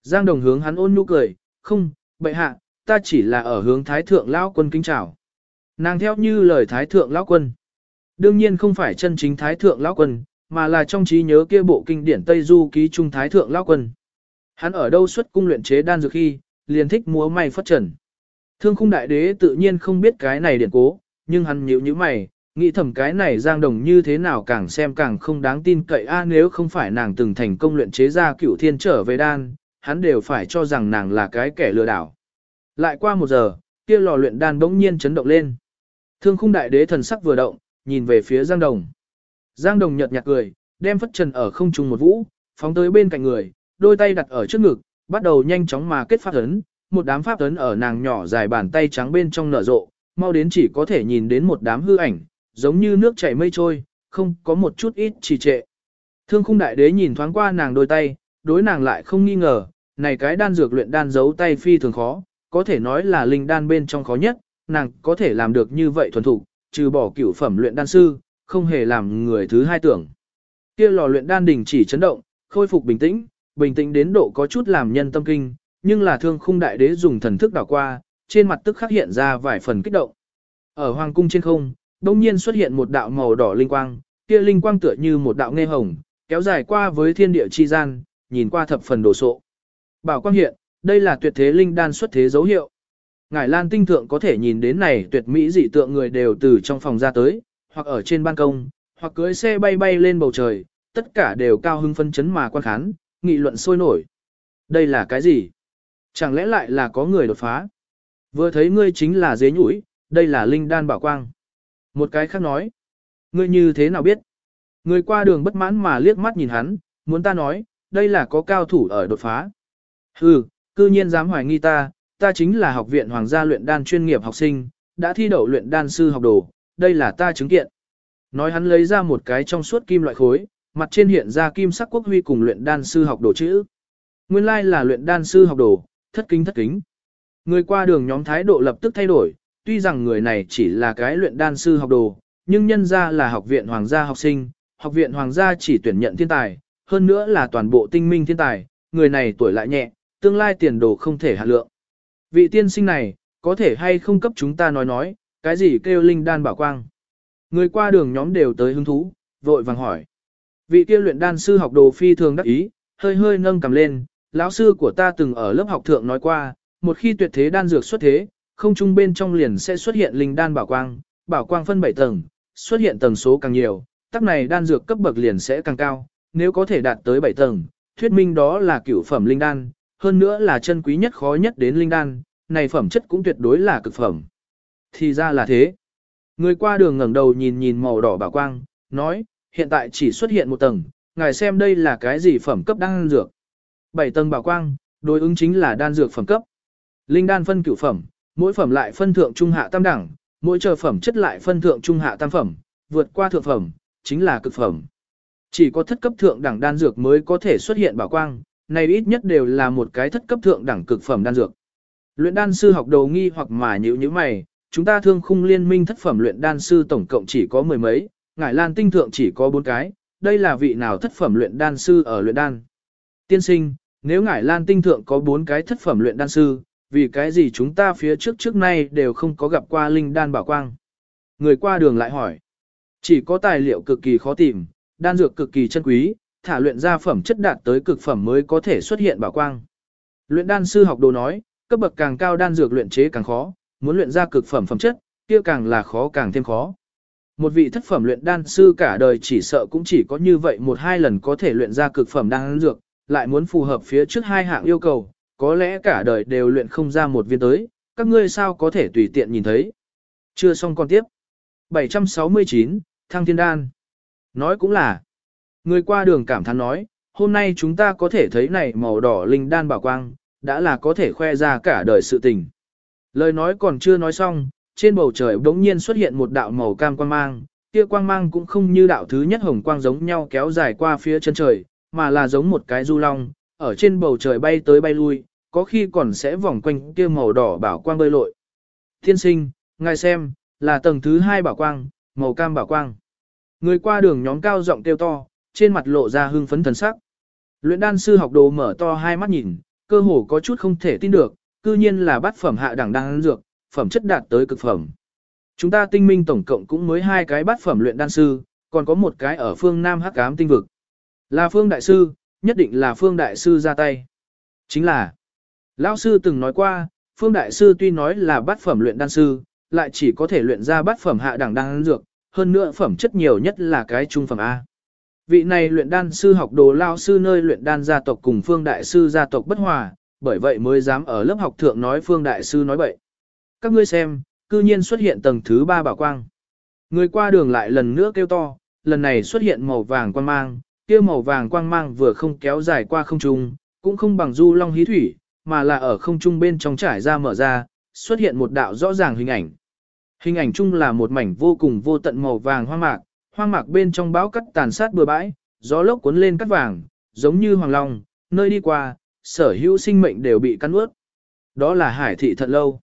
Giang Đồng hướng hắn ôn nhu cười, không, bệ hạ, ta chỉ là ở hướng Thái Thượng Lão Quân kính chào. Nàng theo như lời Thái Thượng Lão Quân. Đương nhiên không phải chân chính Thái Thượng Lão Quân, mà là trong trí nhớ kia bộ kinh điển Tây Du ký trung Thái Thượng Lão Quân. Hắn ở đâu xuất cung luyện chế đan dược khi, liền thích múa may phất trần. Thương khung đại đế tự nhiên không biết cái này điển cố, nhưng hắn nhíu như mày, nghĩ thầm cái này giang đồng như thế nào càng xem càng không đáng tin cậy a nếu không phải nàng từng thành công luyện chế ra cửu thiên trở về đan, hắn đều phải cho rằng nàng là cái kẻ lừa đảo. Lại qua một giờ, kia lò luyện đan bỗng nhiên chấn động lên. Thương khung đại đế thần sắc vừa động, nhìn về phía Giang Đồng. Giang Đồng nhợt nhạt cười, đem phất trần ở không trung một vũ, phóng tới bên cạnh người, đôi tay đặt ở trước ngực, bắt đầu nhanh chóng mà kết pháp ấn, một đám pháp ấn ở nàng nhỏ dài bàn tay trắng bên trong nở rộ, mau đến chỉ có thể nhìn đến một đám hư ảnh, giống như nước chảy mây trôi, không có một chút ít trì trệ. Thương khung đại đế nhìn thoáng qua nàng đôi tay, đối nàng lại không nghi ngờ, này cái đan dược luyện đan giấu tay phi thường khó, có thể nói là linh đan bên trong khó nhất, nàng có thể làm được như vậy thuần thục, trừ bỏ cửu phẩm luyện đan sư, không hề làm người thứ hai tưởng. Kia lò luyện đan đình chỉ chấn động, khôi phục bình tĩnh, bình tĩnh đến độ có chút làm nhân tâm kinh, nhưng là thương khung đại đế dùng thần thức đảo qua, trên mặt tức khắc hiện ra vài phần kích động. Ở hoàng cung trên không, đông nhiên xuất hiện một đạo màu đỏ linh quang, kia linh quang tựa như một đạo nghe hồng, kéo dài qua với thiên địa chi gian, nhìn qua thập phần đồ sộ. Bảo quang hiện, đây là tuyệt thế linh đan xuất thế dấu hiệu. Ngải Lan tinh thượng có thể nhìn đến này tuyệt mỹ dị tượng người đều từ trong phòng ra tới, hoặc ở trên ban công, hoặc cưỡi xe bay bay lên bầu trời, tất cả đều cao hưng phân chấn mà quan khán, nghị luận sôi nổi. Đây là cái gì? Chẳng lẽ lại là có người đột phá? Vừa thấy ngươi chính là dế nhũi, đây là linh đan bảo quang. Một cái khác nói, ngươi như thế nào biết? Người qua đường bất mãn mà liếc mắt nhìn hắn, muốn ta nói, đây là có cao thủ ở đột phá. Hừ, cư nhiên dám hoài nghi ta, ta chính là học viện hoàng gia luyện đan chuyên nghiệp học sinh, đã thi đậu luyện đan sư học đồ, đây là ta chứng kiện. Nói hắn lấy ra một cái trong suốt kim loại khối, mặt trên hiện ra kim sắc quốc huy cùng luyện đan sư học đồ chữ. Nguyên lai like là luyện đan sư học đồ, thất kính thất kính. Người qua đường nhóm thái độ lập tức thay đổi, tuy rằng người này chỉ là cái luyện đan sư học đồ, nhưng nhân ra là học viện hoàng gia học sinh, học viện hoàng gia chỉ tuyển nhận thiên tài, hơn nữa là toàn bộ tinh minh thiên tài, người này tuổi lại nhẹ, tương lai tiền đồ không thể hạ lượng. Vị tiên sinh này, có thể hay không cấp chúng ta nói nói, cái gì kêu linh đan bảo quang. Người qua đường nhóm đều tới hứng thú, vội vàng hỏi. Vị kia luyện đan sư học đồ phi thường đắc ý, hơi hơi nâng cầm lên, lão sư của ta từng ở lớp học thượng nói qua, một khi tuyệt thế đan dược xuất thế, không trung bên trong liền sẽ xuất hiện linh đan bảo quang, bảo quang phân 7 tầng, xuất hiện tầng số càng nhiều, tắc này đan dược cấp bậc liền sẽ càng cao, nếu có thể đạt tới 7 tầng, thuyết minh đó là cửu phẩm linh đan, hơn nữa là chân quý nhất khó nhất đến linh đan, này phẩm chất cũng tuyệt đối là cực phẩm. Thì ra là thế. Người qua đường ngẩng đầu nhìn nhìn màu đỏ bảo quang, nói, hiện tại chỉ xuất hiện một tầng, ngài xem đây là cái gì phẩm cấp đan dược. Bảy tầng bảo quang, đối ứng chính là đan dược phẩm cấp. Linh đan phân cửu phẩm, mỗi phẩm lại phân thượng trung hạ tam đẳng, mỗi chờ phẩm chất lại phân thượng trung hạ tam phẩm, vượt qua thượng phẩm, chính là cực phẩm. Chỉ có thất cấp thượng đẳng đan dược mới có thể xuất hiện bảo quang, này ít nhất đều là một cái thất cấp thượng đẳng cực phẩm đan dược. Luyện đan sư học đầu nghi hoặc mà nhữ như mày, chúng ta thương khung liên minh thất phẩm luyện đan sư tổng cộng chỉ có mười mấy, ngải lan tinh thượng chỉ có bốn cái, đây là vị nào thất phẩm luyện đan sư ở luyện đan. Tiên sinh, nếu ngải lan tinh thượng có bốn cái thất phẩm luyện đan sư, vì cái gì chúng ta phía trước trước nay đều không có gặp qua linh đan bảo quang. Người qua đường lại hỏi, chỉ có tài liệu cực kỳ khó tìm, đan dược cực kỳ chân quý, thả luyện ra phẩm chất đạt tới cực phẩm mới có thể xuất hiện bảo quang. Luyện đan sư học đồ nói, cấp bậc càng cao đan dược luyện chế càng khó, muốn luyện ra cực phẩm phẩm chất, kia càng là khó càng thêm khó. Một vị thất phẩm luyện đan sư cả đời chỉ sợ cũng chỉ có như vậy một hai lần có thể luyện ra cực phẩm đan dược, lại muốn phù hợp phía trước hai hạng yêu cầu, có lẽ cả đời đều luyện không ra một viên tới, các ngươi sao có thể tùy tiện nhìn thấy. Chưa xong con tiếp. 769, Thăng Thiên Đan. Nói cũng là, người qua đường cảm thán nói, hôm nay chúng ta có thể thấy này màu đỏ linh đan bảo quang, đã là có thể khoe ra cả đời sự tình. Lời nói còn chưa nói xong, trên bầu trời đống nhiên xuất hiện một đạo màu cam quang mang, kia quang mang cũng không như đạo thứ nhất hồng quang giống nhau kéo dài qua phía chân trời, mà là giống một cái du long, ở trên bầu trời bay tới bay lui, có khi còn sẽ vòng quanh kia màu đỏ bảo quang bơi lội. Thiên sinh, ngài xem, là tầng thứ hai bảo quang, màu cam bảo quang. Người qua đường nhóm cao giọng kêu to, trên mặt lộ ra hưng phấn thần sắc. Luyện đan sư học đồ mở to hai mắt nhìn, cơ hồ có chút không thể tin được, cư nhiên là bát phẩm hạ đẳng đan dược, phẩm chất đạt tới cực phẩm. Chúng ta tinh minh tổng cộng cũng mới hai cái bát phẩm luyện đan sư, còn có một cái ở phương Nam Hắc Ám tinh vực. Là phương đại sư, nhất định là phương đại sư ra tay. Chính là, lão sư từng nói qua, phương đại sư tuy nói là bát phẩm luyện đan sư, lại chỉ có thể luyện ra bát phẩm hạ đẳng đan dược, hơn nữa phẩm chất nhiều nhất là cái trung phẩm A. Vị này luyện đan sư học đồ lao sư nơi luyện đan gia tộc cùng phương đại sư gia tộc bất hòa, bởi vậy mới dám ở lớp học thượng nói phương đại sư nói bậy. Các ngươi xem, cư nhiên xuất hiện tầng thứ ba bảo quang. Người qua đường lại lần nữa kêu to, lần này xuất hiện màu vàng quang mang, kia màu vàng quang mang vừa không kéo dài qua không trung, cũng không bằng du long hí thủy, mà là ở không trung bên trong trải ra mở ra, xuất hiện một đạo rõ ràng hình ảnh. Hình ảnh chung là một mảnh vô cùng vô tận màu vàng hoa mạc, hoang mạc bên trong bão cắt tàn sát bừa bãi, gió lốc cuốn lên cắt vàng, giống như hoàng long, nơi đi qua, sở hữu sinh mệnh đều bị cắn ướt. Đó là hải thị thật lâu.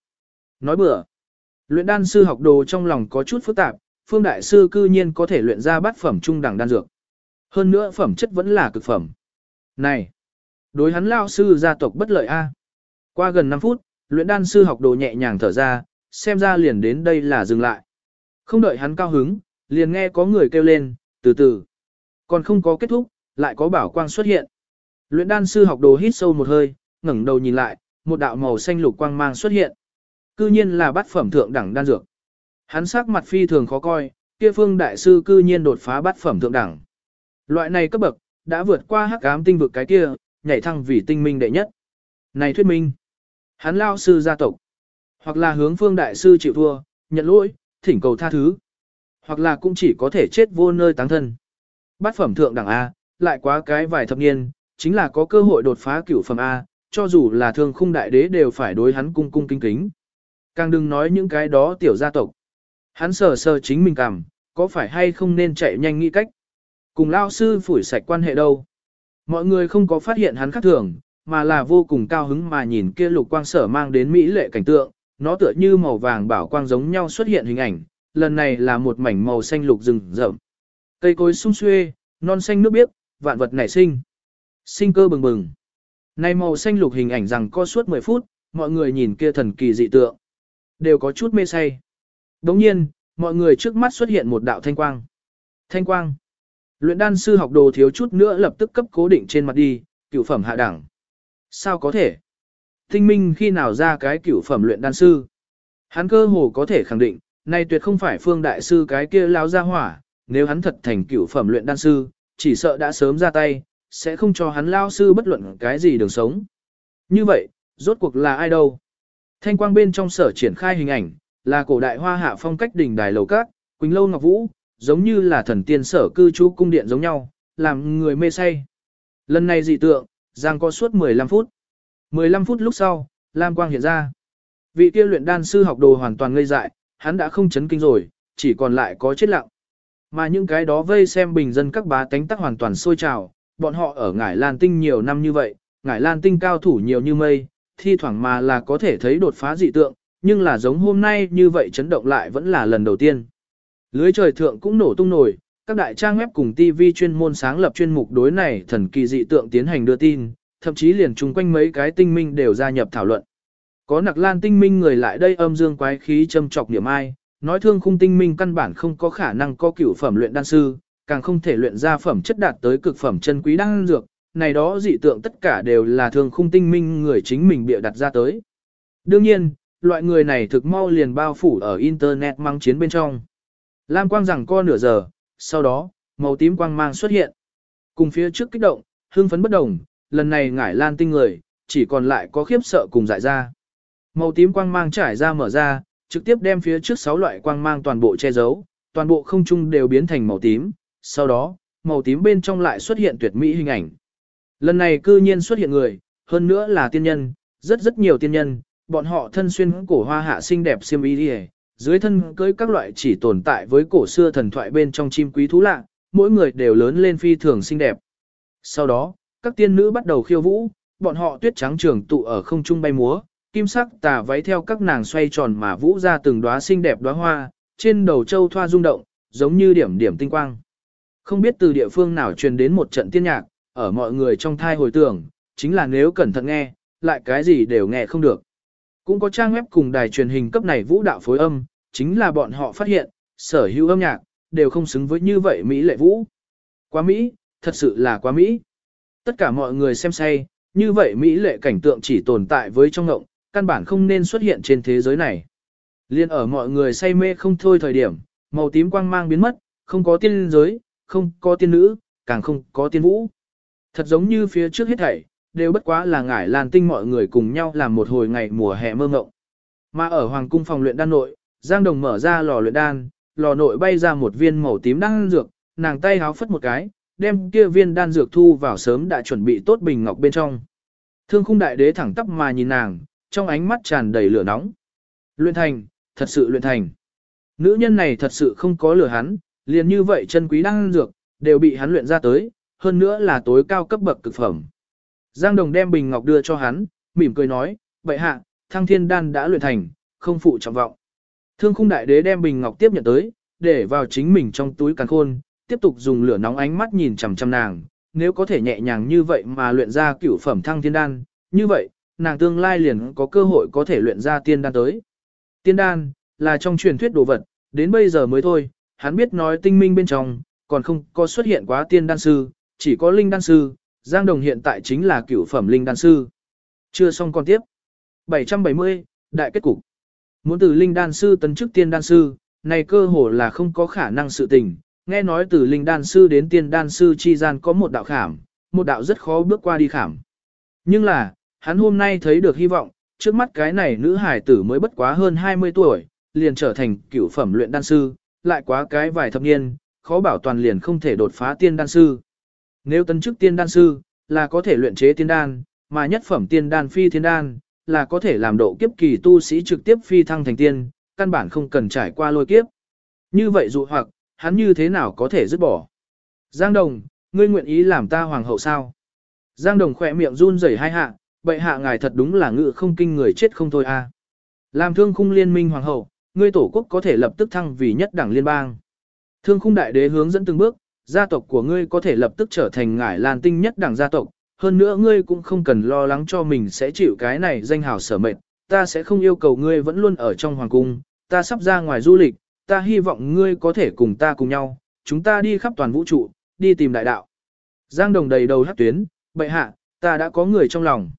Nói bừa. Luyện đan sư học đồ trong lòng có chút phức tạp, phương đại sư cư nhiên có thể luyện ra bát phẩm trung đẳng đan dược. Hơn nữa phẩm chất vẫn là cực phẩm. Này! Đối hắn lao sư gia tộc bất lợi a. Qua gần 5 phút, luyện đan sư học đồ nhẹ nhàng thở ra, xem ra liền đến đây là dừng lại. Không đợi hắn cao hứng, liền nghe có người kêu lên, từ từ. Còn không có kết thúc, lại có bảo quang xuất hiện. Luyện đan sư học đồ hít sâu một hơi, ngẩng đầu nhìn lại, một đạo màu xanh lục quang mang xuất hiện. Cư nhiên là bát phẩm thượng đẳng đan dược. Hắn sắc mặt phi thường khó coi, kia phương đại sư cư nhiên đột phá bát phẩm thượng đẳng. Loại này cấp bậc, đã vượt qua hắc ám tinh vực cái kia, nhảy thăng vì tinh minh đệ nhất. Này thuyết minh, hắn lao sư gia tộc, hoặc là hướng phương đại sư chịu thua, nhận lỗi, thỉnh cầu tha thứ, hoặc là cũng chỉ có thể chết vô nơi táng thân. Bát phẩm thượng đẳng A, lại quá cái vài thập niên, chính là có cơ hội đột phá cửu phẩm A, cho dù là thương khung đại đế đều phải đối hắn cung cung kính kính. Càng đừng nói những cái đó tiểu gia tộc. Hắn sờ sờ chính mình cảm, có phải hay không nên chạy nhanh nghĩ cách. Cùng lao sư phủi sạch quan hệ đâu. Mọi người không có phát hiện hắn khác thường, mà là vô cùng cao hứng mà nhìn kia lục quang sở mang đến mỹ lệ cảnh tượng, nó tựa như màu vàng bảo quang giống nhau xuất hiện hình ảnh, lần này là một mảnh màu xanh lục rừng rậm. Cây cối sung xuê, non xanh nước biếc, vạn vật nảy sinh. Sinh cơ bừng bừng. Này màu xanh lục hình ảnh rằng co suốt 10 phút, mọi người nhìn kia thần kỳ dị tượng. Đều có chút mê say. Đồng nhiên, mọi người trước mắt xuất hiện một đạo thanh quang. Thanh quang. Luyện đan sư học đồ thiếu chút nữa lập tức cấp cố định trên mặt đi, cửu phẩm hạ đẳng. Sao có thể? Tinh minh khi nào ra cái cửu phẩm luyện đan sư? Hắn cơ hồ có thể khẳng định, nay tuyệt không phải phương đại sư cái kia lao ra hỏa, nếu hắn thật thành cửu phẩm luyện đan sư, chỉ sợ đã sớm ra tay, sẽ không cho hắn lao sư bất luận cái gì đường sống. Như vậy, rốt cuộc là ai đâu? Thanh quang bên trong sở triển khai hình ảnh, là cổ đại hoa hạ phong cách đỉnh đài lầu cát, Quỳnh Lâu Ngọc Vũ, giống như là thần tiên sở cư trú cung điện giống nhau, làm người mê say. Lần này dị tượng, giang có suốt 15 phút. 15 phút lúc sau, Lam Quang hiện ra. Vị kia luyện đan sư học đồ hoàn toàn ngây dại, hắn đã không chấn kinh rồi, chỉ còn lại có chết lặng. Mà những cái đó vây xem bình dân các bá tánh tắc hoàn toàn sôi trào, bọn họ ở Ngải Lan Tinh nhiều năm như vậy, Ngải Lan Tinh cao thủ nhiều như mây, thi thoảng mà là có thể thấy đột phá dị tượng, nhưng là giống hôm nay như vậy chấn động lại vẫn là lần đầu tiên. Lưới trời thượng cũng nổ tung nổi, các đại trang web cùng TV chuyên môn sáng lập chuyên mục đối này thần kỳ dị tượng tiến hành đưa tin, thậm chí liền chung quanh mấy cái tinh minh đều gia nhập thảo luận. Có nặc lan tinh minh người lại đây âm dương quái khí châm chọc niệm ai, nói thương khung tinh minh căn bản không có khả năng có cửu phẩm luyện đan sư, càng không thể luyện ra phẩm chất đạt tới cực phẩm chân quý đan dược, này đó dị tượng tất cả đều là thương khung tinh minh người chính mình bịa đặt ra tới. Đương nhiên, loại người này thực mau liền bao phủ ở internet mang chiến bên trong. Lam quang rằng co nửa giờ, sau đó, màu tím quang mang xuất hiện. Cùng phía trước kích động, hương phấn bất đồng, lần này ngải lan tinh người, chỉ còn lại có khiếp sợ cùng dại ra. Màu tím quang mang trải ra mở ra, trực tiếp đem phía trước 6 loại quang mang toàn bộ che giấu, toàn bộ không trung đều biến thành màu tím, sau đó, màu tím bên trong lại xuất hiện tuyệt mỹ hình ảnh. Lần này cư nhiên xuất hiện người, hơn nữa là tiên nhân, rất rất nhiều tiên nhân, bọn họ thân xuyên cổ hoa hạ xinh đẹp xiêm y đi dưới thân cưới các loại chỉ tồn tại với cổ xưa thần thoại bên trong chim quý thú lạ, mỗi người đều lớn lên phi thường xinh đẹp. Sau đó, các tiên nữ bắt đầu khiêu vũ, bọn họ tuyết trắng trường tụ ở không trung bay múa, kim sắc tà váy theo các nàng xoay tròn mà vũ ra từng đóa xinh đẹp đóa hoa, trên đầu châu thoa rung động, giống như điểm điểm tinh quang. Không biết từ địa phương nào truyền đến một trận tiên nhạc, ở mọi người trong thai hồi tưởng, chính là nếu cẩn thận nghe, lại cái gì đều nghe không được. Cũng có trang web cùng đài truyền hình cấp này vũ đạo phối âm, chính là bọn họ phát hiện, sở hữu âm nhạc, đều không xứng với như vậy Mỹ lệ vũ. Quá Mỹ, thật sự là quá Mỹ. Tất cả mọi người xem say, như vậy Mỹ lệ cảnh tượng chỉ tồn tại với trong ngộng, căn bản không nên xuất hiện trên thế giới này. Liên ở mọi người say mê không thôi thời điểm, màu tím quang mang biến mất, không có tiên giới, không có tiên nữ, càng không có tiên vũ. Thật giống như phía trước hết thảy, đều bất quá là ngải lan tinh mọi người cùng nhau làm một hồi ngày mùa hè mơ ngộng. Mà ở hoàng cung phòng luyện đan nội, Giang Đồng mở ra lò luyện đan, lò nội bay ra một viên màu tím đan dược, nàng tay háo phất một cái, đem kia viên đan dược thu vào sớm đã chuẩn bị tốt bình ngọc bên trong. Thương khung đại đế thẳng tắp mà nhìn nàng, trong ánh mắt tràn đầy lửa nóng. Luyện thành, thật sự luyện thành. Nữ nhân này thật sự không có lửa hắn, liền như vậy chân quý đang dược, đều bị hắn luyện ra tới, hơn nữa là tối cao cấp bậc cực phẩm. Giang Đồng đem bình ngọc đưa cho hắn, mỉm cười nói, vậy hạ, thăng thiên đan đã luyện thành, không phụ trọng vọng. Thương khung đại đế đem bình ngọc tiếp nhận tới, để vào chính mình trong túi càn khôn, tiếp tục dùng lửa nóng ánh mắt nhìn chằm chằm nàng, nếu có thể nhẹ nhàng như vậy mà luyện ra cửu phẩm thăng thiên đan, như vậy, nàng tương lai liền có cơ hội có thể luyện ra tiên đan tới. Tiên đan, là trong truyền thuyết đồ vật, đến bây giờ mới thôi, hắn biết nói tinh minh bên trong, còn không có xuất hiện quá tiên đan sư, chỉ có linh đan sư, Giang Đồng hiện tại chính là cửu phẩm linh đan sư. Chưa xong còn tiếp. 770, Đại kết cục. Muốn từ linh đan sư tấn chức tiên đan sư, này cơ hồ là không có khả năng sự tình. Nghe nói từ linh đan sư đến tiên đan sư chi gian có một đạo khảm, một đạo rất khó bước qua đi khảm. Nhưng là, hắn hôm nay thấy được hy vọng, trước mắt cái này nữ hải tử mới bất quá hơn 20 tuổi, liền trở thành cửu phẩm luyện đan sư, lại quá cái vài thập niên, khó bảo toàn liền không thể đột phá tiên đan sư. Nếu tấn chức tiên đan sư, là có thể luyện chế tiên đan, mà nhất phẩm tiên đan phi thiên đan, là có thể làm độ kiếp kỳ tu sĩ trực tiếp phi thăng thành tiên, căn bản không cần trải qua lôi kiếp. Như vậy dụ hoặc, hắn như thế nào có thể dứt bỏ. Giang Đồng, ngươi nguyện ý làm ta hoàng hậu sao? Giang Đồng khỏe miệng run rẩy hai hạ, bệ hạ ngài thật đúng là ngự không kinh người chết không thôi a. Làm thương khung liên minh hoàng hậu, ngươi tổ quốc có thể lập tức thăng vì nhất đảng liên bang. Thương khung đại đế hướng dẫn từng bước, gia tộc của ngươi có thể lập tức trở thành ngải lan tinh nhất đảng gia tộc, hơn nữa ngươi cũng không cần lo lắng cho mình sẽ chịu cái này danh hào sở mệnh, ta sẽ không yêu cầu ngươi vẫn luôn ở trong hoàng cung, ta sắp ra ngoài du lịch, ta hy vọng ngươi có thể cùng ta cùng nhau, chúng ta đi khắp toàn vũ trụ, đi tìm đại đạo. Giang đồng đầy đầu hát tuyến, bệ hạ, ta đã có người trong lòng.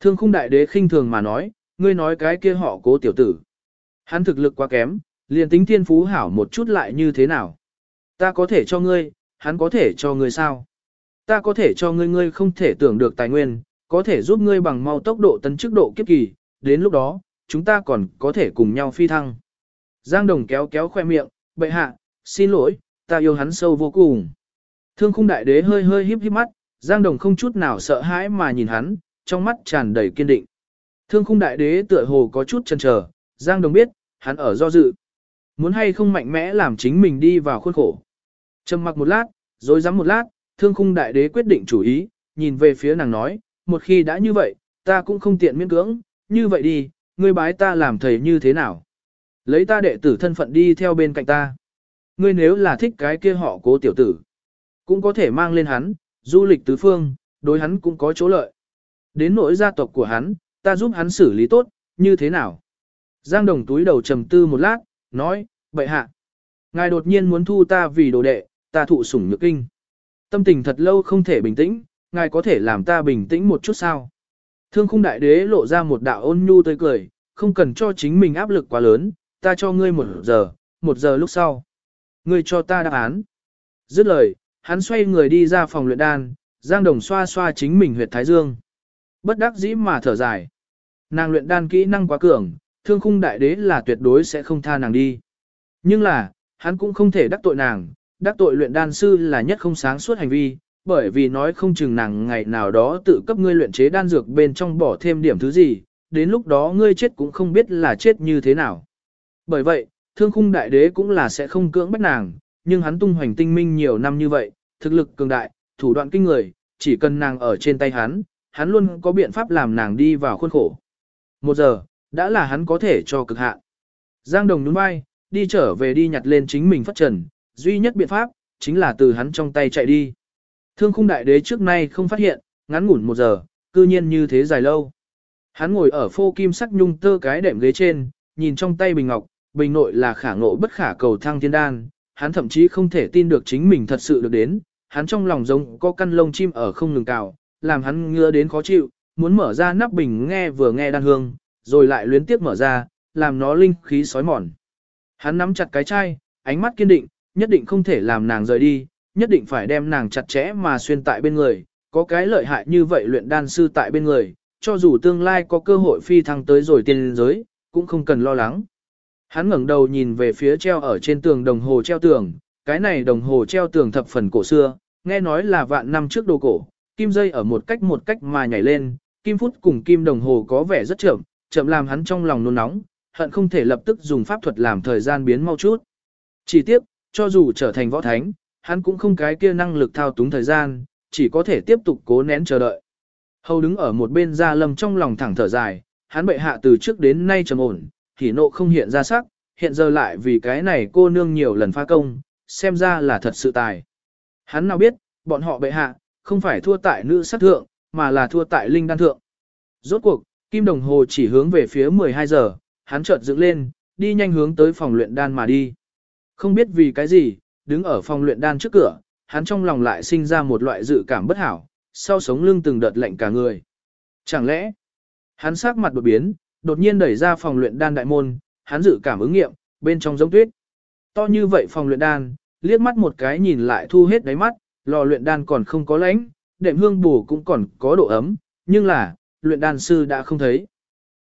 Thương khung đại đế khinh thường mà nói, ngươi nói cái kia họ cố tiểu tử. Hắn thực lực quá kém, liền tính thiên phú hảo một chút lại như thế nào. Ta có thể cho ngươi, hắn có thể cho ngươi sao? Ta có thể cho ngươi ngươi không thể tưởng được tài nguyên, có thể giúp ngươi bằng mau tốc độ tấn chức độ kiếp kỳ, đến lúc đó, chúng ta còn có thể cùng nhau phi thăng. Giang Đồng kéo kéo khoe miệng, bệ hạ, xin lỗi, ta yêu hắn sâu vô cùng. Thương khung đại đế hơi hơi híp híp mắt, Giang Đồng không chút nào sợ hãi mà nhìn hắn, trong mắt tràn đầy kiên định. Thương khung đại đế tựa hồ có chút chần chờ, Giang Đồng biết, hắn ở do dự. Muốn hay không mạnh mẽ làm chính mình đi vào khuôn khổ. Trầm mặc một lát, rồi dám một lát, thương khung đại đế quyết định chủ ý, nhìn về phía nàng nói, một khi đã như vậy, ta cũng không tiện miễn cưỡng, như vậy đi, ngươi bái ta làm thầy như thế nào? Lấy ta đệ tử thân phận đi theo bên cạnh ta. Ngươi nếu là thích cái kia họ cố tiểu tử, cũng có thể mang lên hắn, du lịch tứ phương, đối hắn cũng có chỗ lợi. Đến nỗi gia tộc của hắn, ta giúp hắn xử lý tốt, như thế nào? Giang đồng túi đầu trầm tư một lát, nói, vậy hạ. Ngài đột nhiên muốn thu ta vì đồ đệ, ta thụ sủng nhược kinh. Tâm tình thật lâu không thể bình tĩnh, ngài có thể làm ta bình tĩnh một chút sao? Thương khung đại đế lộ ra một đạo ôn nhu tươi cười, không cần cho chính mình áp lực quá lớn, ta cho ngươi một giờ, một giờ lúc sau. Ngươi cho ta đáp án. Dứt lời, hắn xoay người đi ra phòng luyện đan, Giang Đồng xoa xoa chính mình huyệt thái dương. Bất đắc dĩ mà thở dài. Nàng luyện đan kỹ năng quá cường, thương khung đại đế là tuyệt đối sẽ không tha nàng đi. Nhưng là, hắn cũng không thể đắc tội nàng, đắc tội luyện đan sư là nhất không sáng suốt hành vi, bởi vì nói không chừng nàng ngày nào đó tự cấp ngươi luyện chế đan dược bên trong bỏ thêm điểm thứ gì, đến lúc đó ngươi chết cũng không biết là chết như thế nào. Bởi vậy, thương khung đại đế cũng là sẽ không cưỡng bắt nàng, nhưng hắn tung hoành tinh minh nhiều năm như vậy, thực lực cường đại, thủ đoạn kinh người, chỉ cần nàng ở trên tay hắn, hắn luôn có biện pháp làm nàng đi vào khuôn khổ. Một giờ, đã là hắn có thể cho cực hạn. Giang Đồng nhún vai, đi trở về đi nhặt lên chính mình phát trần, duy nhất biện pháp, chính là từ hắn trong tay chạy đi. Thương khung đại đế trước nay không phát hiện, ngắn ngủn một giờ, cư nhiên như thế dài lâu. Hắn ngồi ở phô kim sắc nhung tơ cái đệm ghế trên, nhìn trong tay bình ngọc, bình nội là khả ngộ bất khả cầu thăng thiên đan, hắn thậm chí không thể tin được chính mình thật sự được đến, hắn trong lòng giống có căn lông chim ở không ngừng cào, làm hắn ngứa đến khó chịu, muốn mở ra nắp bình nghe vừa nghe đan hương, rồi lại luyến tiếp mở ra, làm nó linh khí sói mòn. Hắn nắm chặt cái chai, ánh mắt kiên định, nhất định không thể làm nàng rời đi, nhất định phải đem nàng chặt chẽ mà xuyên tại bên người, có cái lợi hại như vậy luyện đan sư tại bên người, cho dù tương lai có cơ hội phi thăng tới rồi tiên giới, cũng không cần lo lắng. Hắn ngẩng đầu nhìn về phía treo ở trên tường đồng hồ treo tường, cái này đồng hồ treo tường thập phần cổ xưa, nghe nói là vạn năm trước đồ cổ, kim dây ở một cách một cách mà nhảy lên, kim phút cùng kim đồng hồ có vẻ rất chậm, chậm làm hắn trong lòng nôn nóng, hận không thể lập tức dùng pháp thuật làm thời gian biến mau chút. Chỉ tiếp, cho dù trở thành võ thánh, hắn cũng không cái kia năng lực thao túng thời gian, chỉ có thể tiếp tục cố nén chờ đợi. Hầu đứng ở một bên ra lâm trong lòng thẳng thở dài, hắn bệ hạ từ trước đến nay trầm ổn, thì nộ không hiện ra sắc, hiện giờ lại vì cái này cô nương nhiều lần phá công, xem ra là thật sự tài. Hắn nào biết, bọn họ bệ hạ, không phải thua tại nữ sát thượng, mà là thua tại linh đan thượng. Rốt cuộc, kim đồng hồ chỉ hướng về phía 12 giờ, hắn chợt dựng lên, đi nhanh hướng tới phòng luyện đan mà đi. Không biết vì cái gì, đứng ở phòng luyện đan trước cửa, hắn trong lòng lại sinh ra một loại dự cảm bất hảo, sau sống lưng từng đợt lạnh cả người. Chẳng lẽ, hắn sắc mặt đột biến, đột nhiên đẩy ra phòng luyện đan đại môn, hắn dự cảm ứng nghiệm, bên trong giống tuyết. To như vậy phòng luyện đan, liếc mắt một cái nhìn lại thu hết đáy mắt, lò luyện đan còn không có lãnh, đệm hương bù cũng còn có độ ấm, nhưng là, luyện đan sư đã không thấy.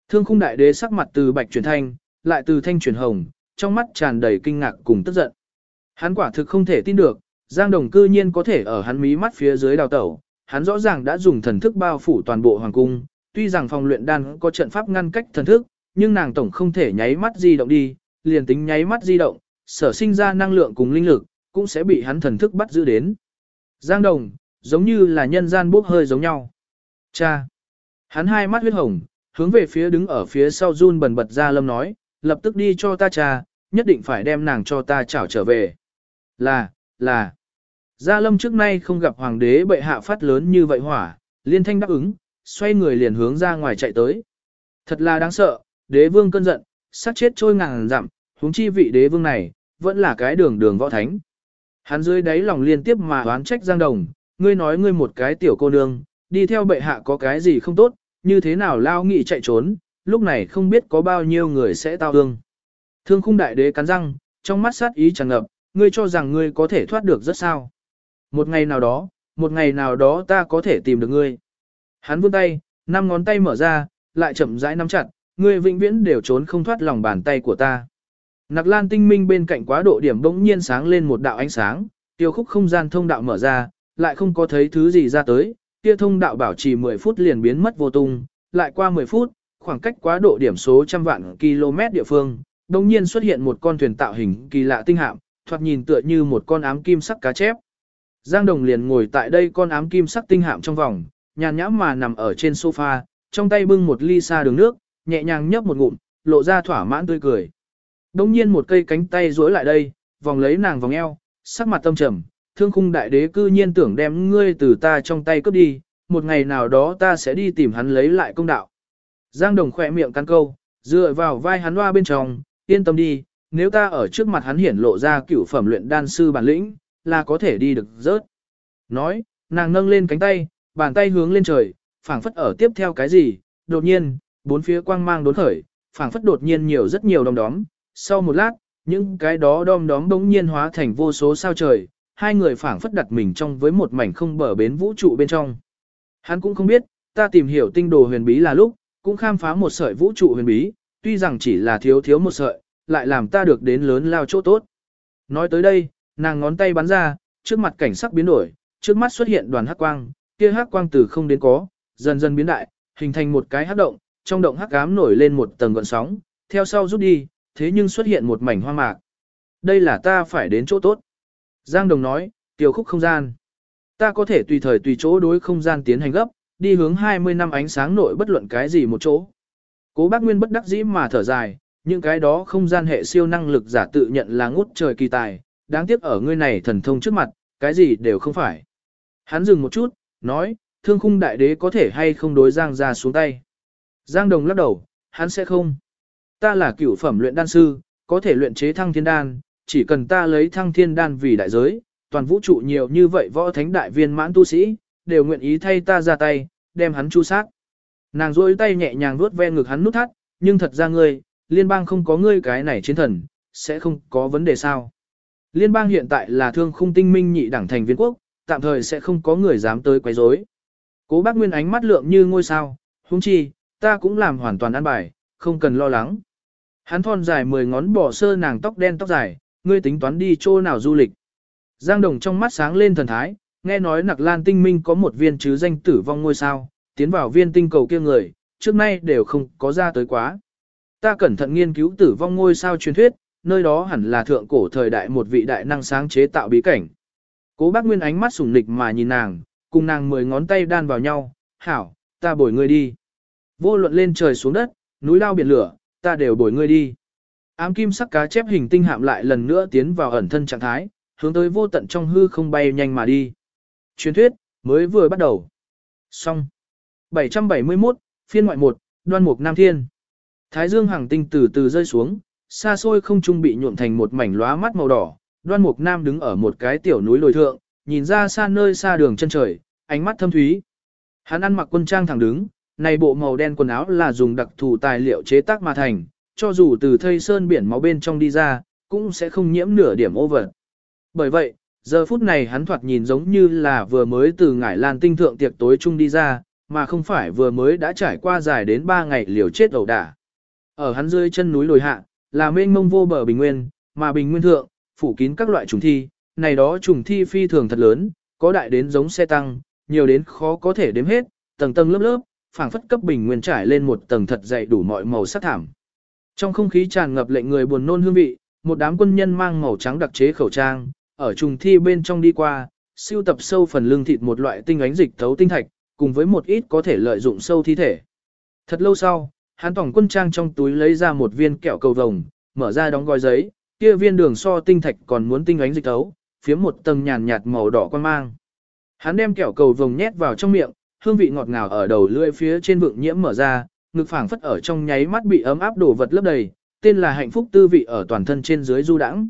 Thương khung đại đế sắc mặt từ bạch chuyển thanh, lại từ thanh chuyển hồng, trong mắt tràn đầy kinh ngạc cùng tức giận. Hắn quả thực không thể tin được, Giang Đồng cư nhiên có thể ở hắn mí mắt phía dưới đào tẩu, hắn rõ ràng đã dùng thần thức bao phủ toàn bộ hoàng cung, tuy rằng phòng luyện đan có trận pháp ngăn cách thần thức, nhưng nàng tổng không thể nháy mắt di động đi, liền tính nháy mắt di động, sở sinh ra năng lượng cùng linh lực, cũng sẽ bị hắn thần thức bắt giữ đến. Giang Đồng, giống như là nhân gian bốc hơi giống nhau. Cha! Hắn hai mắt huyết hồng, hướng về phía đứng ở phía sau run bần bật ra lâm nói, lập tức đi cho ta cha, nhất định phải đem nàng cho ta chảo trở về. Là, là. Gia lâm trước nay không gặp hoàng đế bệ hạ phát lớn như vậy hỏa, liên thanh đáp ứng, xoay người liền hướng ra ngoài chạy tới. Thật là đáng sợ, đế vương cơn giận, sát chết trôi ngàn dặm, huống chi vị đế vương này, vẫn là cái đường đường võ thánh. Hắn dưới đáy lòng liên tiếp mà oán trách Giang Đồng, ngươi nói ngươi một cái tiểu cô nương, đi theo bệ hạ có cái gì không tốt, như thế nào lao nghị chạy trốn, lúc này không biết có bao nhiêu người sẽ tao thương. Thương khung đại đế cắn răng, trong mắt sát ý tràn ngập, ngươi cho rằng ngươi có thể thoát được rất sao. Một ngày nào đó, một ngày nào đó ta có thể tìm được ngươi. Hắn vươn tay, năm ngón tay mở ra, lại chậm rãi nắm chặt, ngươi vĩnh viễn đều trốn không thoát lòng bàn tay của ta. Nặc lan tinh minh bên cạnh quá độ điểm bỗng nhiên sáng lên một đạo ánh sáng, tiêu khúc không gian thông đạo mở ra, lại không có thấy thứ gì ra tới, kia thông đạo bảo trì 10 phút liền biến mất vô tung, lại qua 10 phút, khoảng cách quá độ điểm số trăm vạn km địa phương, đồng nhiên xuất hiện một con thuyền tạo hình kỳ lạ tinh hạm, thoạt nhìn tựa như một con ám kim sắc cá chép. Giang Đồng liền ngồi tại đây con ám kim sắc tinh hạm trong vòng, nhàn nhã mà nằm ở trên sofa, trong tay bưng một ly sa đường nước, nhẹ nhàng nhấp một ngụm, lộ ra thỏa mãn tươi cười. Đông nhiên một cây cánh tay duỗi lại đây, vòng lấy nàng vòng eo, sắc mặt tâm trầm, thương khung đại đế cư nhiên tưởng đem ngươi từ ta trong tay cướp đi, một ngày nào đó ta sẽ đi tìm hắn lấy lại công đạo. Giang Đồng khỏe miệng cắn câu, dựa vào vai hắn loa bên trong, yên tâm đi, nếu ta ở trước mặt hắn hiển lộ ra cửu phẩm luyện đan sư bản lĩnh, là có thể đi được rớt. Nói, nàng nâng lên cánh tay, bàn tay hướng lên trời, phảng phất ở tiếp theo cái gì, đột nhiên, bốn phía quang mang đốn khởi, phảng phất đột nhiên nhiều rất nhiều đồng đóm. Sau một lát, những cái đó đom đóm bỗng nhiên hóa thành vô số sao trời, hai người phảng phất đặt mình trong với một mảnh không bờ bến vũ trụ bên trong. Hắn cũng không biết, ta tìm hiểu tinh đồ huyền bí là lúc, cũng khám phá một sợi vũ trụ huyền bí, tuy rằng chỉ là thiếu thiếu một sợi, lại làm ta được đến lớn lao chỗ tốt. Nói tới đây, nàng ngón tay bắn ra, trước mặt cảnh sắc biến đổi, trước mắt xuất hiện đoàn hắc quang, kia hắc quang từ không đến có, dần dần biến đại, hình thành một cái hắc động, trong động hắc ám nổi lên một tầng gợn sóng, theo sau rút đi, thế nhưng xuất hiện một mảnh hoang mạc. Đây là ta phải đến chỗ tốt. Giang Đồng nói, tiểu khúc không gian. Ta có thể tùy thời tùy chỗ đối không gian tiến hành gấp, đi hướng 20 năm ánh sáng nội bất luận cái gì một chỗ. Cố bác Nguyên bất đắc dĩ mà thở dài, những cái đó không gian hệ siêu năng lực giả tự nhận là ngút trời kỳ tài, đáng tiếc ở ngươi này thần thông trước mặt, cái gì đều không phải. Hắn dừng một chút, nói, thương khung đại đế có thể hay không đối Giang ra xuống tay. Giang Đồng lắc đầu, hắn sẽ không. Ta là cửu phẩm luyện đan sư, có thể luyện chế thăng thiên đan, chỉ cần ta lấy thăng thiên đan vì đại giới, toàn vũ trụ nhiều như vậy võ thánh đại viên mãn tu sĩ, đều nguyện ý thay ta ra tay, đem hắn chu sát. Nàng rôi tay nhẹ nhàng vuốt ve ngực hắn nút thắt, nhưng thật ra ngươi, liên bang không có ngươi cái này chiến thần, sẽ không có vấn đề sao. Liên bang hiện tại là thương khung tinh minh nhị đẳng thành viên quốc, tạm thời sẽ không có người dám tới quấy rối. Cố bác Nguyên ánh mắt lượng như ngôi sao, huống chi, ta cũng làm hoàn toàn an bài, không cần lo lắng. Hắn thon dài mười ngón bỏ sơ nàng tóc đen tóc dài, ngươi tính toán đi chỗ nào du lịch. Giang Đồng trong mắt sáng lên thần thái, nghe nói nặc lan tinh minh có một viên chứ danh tử vong ngôi sao, tiến vào viên tinh cầu kia người, trước nay đều không có ra tới quá. Ta cẩn thận nghiên cứu tử vong ngôi sao truyền thuyết, nơi đó hẳn là thượng cổ thời đại một vị đại năng sáng chế tạo bí cảnh. Cố bác Nguyên ánh mắt sủng nịch mà nhìn nàng, cùng nàng mười ngón tay đan vào nhau, hảo, ta bồi ngươi đi. Vô luận lên trời xuống đất, núi lao biển lửa, ta đều bồi ngươi đi. Ám kim sắc cá chép hình tinh hạm lại lần nữa tiến vào ẩn thân trạng thái, hướng tới vô tận trong hư không bay nhanh mà đi. Truyền thuyết, mới vừa bắt đầu. Xong. 771, phiên ngoại 1, đoan mục Nam Thiên. Thái dương hàng tinh từ từ rơi xuống, xa xôi không trung bị nhuộm thành một mảnh lóa mắt màu đỏ. Đoan mục Nam đứng ở một cái tiểu núi lồi thượng, nhìn ra xa nơi xa đường chân trời, ánh mắt thâm thúy. Hắn ăn mặc quân trang thẳng đứng, này bộ màu đen quần áo là dùng đặc thù tài liệu chế tác mà thành, cho dù từ thây sơn biển máu bên trong đi ra, cũng sẽ không nhiễm nửa điểm ô vật. Bởi vậy, giờ phút này hắn thoạt nhìn giống như là vừa mới từ ngải lan tinh thượng tiệc tối chung đi ra, mà không phải vừa mới đã trải qua dài đến 3 ngày liều chết ẩu đả. Ở hắn dưới chân núi lồi hạ, là mênh mông vô bờ bình nguyên, mà bình nguyên thượng, phủ kín các loại trùng thi, này đó trùng thi phi thường thật lớn, có đại đến giống xe tăng, nhiều đến khó có thể đếm hết, tầng tầng lớp lớp, phảng phất cấp bình nguyên trải lên một tầng thật dày đủ mọi màu sắc thảm. Trong không khí tràn ngập lệnh người buồn nôn hương vị, một đám quân nhân mang màu trắng đặc chế khẩu trang, ở trùng thi bên trong đi qua, siêu tập sâu phần lưng thịt một loại tinh ánh dịch thấu tinh thạch, cùng với một ít có thể lợi dụng sâu thi thể. Thật lâu sau, hắn tổng quân trang trong túi lấy ra một viên kẹo cầu vồng, mở ra đóng gói giấy, kia viên đường so tinh thạch còn muốn tinh ánh dịch thấu, phía một tầng nhàn nhạt màu đỏ quan mang. Hắn đem kẹo cầu vồng nhét vào trong miệng, hương vị ngọt ngào ở đầu lưỡi phía trên vượng nhiễm mở ra, ngực phảng phất ở trong nháy mắt bị ấm áp đổ vật lấp đầy, tên là hạnh phúc tư vị ở toàn thân trên dưới du đãng.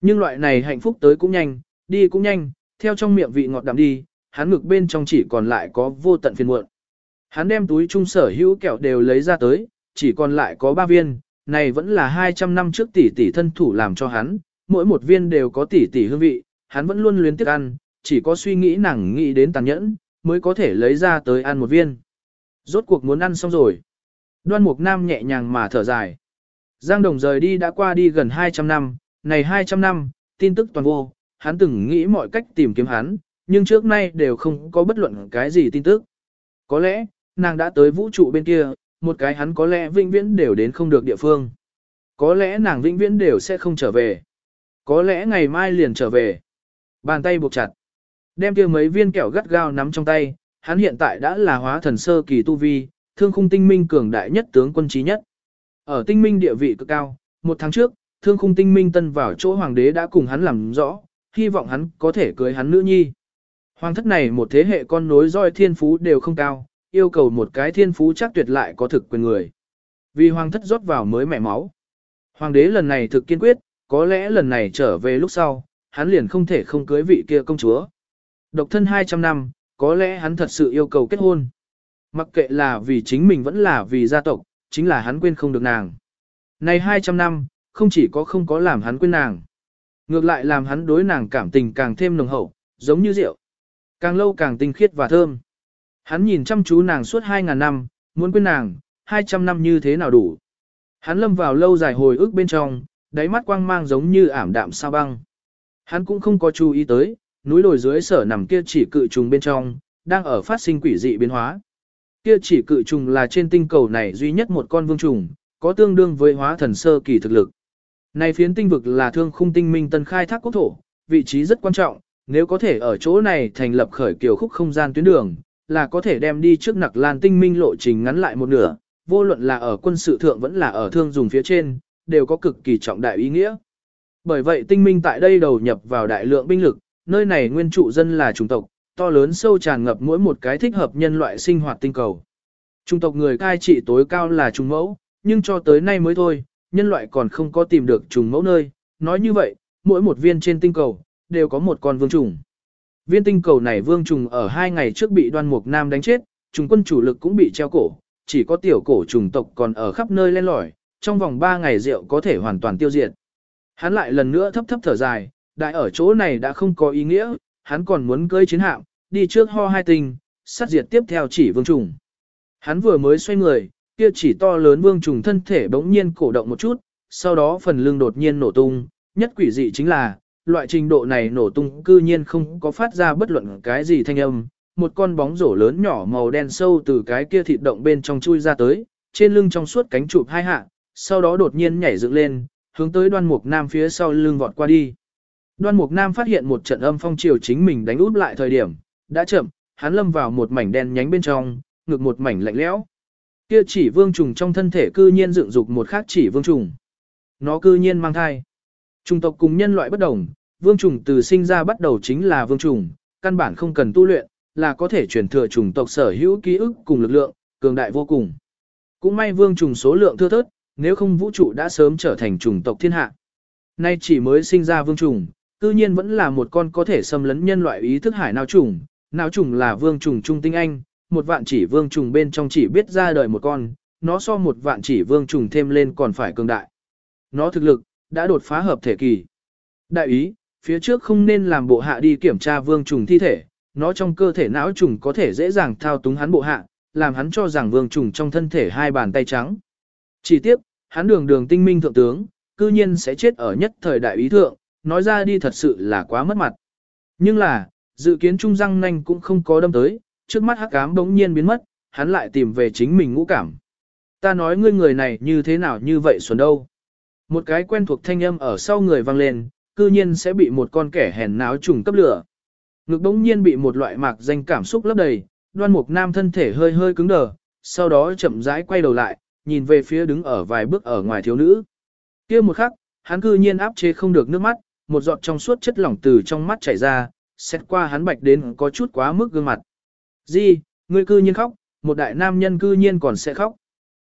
Nhưng loại này hạnh phúc tới cũng nhanh, đi cũng nhanh, theo trong miệng vị ngọt đậm đi, hắn ngực bên trong chỉ còn lại có vô tận phiền muộn. Hắn đem túi trung sở hữu kẹo đều lấy ra tới, chỉ còn lại có 3 viên, này vẫn là 200 năm trước tỷ tỷ thân thủ làm cho hắn, mỗi một viên đều có tỷ tỷ hương vị, hắn vẫn luôn luyến tiếc ăn, chỉ có suy nghĩ nàng nghĩ đến tàn nhẫn, mới có thể lấy ra tới ăn một viên. Rốt cuộc muốn ăn xong rồi. Đoan Mục Nam nhẹ nhàng mà thở dài. Giang Đồng rời đi đã qua đi gần 200 năm, này 200 năm, tin tức toàn vô, hắn từng nghĩ mọi cách tìm kiếm hắn, nhưng trước nay đều không có bất luận cái gì tin tức. Có lẽ, nàng đã tới vũ trụ bên kia, một cái hắn có lẽ vĩnh viễn đều đến không được địa phương. Có lẽ nàng vĩnh viễn đều sẽ không trở về. Có lẽ ngày mai liền trở về. Bàn tay buộc chặt. Đem kia mấy viên kẹo gắt gao nắm trong tay, hắn hiện tại đã là hóa thần sơ kỳ tu vi, thương khung tinh minh cường đại nhất tướng quân trí nhất. Ở tinh minh địa vị cực cao, một tháng trước, thương khung tinh minh tân vào chỗ hoàng đế đã cùng hắn làm rõ, hy vọng hắn có thể cưới hắn nữ nhi. Hoàng thất này một thế hệ con nối roi thiên phú đều không cao, yêu cầu một cái thiên phú chắc tuyệt lại có thực quyền người. Vì hoàng thất rót vào mới mẹ máu. Hoàng đế lần này thực kiên quyết, có lẽ lần này trở về lúc sau, hắn liền không thể không cưới vị kia công chúa. Độc thân 200 năm, có lẽ hắn thật sự yêu cầu kết hôn. Mặc kệ là vì chính mình vẫn là vì gia tộc, chính là hắn quên không được nàng. Này 200 năm, không chỉ có không có làm hắn quên nàng. Ngược lại làm hắn đối nàng cảm tình càng thêm nồng hậu, giống như rượu. Càng lâu càng tinh khiết và thơm. Hắn nhìn chăm chú nàng suốt 2.000 năm, muốn quên nàng, 200 năm như thế nào đủ. Hắn lâm vào lâu dài hồi ức bên trong, đáy mắt quang mang giống như ảm đạm sao băng. Hắn cũng không có chú ý tới, núi đồi dưới sở nằm kia chỉ cự trùng bên trong, đang ở phát sinh quỷ dị biến hóa. Kia chỉ cự trùng là trên tinh cầu này duy nhất một con vương trùng, có tương đương với hóa thần sơ kỳ thực lực. Này phiến tinh vực là thương khung tinh minh tân khai thác quốc thổ, vị trí rất quan trọng, nếu có thể ở chỗ này thành lập khởi kiều khúc không gian tuyến đường, là có thể đem đi trước nặc lan tinh minh lộ trình ngắn lại một nửa, vô luận là ở quân sự thượng vẫn là ở thương dùng phía trên, đều có cực kỳ trọng đại ý nghĩa. Bởi vậy tinh minh tại đây đầu nhập vào đại lượng binh lực, nơi này nguyên trụ dân là chủng tộc, to lớn sâu tràn ngập mỗi một cái thích hợp nhân loại sinh hoạt tinh cầu. Chủng tộc người cai trị tối cao là trùng mẫu, nhưng cho tới nay mới thôi, nhân loại còn không có tìm được trùng mẫu nơi. Nói như vậy, mỗi một viên trên tinh cầu, đều có một con vương trùng. Viên tinh cầu này vương trùng ở hai ngày trước bị đoan mục nam đánh chết, trùng quân chủ lực cũng bị treo cổ, chỉ có tiểu cổ trùng tộc còn ở khắp nơi len lỏi, trong vòng ba ngày rượu có thể hoàn toàn tiêu diệt. Hắn lại lần nữa thấp thấp thở dài, đại ở chỗ này đã không có ý nghĩa, hắn còn muốn cưỡi chiến hạm, đi trước ho hai tinh, sát diệt tiếp theo chỉ vương trùng. Hắn vừa mới xoay người, kia chỉ to lớn vương trùng thân thể bỗng nhiên cổ động một chút, sau đó phần lưng đột nhiên nổ tung, nhất quỷ dị chính là, loại trình độ này nổ tung cư nhiên không có phát ra bất luận cái gì thanh âm, một con bóng rổ lớn nhỏ màu đen sâu từ cái kia thịt động bên trong chui ra tới, trên lưng trong suốt cánh chụp hai hạ, sau đó đột nhiên nhảy dựng lên, hướng tới đoan mục nam phía sau lưng vọt qua đi. Đoan Mục Nam phát hiện một trận âm phong chiều chính mình đánh út lại thời điểm, đã chậm, hắn lâm vào một mảnh đen nhánh bên trong, ngực một mảnh lạnh lẽo. Kia chỉ vương trùng trong thân thể cư nhiên dựng dục một khác chỉ vương trùng. Nó cư nhiên mang thai. Trùng tộc cùng nhân loại bất đồng, vương trùng từ sinh ra bắt đầu chính là vương trùng, căn bản không cần tu luyện, là có thể truyền thừa trùng tộc sở hữu ký ức cùng lực lượng, cường đại vô cùng. Cũng may vương trùng số lượng thưa thớt, nếu không vũ trụ đã sớm trở thành trùng tộc thiên hạ. Nay chỉ mới sinh ra vương trùng, cư nhiên vẫn là một con có thể xâm lấn nhân loại ý thức hải nào trùng, nào trùng là vương trùng trung tinh anh, một vạn chỉ vương trùng bên trong chỉ biết ra đời một con, nó so một vạn chỉ vương trùng thêm lên còn phải cường đại. Nó thực lực, đã đột phá hợp thể kỳ. Đại ý, phía trước không nên làm bộ hạ đi kiểm tra vương trùng thi thể, nó trong cơ thể não trùng có thể dễ dàng thao túng hắn bộ hạ, làm hắn cho rằng vương trùng trong thân thể hai bàn tay trắng. Chỉ tiếp, hắn đường đường tinh minh thượng tướng, cư nhiên sẽ chết ở nhất thời đại ý thượng, nói ra đi thật sự là quá mất mặt. Nhưng là, dự kiến trung răng nanh cũng không có đâm tới, trước mắt hắc ám bỗng nhiên biến mất, hắn lại tìm về chính mình ngũ cảm. Ta nói ngươi người này như thế nào như vậy xuẩn đâu. Một cái quen thuộc thanh âm ở sau người vang lên, cư nhiên sẽ bị một con kẻ hèn náo trùng cấp lửa. Ngực bỗng nhiên bị một loại mạc danh cảm xúc lấp đầy, đoan mục nam thân thể hơi hơi cứng đờ, sau đó chậm rãi quay đầu lại, nhìn về phía đứng ở vài bước ở ngoài thiếu nữ. kia một khắc, hắn cư nhiên áp chế không được nước mắt, một giọt trong suốt chất lỏng từ trong mắt chảy ra, xét qua hắn bạch đến có chút quá mức gương mặt. Di, ngươi cư nhiên khóc, một đại nam nhân cư nhiên còn sẽ khóc.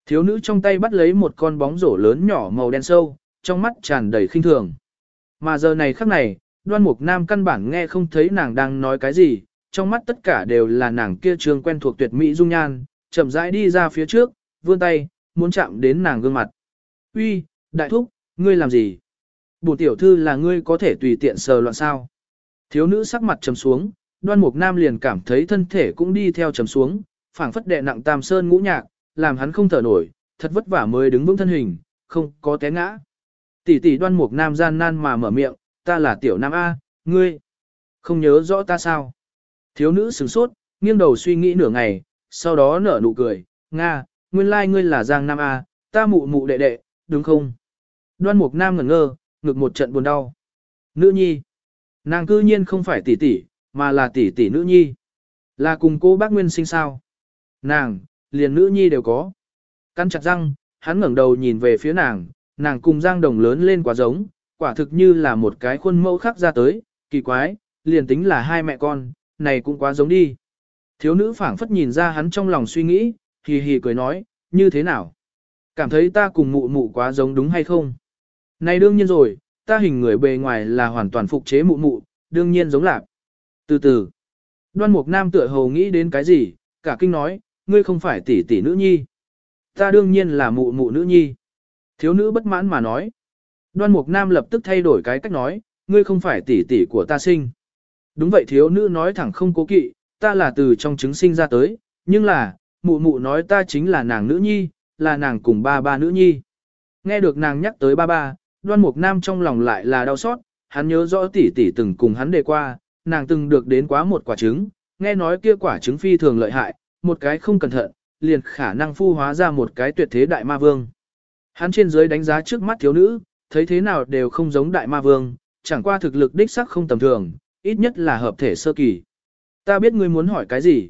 Thiếu nữ trong tay bắt lấy một con bóng rổ lớn nhỏ màu đen sâu, trong mắt tràn đầy khinh thường. Mà giờ này khắc này, đoan mục nam căn bản nghe không thấy nàng đang nói cái gì, trong mắt tất cả đều là nàng kia trường quen thuộc tuyệt mỹ dung nhan, chậm rãi đi ra phía trước, vươn tay, muốn chạm đến nàng gương mặt. Uy, đại thúc, ngươi làm gì? Bổn tiểu thư là ngươi có thể tùy tiện sờ loạn sao? Thiếu nữ sắc mặt trầm xuống, đoan mục nam liền cảm thấy thân thể cũng đi theo trầm xuống, phảng phất đệ nặng tam sơn ngũ nhạc, làm hắn không thở nổi, thật vất vả mới đứng vững thân hình, không có té ngã. Tỷ tỷ đoan mục nam gian nan mà mở miệng, ta là tiểu nam A, ngươi. Không nhớ rõ ta sao? Thiếu nữ sửng sốt, nghiêng đầu suy nghĩ nửa ngày, sau đó nở nụ cười, Nga, nguyên lai like ngươi là Giang Nam A, ta mụ mụ đệ đệ, đúng không? Đoan mục nam ngẩn ngơ, ngực một trận buồn đau. Nữ nhi. Nàng cư nhiên không phải tỷ tỷ, mà là tỷ tỷ nữ nhi. Là cùng cô bác Nguyên sinh sao. Nàng, liền nữ nhi đều có. Căn chặt răng, hắn ngẩng đầu nhìn về phía nàng, nàng cùng Giang Đồng lớn lên quá giống, quả thực như là một cái khuôn mẫu khác ra tới, kỳ quái, liền tính là hai mẹ con, này cũng quá giống đi. Thiếu nữ phảng phất nhìn ra hắn trong lòng suy nghĩ, hì hì cười nói, như thế nào? Cảm thấy ta cùng mụ mụ quá giống đúng hay không? Này đương nhiên rồi, ta hình người bề ngoài là hoàn toàn phục chế mụ mụ, đương nhiên giống lạc. Từ từ, đoan mục nam tựa hồ nghĩ đến cái gì, cả kinh nói, ngươi không phải tỷ tỷ nữ nhi. Ta đương nhiên là mụ mụ nữ nhi. Thiếu nữ bất mãn mà nói. Đoan mục nam lập tức thay đổi cái cách nói, ngươi không phải tỷ tỷ của ta sinh. Đúng vậy thiếu nữ nói thẳng không cố kỵ, ta là từ trong trứng sinh ra tới, nhưng là, mụ mụ nói ta chính là nàng nữ nhi, là nàng cùng ba ba nữ nhi. Nghe được nàng nhắc tới ba ba, đoan mục nam trong lòng lại là đau xót, hắn nhớ rõ tỷ tỷ từng cùng hắn đề qua, nàng từng được đến quá một quả trứng, nghe nói kia quả trứng phi thường lợi hại, một cái không cẩn thận, liền khả năng phu hóa ra một cái tuyệt thế đại ma vương. Hắn trên dưới đánh giá trước mắt thiếu nữ, thấy thế nào đều không giống đại ma vương, chẳng qua thực lực đích sắc không tầm thường, ít nhất là hợp thể sơ kỳ. Ta biết ngươi muốn hỏi cái gì.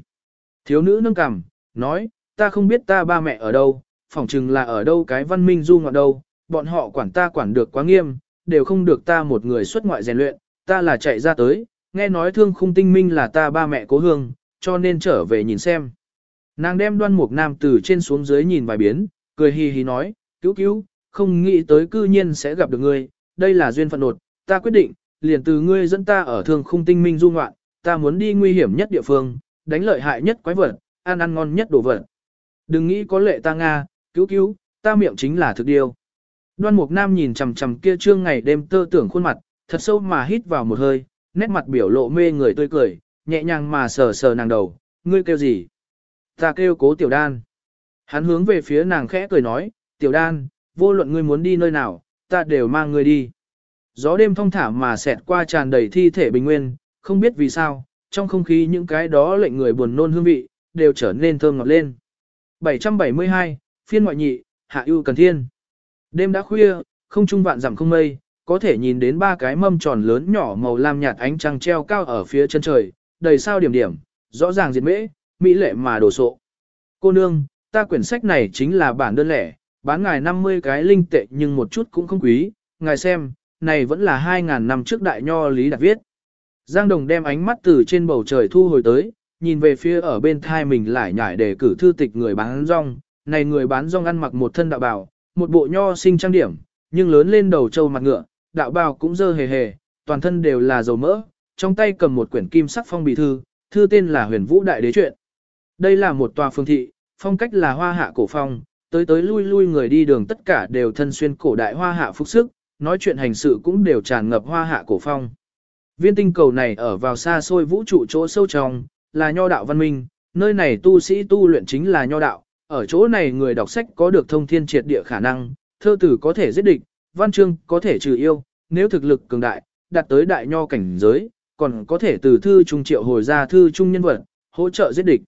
Thiếu nữ nâng cằm, nói, ta không biết ta ba mẹ ở đâu, phỏng chừng là ở đâu cái văn minh du ngoạn đâu, bọn họ quản ta quản được quá nghiêm, đều không được ta một người xuất ngoại rèn luyện, ta là chạy ra tới, nghe nói thương khung tinh minh là ta ba mẹ cố hương, cho nên trở về nhìn xem. Nàng đem đoan mục nam từ trên xuống dưới nhìn vài biến, cười hì hì nói, cứu cứu, không nghĩ tới cư nhiên sẽ gặp được ngươi, đây là duyên phận đột, ta quyết định, liền từ ngươi dẫn ta ở thương khung tinh minh du ngoạn, ta muốn đi nguy hiểm nhất địa phương, đánh lợi hại nhất quái vật, ăn ăn ngon nhất đồ vật. Đừng nghĩ có lệ ta Nga, cứu cứu, ta miệng chính là thực điều. Đoan Mục Nam nhìn chằm chằm kia trương ngày đêm tơ tưởng khuôn mặt, thật sâu mà hít vào một hơi, nét mặt biểu lộ mê người tươi cười, nhẹ nhàng mà sờ sờ nàng đầu, ngươi kêu gì? Ta kêu cố tiểu đan. Hắn hướng về phía nàng khẽ cười nói, tiểu đan, vô luận ngươi muốn đi nơi nào, ta đều mang ngươi đi. Gió đêm thong thả mà xẹt qua tràn đầy thi thể bình nguyên, không biết vì sao, trong không khí những cái đó lệnh người buồn nôn hương vị, đều trở nên thơm ngọt lên. 772, phiên ngoại nhị, hạ ưu cần thiên. Đêm đã khuya, không trung vạn dặm không mây, có thể nhìn đến ba cái mâm tròn lớn nhỏ màu lam nhạt ánh trăng treo cao ở phía chân trời, đầy sao điểm điểm, rõ ràng diệt mễ, mỹ lệ mà đồ sộ. Cô nương, ta quyển sách này chính là bản đơn lẻ, bán ngài 50 cái linh tệ nhưng một chút cũng không quý, ngài xem, này vẫn là 2.000 năm trước đại nho lý đặt viết. Giang Đồng đem ánh mắt từ trên bầu trời thu hồi tới, nhìn về phía ở bên thai mình lại nhảy để cử thư tịch người bán rong, này người bán rong ăn mặc một thân đạo bào, một bộ nho sinh trang điểm, nhưng lớn lên đầu trâu mặt ngựa, đạo bào cũng dơ hề hề, toàn thân đều là dầu mỡ, trong tay cầm một quyển kim sắc phong bì thư, thư tên là huyền vũ đại đế truyện. Đây là một tòa phương thị, phong cách là hoa hạ cổ phong, tới tới lui lui người đi đường tất cả đều thân xuyên cổ đại hoa hạ phục sức, nói chuyện hành sự cũng đều tràn ngập hoa hạ cổ phong. Viên tinh cầu này ở vào xa xôi vũ trụ chỗ sâu trong, là nho đạo văn minh, nơi này tu sĩ tu luyện chính là nho đạo, ở chỗ này người đọc sách có được thông thiên triệt địa khả năng, thơ tử có thể giết địch, văn chương có thể trừ yêu, nếu thực lực cường đại, đạt tới đại nho cảnh giới, còn có thể từ thư trung triệu hồi ra thư trung nhân vật, hỗ trợ giết địch.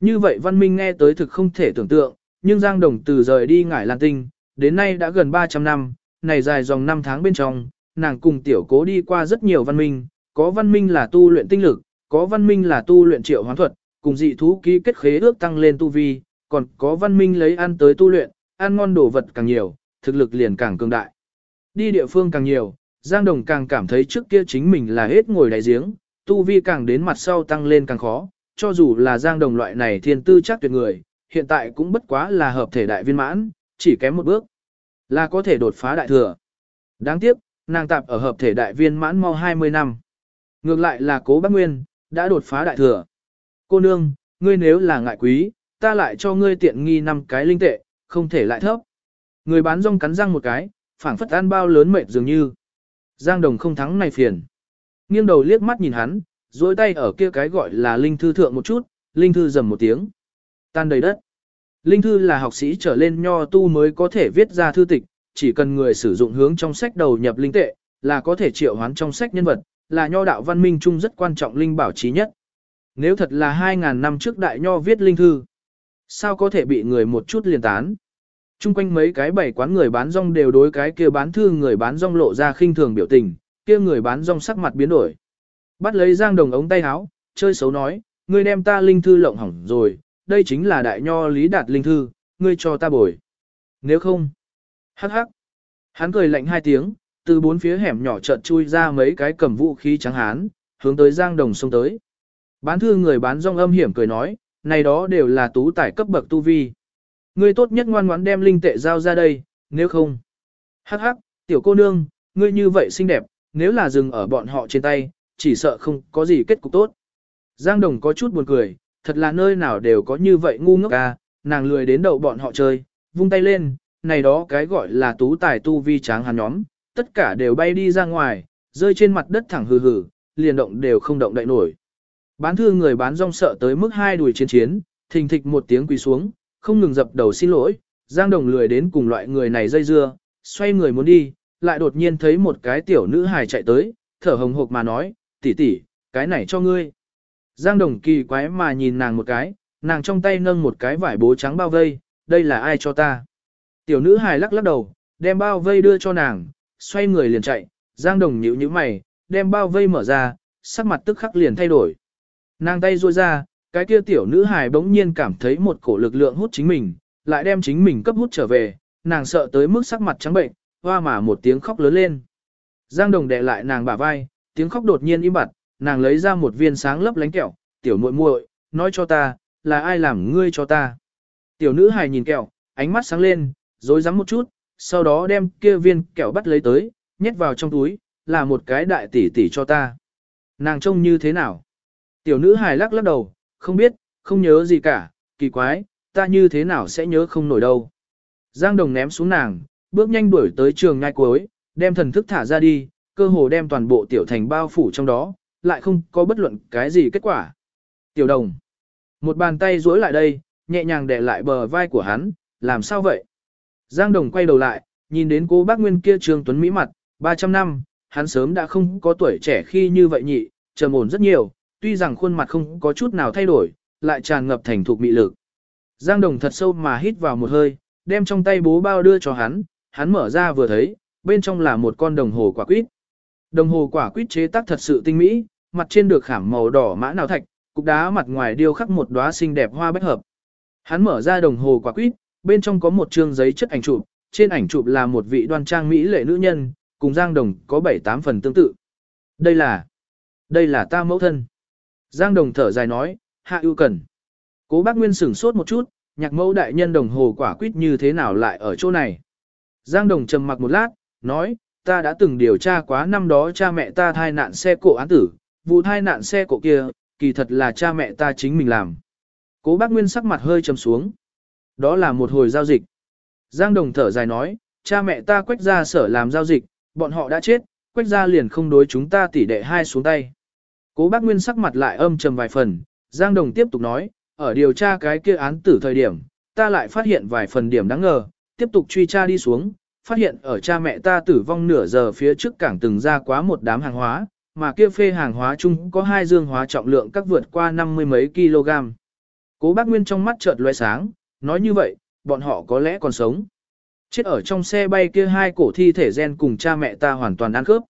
Như vậy văn minh nghe tới thực không thể tưởng tượng, nhưng Giang Đồng từ rời đi ngải Lan Tinh, đến nay đã gần 300 năm, này dài dòng năm tháng bên trong, nàng cùng tiểu cố đi qua rất nhiều văn minh, có văn minh là tu luyện tinh lực, có văn minh là tu luyện triệu hoán thuật, cùng dị thú ký kết khế ước tăng lên tu vi, còn có văn minh lấy ăn tới tu luyện, ăn ngon đồ vật càng nhiều, thực lực liền càng cường đại. Đi địa phương càng nhiều, Giang Đồng càng cảm thấy trước kia chính mình là hết ngồi đại giếng, tu vi càng đến mặt sau tăng lên càng khó, cho dù là Giang Đồng loại này thiên tư chắc tuyệt người, hiện tại cũng bất quá là hợp thể đại viên mãn, chỉ kém một bước, là có thể đột phá đại thừa. Đáng tiếc, nàng tạp ở hợp thể đại viên mãn mau 20 năm. Ngược lại là cố bác Nguyên, đã đột phá đại thừa. Cô nương, ngươi nếu là ngại quý, ta lại cho ngươi tiện nghi năm cái linh tệ, không thể lại thấp. Người bán rong cắn răng một cái, phảng phất ăn bao lớn mệt dường như. Giang Đồng không thắng này phiền. Nghiêng đầu liếc mắt nhìn hắn, duỗi tay ở kia cái gọi là linh thư thượng một chút, linh thư rầm một tiếng. Tan đầy đất. Linh thư là học sĩ trở lên nho tu mới có thể viết ra thư tịch, chỉ cần người sử dụng hướng trong sách đầu nhập linh tệ, là có thể triệu hoán trong sách nhân vật, là nho đạo văn minh chung rất quan trọng linh bảo trí nhất. Nếu thật là 2.000 năm trước đại nho viết linh thư, sao có thể bị người một chút liền tán? Trung quanh mấy cái bảy quán người bán rong đều đối cái kia bán thư người bán rong lộ ra khinh thường biểu tình, kia người bán rong sắc mặt biến đổi. Bắt lấy Giang Đồng ống tay áo, chơi xấu nói, ngươi đem ta linh thư lộng hỏng rồi, đây chính là đại nho lý đạt linh thư, ngươi cho ta bồi. Nếu không, hắc hắc. Hắn cười lạnh hai tiếng, từ bốn phía hẻm nhỏ chợt chui ra mấy cái cầm vũ khí trắng hán, hướng tới Giang Đồng xông tới. Bán thư người bán rong âm hiểm cười nói, này đó đều là tú tải cấp bậc tu vi. Ngươi tốt nhất ngoan ngoãn đem linh tệ giao ra đây, nếu không. Hắc hắc, tiểu cô nương, ngươi như vậy xinh đẹp, nếu là dừng ở bọn họ trên tay, chỉ sợ không có gì kết cục tốt. Giang Đồng có chút buồn cười, thật là nơi nào đều có như vậy ngu ngốc à, nàng lười đến đầu bọn họ chơi, vung tay lên, này đó cái gọi là tú tài tu vi tráng hàn nhóm, tất cả đều bay đi ra ngoài, rơi trên mặt đất thẳng hừ hừ, liền động đều không động đậy nổi. Bán thư người bán rong sợ tới mức hai đùi chiến chiến, thình thịch một tiếng quỳ xuống, không ngừng dập đầu xin lỗi, Giang Đồng lười đến cùng loại người này dây dưa, xoay người muốn đi, lại đột nhiên thấy một cái tiểu nữ hài chạy tới, thở hồng hộc mà nói, tỷ tỷ, cái này cho ngươi. Giang Đồng kỳ quái mà nhìn nàng một cái, nàng trong tay nâng một cái vải bố trắng bao vây, đây là ai cho ta. Tiểu nữ hài lắc lắc đầu, đem bao vây đưa cho nàng, xoay người liền chạy, Giang Đồng nhíu nhíu mày, đem bao vây mở ra, sắc mặt tức khắc liền thay đổi. Nàng tay ruôi ra, cái kia tiểu nữ hài bỗng nhiên cảm thấy một cổ lực lượng hút chính mình, lại đem chính mình cấp hút trở về, nàng sợ tới mức sắc mặt trắng bệnh, hoa mà một tiếng khóc lớn lên. Giang Đồng đè lại nàng bả vai, tiếng khóc đột nhiên im bặt, nàng lấy ra một viên sáng lấp lánh kẹo, tiểu muội muội, nói cho ta, là ai làm ngươi cho ta. Tiểu nữ hài nhìn kẹo, ánh mắt sáng lên, rồi rắm một chút, sau đó đem kia viên kẹo bắt lấy tới, nhét vào trong túi, là một cái đại tỷ tỷ cho ta. Nàng trông như thế nào? Tiểu nữ hài lắc lắc đầu, không biết, không nhớ gì cả, kỳ quái, ta như thế nào sẽ nhớ không nổi đâu. Giang Đồng ném xuống nàng, bước nhanh đuổi tới trường ngai cuối, đem thần thức thả ra đi, cơ hồ đem toàn bộ tiểu thành bao phủ trong đó, lại không có bất luận cái gì kết quả. Tiểu đồng, một bàn tay duỗi lại đây, nhẹ nhàng đè lại bờ vai của hắn, làm sao vậy? Giang đồng quay đầu lại, nhìn đến cô bác Nguyên kia trường tuấn mỹ mặt, 300 năm, hắn sớm đã không có tuổi trẻ khi như vậy nhị, trầm ổn rất nhiều, tuy rằng khuôn mặt không có chút nào thay đổi, lại tràn ngập thành thục mị lực. Giang đồng thật sâu mà hít vào một hơi, đem trong tay bố bao đưa cho hắn, hắn mở ra vừa thấy, bên trong là một con đồng hồ quả quýt. Đồng hồ quả quýt chế tác thật sự tinh mỹ, mặt trên được khảm màu đỏ mã nào thạch, cục đá mặt ngoài điêu khắc một đóa xinh đẹp hoa bách hợp. Hắn mở ra đồng hồ quả quýt, bên trong có một chương giấy chất ảnh chụp, trên ảnh chụp là một vị đoan trang mỹ lệ nữ nhân, cùng Giang Đồng có 7-8 phần tương tự. Đây là, đây là ta mẫu thân. Giang Đồng thở dài nói, hạ ưu cần. Cố bác Nguyên sửng sốt một chút, nhạc mẫu đại nhân đồng hồ quả quyết như thế nào lại ở chỗ này. Giang Đồng trầm mặc một lát, nói, ta đã từng điều tra quá năm đó cha mẹ ta thai nạn xe cộ án tử, vụ thai nạn xe cộ kia, kỳ thật là cha mẹ ta chính mình làm. Cố bác Nguyên sắc mặt hơi trầm xuống. Đó là một hồi giao dịch. Giang Đồng thở dài nói, cha mẹ ta quách ra sở làm giao dịch, bọn họ đã chết, quách ra liền không đối chúng ta tỉ đệ hai xuống tay. Cố bác Nguyên sắc mặt lại âm trầm vài phần, Giang Đồng tiếp tục nói, ở điều tra cái kia án tử thời điểm, ta lại phát hiện vài phần điểm đáng ngờ, tiếp tục truy tra đi xuống, phát hiện ở cha mẹ ta tử vong nửa giờ phía trước cảng từng ra quá một đám hàng hóa, mà kia phê hàng hóa chung có hai dương hóa trọng lượng các vượt qua năm mươi mấy kg. Cố bác Nguyên trong mắt chợt loe sáng, nói như vậy, bọn họ có lẽ còn sống. Chết ở trong xe bay kia hai cổ thi thể gen cùng cha mẹ ta hoàn toàn ăn cướp.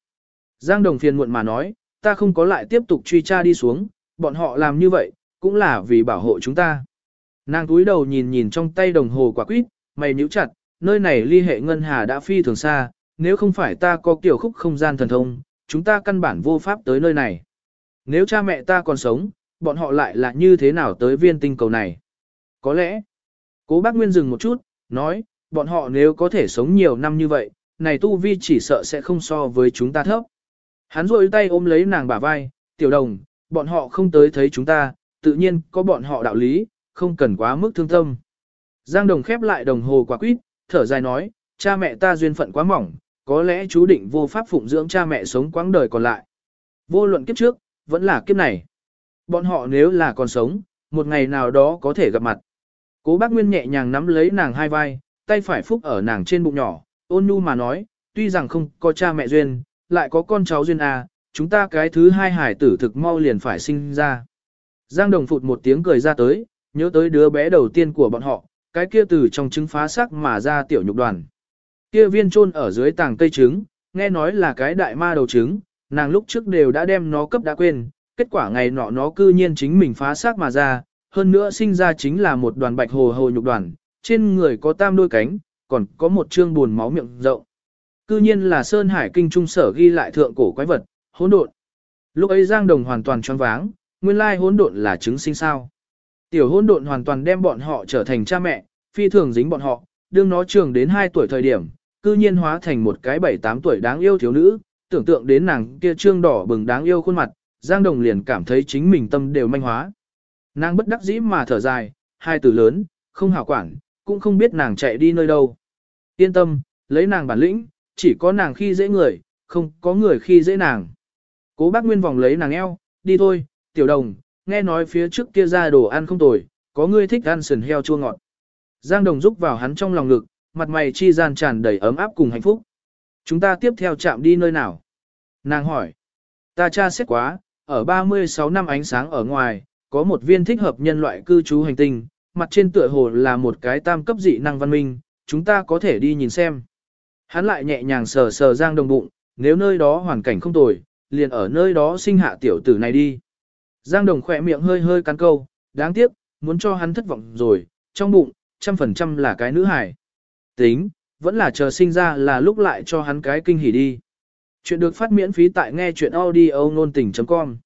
Giang Đồng phiền muộn mà nói, ta không có lại tiếp tục truy tra đi xuống, bọn họ làm như vậy, cũng là vì bảo hộ chúng ta. Nàng túi đầu nhìn nhìn trong tay đồng hồ quả quýt, mày nhíu chặt, nơi này ly hệ ngân hà đã phi thường xa, nếu không phải ta có kiểu khúc không gian thần thông, chúng ta căn bản vô pháp tới nơi này. Nếu cha mẹ ta còn sống, bọn họ lại là như thế nào tới viên tinh cầu này? Có lẽ, cố bác Nguyên dừng một chút, nói, bọn họ nếu có thể sống nhiều năm như vậy, này tu vi chỉ sợ sẽ không so với chúng ta thấp. Hắn rôi tay ôm lấy nàng bả vai, tiểu đồng, bọn họ không tới thấy chúng ta, tự nhiên có bọn họ đạo lý, không cần quá mức thương tâm. Giang đồng khép lại đồng hồ quả quýt, thở dài nói, cha mẹ ta duyên phận quá mỏng, có lẽ chú định vô pháp phụng dưỡng cha mẹ sống quãng đời còn lại. Vô luận kiếp trước, vẫn là kiếp này. Bọn họ nếu là còn sống, một ngày nào đó có thể gặp mặt. Cố bác Nguyên nhẹ nhàng nắm lấy nàng hai vai, tay phải phúc ở nàng trên bụng nhỏ, ôn nhu mà nói, tuy rằng không có cha mẹ duyên, lại có con cháu duyên à, chúng ta cái thứ hai hải tử thực mau liền phải sinh ra. Giang Đồng phụt một tiếng cười ra tới, nhớ tới đứa bé đầu tiên của bọn họ, cái kia từ trong trứng phá sắc mà ra tiểu nhục đoàn. Kia viên chôn ở dưới tàng cây trứng, nghe nói là cái đại ma đầu trứng, nàng lúc trước đều đã đem nó cấp đã quên, kết quả ngày nọ nó cư nhiên chính mình phá xác mà ra, hơn nữa sinh ra chính là một đoàn bạch hồ hồ nhục đoàn, trên người có tam đôi cánh, còn có một trương buồn máu miệng rộng. Cư nhiên là Sơn Hải Kinh Trung Sở ghi lại thượng cổ quái vật, hỗn độn. Lúc ấy Giang Đồng hoàn toàn choáng váng, nguyên lai hỗn độn là trứng sinh sao. Tiểu hỗn độn hoàn toàn đem bọn họ trở thành cha mẹ, phi thường dính bọn họ, đương nó trường đến 2 tuổi thời điểm, cư nhiên hóa thành một cái 7-8 tuổi đáng yêu thiếu nữ, tưởng tượng đến nàng kia trương đỏ bừng đáng yêu khuôn mặt, Giang Đồng liền cảm thấy chính mình tâm đều manh hóa. Nàng bất đắc dĩ mà thở dài, hai từ lớn, không hảo quản, cũng không biết nàng chạy đi nơi đâu. Yên tâm, lấy nàng bản lĩnh, chỉ có nàng khi dễ người, không có người khi dễ nàng. Cố bác Nguyên vòng lấy nàng eo, đi thôi, tiểu đồng, nghe nói phía trước kia ra đồ ăn không tồi, có người thích ăn sườn heo chua ngọt. Giang đồng rúc vào hắn trong lòng ngực, mặt mày chi gian tràn đầy ấm áp cùng hạnh phúc. Chúng ta tiếp theo chạm đi nơi nào? Nàng hỏi. Ta tra xét quá, ở 36 năm ánh sáng ở ngoài, có một viên thích hợp nhân loại cư trú hành tinh, mặt trên tựa hồ là một cái tam cấp dị năng văn minh, chúng ta có thể đi nhìn xem. Hắn lại nhẹ nhàng sờ sờ Giang Đồng bụng, nếu nơi đó hoàn cảnh không tồi, liền ở nơi đó sinh hạ tiểu tử này đi. Giang Đồng khỏe miệng hơi hơi cắn câu, đáng tiếc, muốn cho hắn thất vọng rồi, trong bụng, trăm phần trăm là cái nữ hải. Tính, vẫn là chờ sinh ra là lúc lại cho hắn cái kinh hỉ đi. Chuyện được phát miễn phí tại nghe chuyện audio nôn tình.com